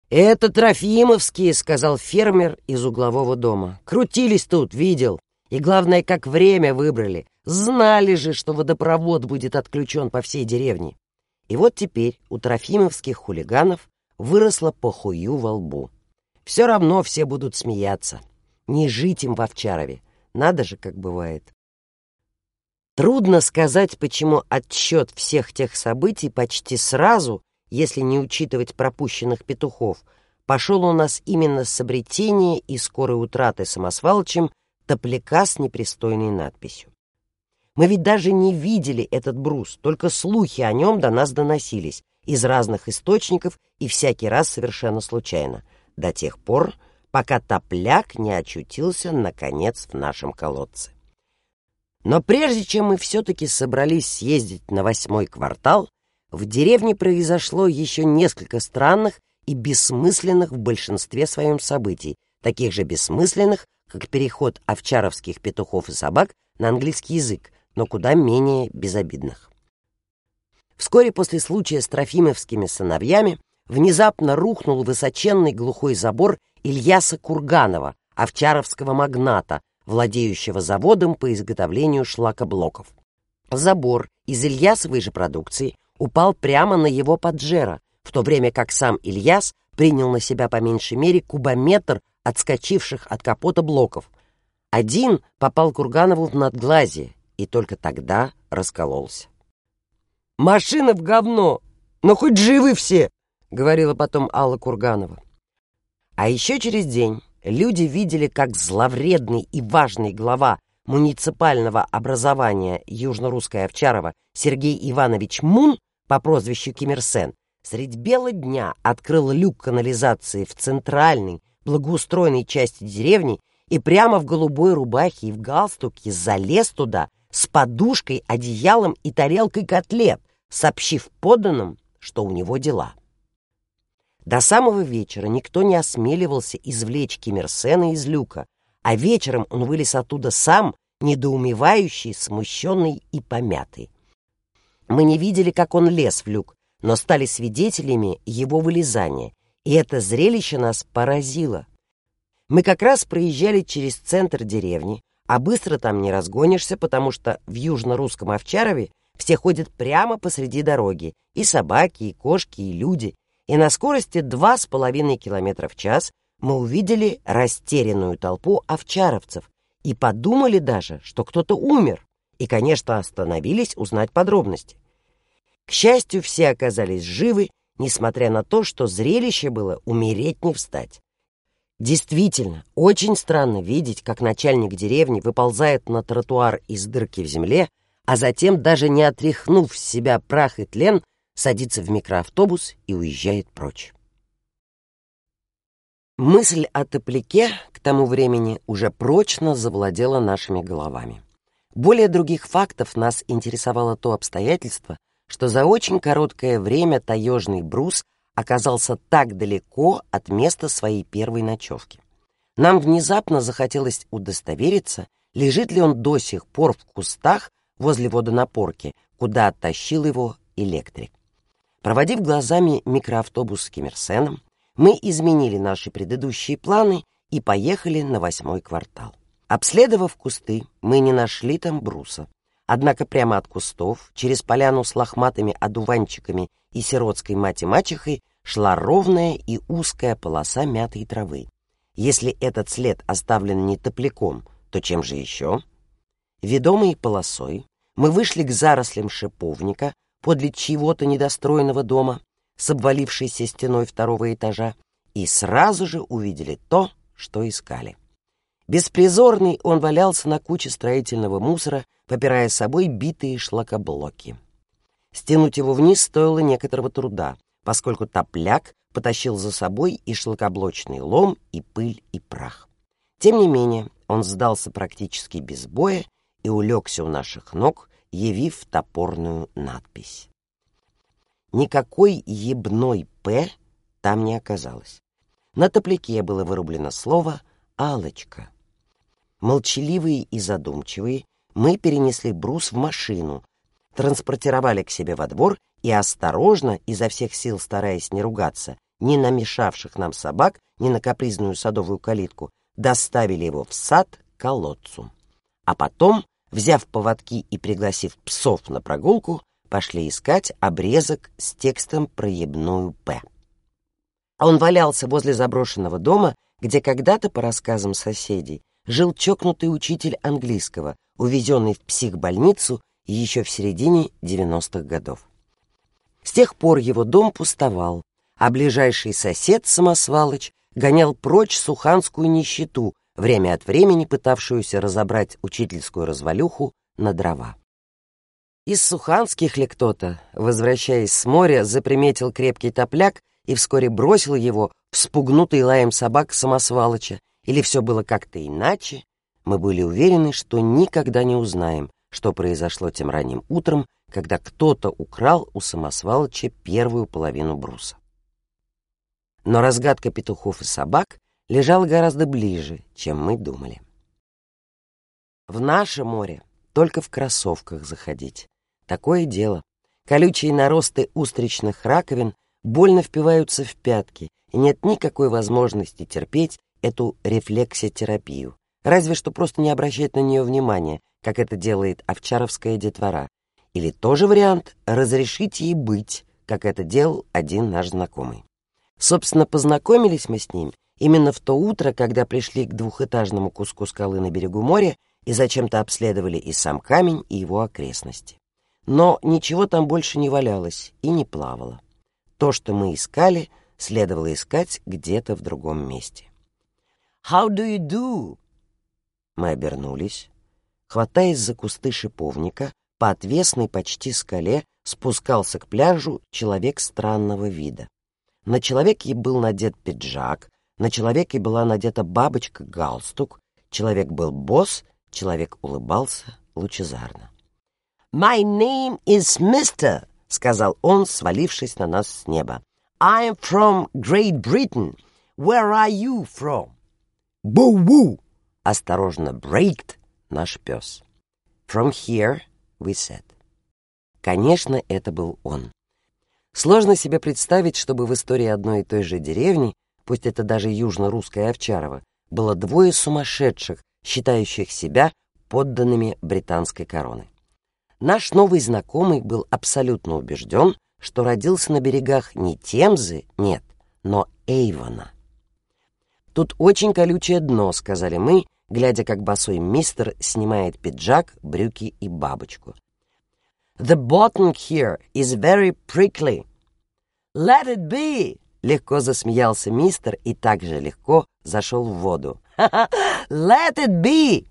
«Это Трофимовские», — сказал фермер из углового дома. «Крутились тут, видел. И главное, как время выбрали. Знали же, что водопровод будет отключен по всей деревне. И вот теперь у трофимовских хулиганов выросла похую во лбу. Все равно все будут смеяться. Не жить им в Овчарове. Надо же, как бывает. Трудно сказать, почему отсчет всех тех событий почти сразу, если не учитывать пропущенных петухов, пошел у нас именно с обретения и скорой утраты самосвалычем топляка с непристойной надписью. Мы ведь даже не видели этот брус, только слухи о нем до нас доносились из разных источников и всякий раз совершенно случайно, до тех пор, пока топляк не очутился, наконец, в нашем колодце. Но прежде чем мы все-таки собрались съездить на восьмой квартал, в деревне произошло еще несколько странных и бессмысленных в большинстве своем событий, таких же бессмысленных, как переход овчаровских петухов и собак на английский язык, но куда менее безобидных. Вскоре после случая с Трофимовскими сыновьями внезапно рухнул высоченный глухой забор Ильяса Курганова, овчаровского магната, владеющего заводом по изготовлению шлакоблоков. Забор из Ильясовой же продукции упал прямо на его поджера, в то время как сам Ильяс принял на себя по меньшей мере кубометр отскочивших от капота блоков. Один попал Курганову в надглазие и только тогда раскололся. «Машина в говно! Но хоть живы все!» — говорила потом Алла Курганова. А еще через день люди видели, как зловредный и важный глава муниципального образования Южно-Русская Овчарова Сергей Иванович Мун по прозвищу Кимирсен средь бела дня открыл люк канализации в центральной, благоустроенной части деревни и прямо в голубой рубахе и в галстуке залез туда с подушкой, одеялом и тарелкой котлет, сообщив подданным, что у него дела. До самого вечера никто не осмеливался извлечь Киммерсена из люка, а вечером он вылез оттуда сам, недоумевающий, смущенный и помятый. Мы не видели, как он лез в люк, но стали свидетелями его вылезания, и это зрелище нас поразило. Мы как раз проезжали через центр деревни, а быстро там не разгонишься, потому что в южно-русском Овчарове все ходят прямо посреди дороги, и собаки, и кошки, и люди, и на скорости два с половиной километра в час мы увидели растерянную толпу овчаровцев и подумали даже, что кто-то умер, и, конечно, остановились узнать подробности. К счастью, все оказались живы, несмотря на то, что зрелище было умереть не встать. Действительно, очень странно видеть, как начальник деревни выползает на тротуар из дырки в земле, а затем, даже не отряхнув с себя прах и тлен, садится в микроавтобус и уезжает прочь. Мысль о топляке к тому времени уже прочно завладела нашими головами. Более других фактов нас интересовало то обстоятельство, что за очень короткое время таежный брус оказался так далеко от места своей первой ночевки. Нам внезапно захотелось удостовериться, лежит ли он до сих пор в кустах возле водонапорки, куда оттащил его электрик. Проводив глазами микроавтобус с Киммерсеном, мы изменили наши предыдущие планы и поехали на восьмой квартал. Обследовав кусты, мы не нашли там бруса. Однако прямо от кустов, через поляну с лохматыми одуванчиками и сиротской мать-мачехой, шла ровная и узкая полоса мятой травы. Если этот след оставлен не топляком, то чем же еще? Ведомые полосой, мы вышли к зарослям шиповника, подле чьего-то недостроенного дома с обвалившейся стеной второго этажа и сразу же увидели то, что искали. Беспризорный он валялся на куче строительного мусора, попирая собой битые шлакоблоки. Стянуть его вниз стоило некоторого труда, поскольку топляк потащил за собой и шлакоблочный лом, и пыль, и прах. Тем не менее, он сдался практически без боя и улегся у наших ног, явив топорную надпись. Никакой ебной «П» там не оказалось. На топляке было вырублено слово «Алочка». Молчаливые и задумчивые, мы перенесли брус в машину, транспортировали к себе во двор и осторожно, изо всех сил стараясь не ругаться, ни на мешавших нам собак, ни на капризную садовую калитку, доставили его в сад к колодцу. А потом взяв поводки и пригласив псов на прогулку, пошли искать обрезок с текстом про ебную «П». Он валялся возле заброшенного дома, где когда-то, по рассказам соседей, жил чокнутый учитель английского, увезенный в психбольницу еще в середине 90-х годов. С тех пор его дом пустовал, а ближайший сосед Самосвалыч гонял прочь суханскую нищету, время от времени пытавшуюся разобрать учительскую развалюху на дрова. Из суханских ли кто-то, возвращаясь с моря, заприметил крепкий топляк и вскоре бросил его в спугнутый лаем собак Самосвалыча, или все было как-то иначе, мы были уверены, что никогда не узнаем, что произошло тем ранним утром, когда кто-то украл у Самосвалыча первую половину бруса. Но разгадка петухов и собак лежала гораздо ближе, чем мы думали. В наше море только в кроссовках заходить. Такое дело. Колючие наросты устричных раковин больно впиваются в пятки, и нет никакой возможности терпеть эту рефлексотерапию, разве что просто не обращать на нее внимания, как это делает овчаровская детвора. Или тоже вариант «разрешить ей быть», как это делал один наш знакомый. Собственно, познакомились мы с ним именно в то утро, когда пришли к двухэтажному куску скалы на берегу моря и зачем-то обследовали и сам камень, и его окрестности. Но ничего там больше не валялось и не плавало. То, что мы искали, следовало искать где-то в другом месте. «How do you do?» Мы обернулись. Хватаясь за кусты шиповника, по отвесной почти скале спускался к пляжу человек странного вида. На человеке был надет пиджак, на человеке была надета бабочка-галстук, человек был босс, человек улыбался лучезарно. «My name is Mister», — сказал он, свалившись на нас с неба. «I'm from Great Britain. Where are you from?» «Бу-бу!» — осторожно брейкт наш пес. «From here», — we said. Конечно, это был он. Сложно себе представить, чтобы в истории одной и той же деревни, пусть это даже южно-русская Овчарова, было двое сумасшедших, считающих себя подданными британской короны. Наш новый знакомый был абсолютно убежден, что родился на берегах не Темзы, нет, но Эйвона. «Тут очень колючее дно», — сказали мы, глядя, как босой мистер снимает пиджак, брюки и бабочку. «The bottom here is very prickly». «Let it be!» — легко засмеялся мистер и также легко зашел в воду. «Let it be!»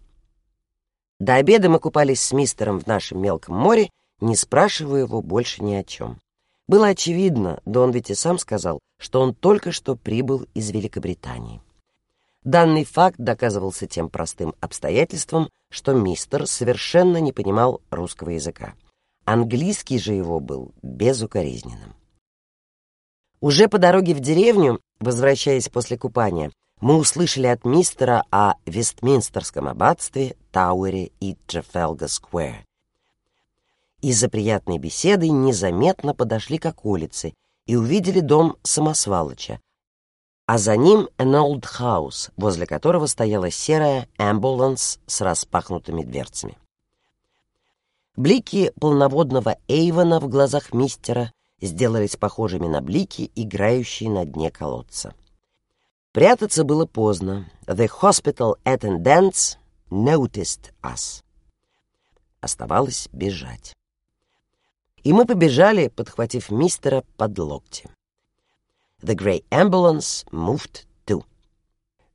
До обеда мы купались с мистером в нашем мелком море, не спрашивая его больше ни о чем. Было очевидно, да он ведь и сам сказал, что он только что прибыл из Великобритании. Данный факт доказывался тем простым обстоятельством, что мистер совершенно не понимал русского языка. Английский же его был безукоризненным. Уже по дороге в деревню, возвращаясь после купания, мы услышали от мистера о Вестминстерском аббатстве, Тауэре и Джеффелга-сквер. Из-за приятной беседы незаметно подошли к околице и увидели дом Самосвалыча, а за ним an old house, возле которого стояла серая ambulance с распахнутыми дверцами. Блики полноводного Эйвона в глазах мистера сделались похожими на блики, играющие на дне колодца. Прятаться было поздно. The hospital attendants noticed us. Оставалось бежать. И мы побежали, подхватив мистера под локти. The grey ambulance moved too.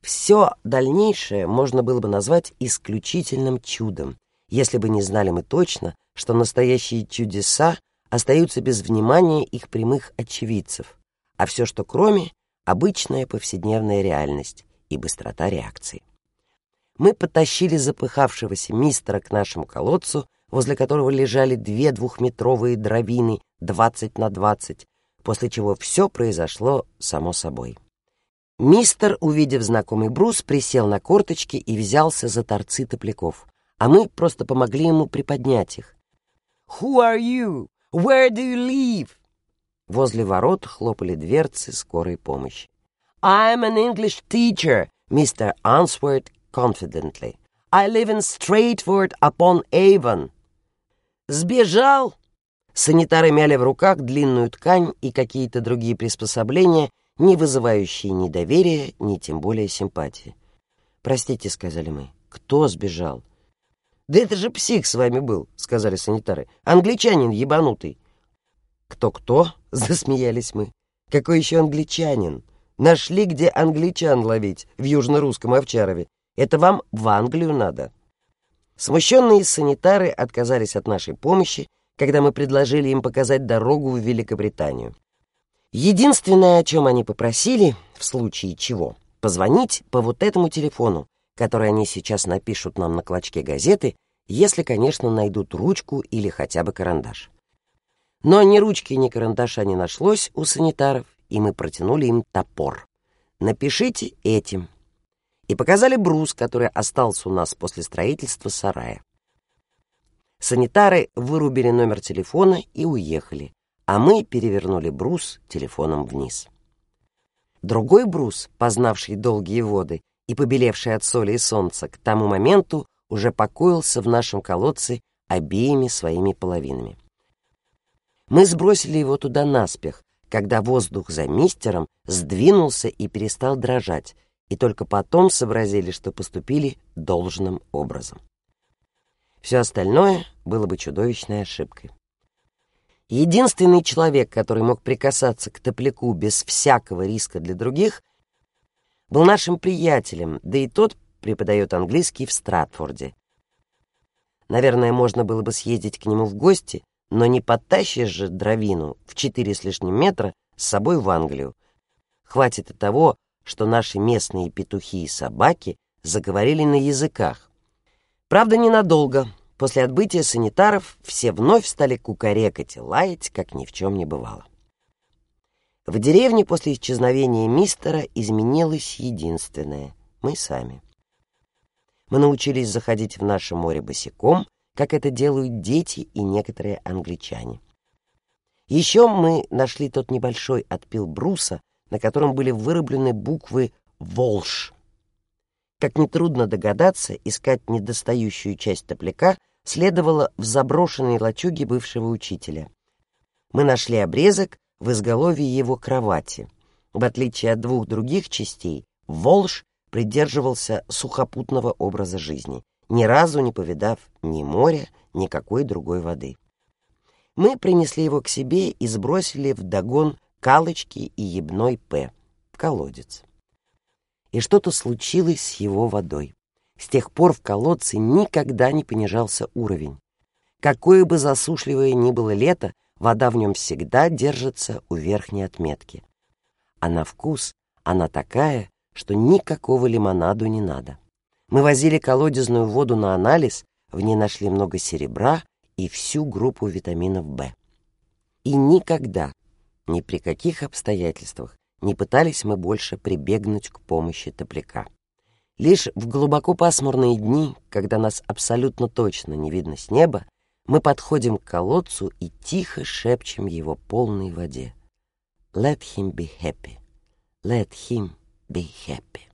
Все дальнейшее можно было бы назвать исключительным чудом, если бы не знали мы точно, что настоящие чудеса остаются без внимания их прямых очевидцев, а все, что кроме, обычная повседневная реальность и быстрота реакции. Мы потащили запыхавшегося мистера к нашему колодцу, возле которого лежали две двухметровые дровины 20 на 20, после чего все произошло само собой. Мистер, увидев знакомый брус, присел на корточки и взялся за торцы топляков, а мы просто помогли ему приподнять их. «Who are you? Where do you live?» Возле ворот хлопали дверцы скорой помощи. «I'm an English teacher», Mr. answered confidently. «I live in Stratford upon Avon». «Сбежал?» Санитары мяли в руках длинную ткань и какие-то другие приспособления, не вызывающие ни доверия, ни тем более симпатии. «Простите», — сказали мы, — «кто сбежал?» «Да это же псих с вами был», — сказали санитары. «Англичанин ебанутый». «Кто-кто?» — засмеялись мы. Какой еще англичанин? Нашли, где англичан ловить в южно-русском Овчарове. Это вам в Англию надо. Смущенные санитары отказались от нашей помощи, когда мы предложили им показать дорогу в Великобританию. Единственное, о чем они попросили, в случае чего, позвонить по вот этому телефону, который они сейчас напишут нам на клочке газеты, если, конечно, найдут ручку или хотя бы карандаш. Но ни ручки, ни карандаша не нашлось у санитаров, и мы протянули им топор. «Напишите этим», и показали брус, который остался у нас после строительства сарая. Санитары вырубили номер телефона и уехали, а мы перевернули брус телефоном вниз. Другой брус, познавший долгие воды и побелевший от соли и солнца, к тому моменту уже покоился в нашем колодце обеими своими половинами. Мы сбросили его туда наспех, когда воздух за мистером сдвинулся и перестал дрожать, и только потом сообразили, что поступили должным образом. Все остальное было бы чудовищной ошибкой. Единственный человек, который мог прикасаться к топляку без всякого риска для других, был нашим приятелем, да и тот преподает английский в Стратфорде. Наверное, можно было бы съездить к нему в гости, но не подтащишь же дровину в четыре с лишним метра с собой в Англию. Хватит и того, что наши местные петухи и собаки заговорили на языках. Правда, ненадолго. После отбытия санитаров все вновь стали кукарекать и лаять, как ни в чем не бывало. В деревне после исчезновения мистера изменилось единственное — мы сами. Мы научились заходить в наше море босиком, как это делают дети и некоторые англичане. Еще мы нашли тот небольшой отпил бруса, на котором были вырублены буквы «Волш». Как нетрудно догадаться, искать недостающую часть топляка следовало в заброшенной лачуге бывшего учителя. Мы нашли обрезок в изголовье его кровати. В отличие от двух других частей, Волш придерживался сухопутного образа жизни, ни разу не повидав ни моря, ни какой другой воды. Мы принесли его к себе и сбросили в догон Калочки и Ебной П. в колодец. И что-то случилось с его водой. С тех пор в колодце никогда не понижался уровень. Какое бы засушливое ни было лето, вода в нем всегда держится у верхней отметки. А на вкус она такая, что никакого лимонаду не надо. Мы возили колодезную воду на анализ, в ней нашли много серебра и всю группу витаминов В. И никогда ни при каких обстоятельствах не пытались мы больше прибегнуть к помощи топляка. Лишь в глубоко пасмурные дни, когда нас абсолютно точно не видно с неба, мы подходим к колодцу и тихо шепчем его полной воде. Let him be happy. Let him be happy.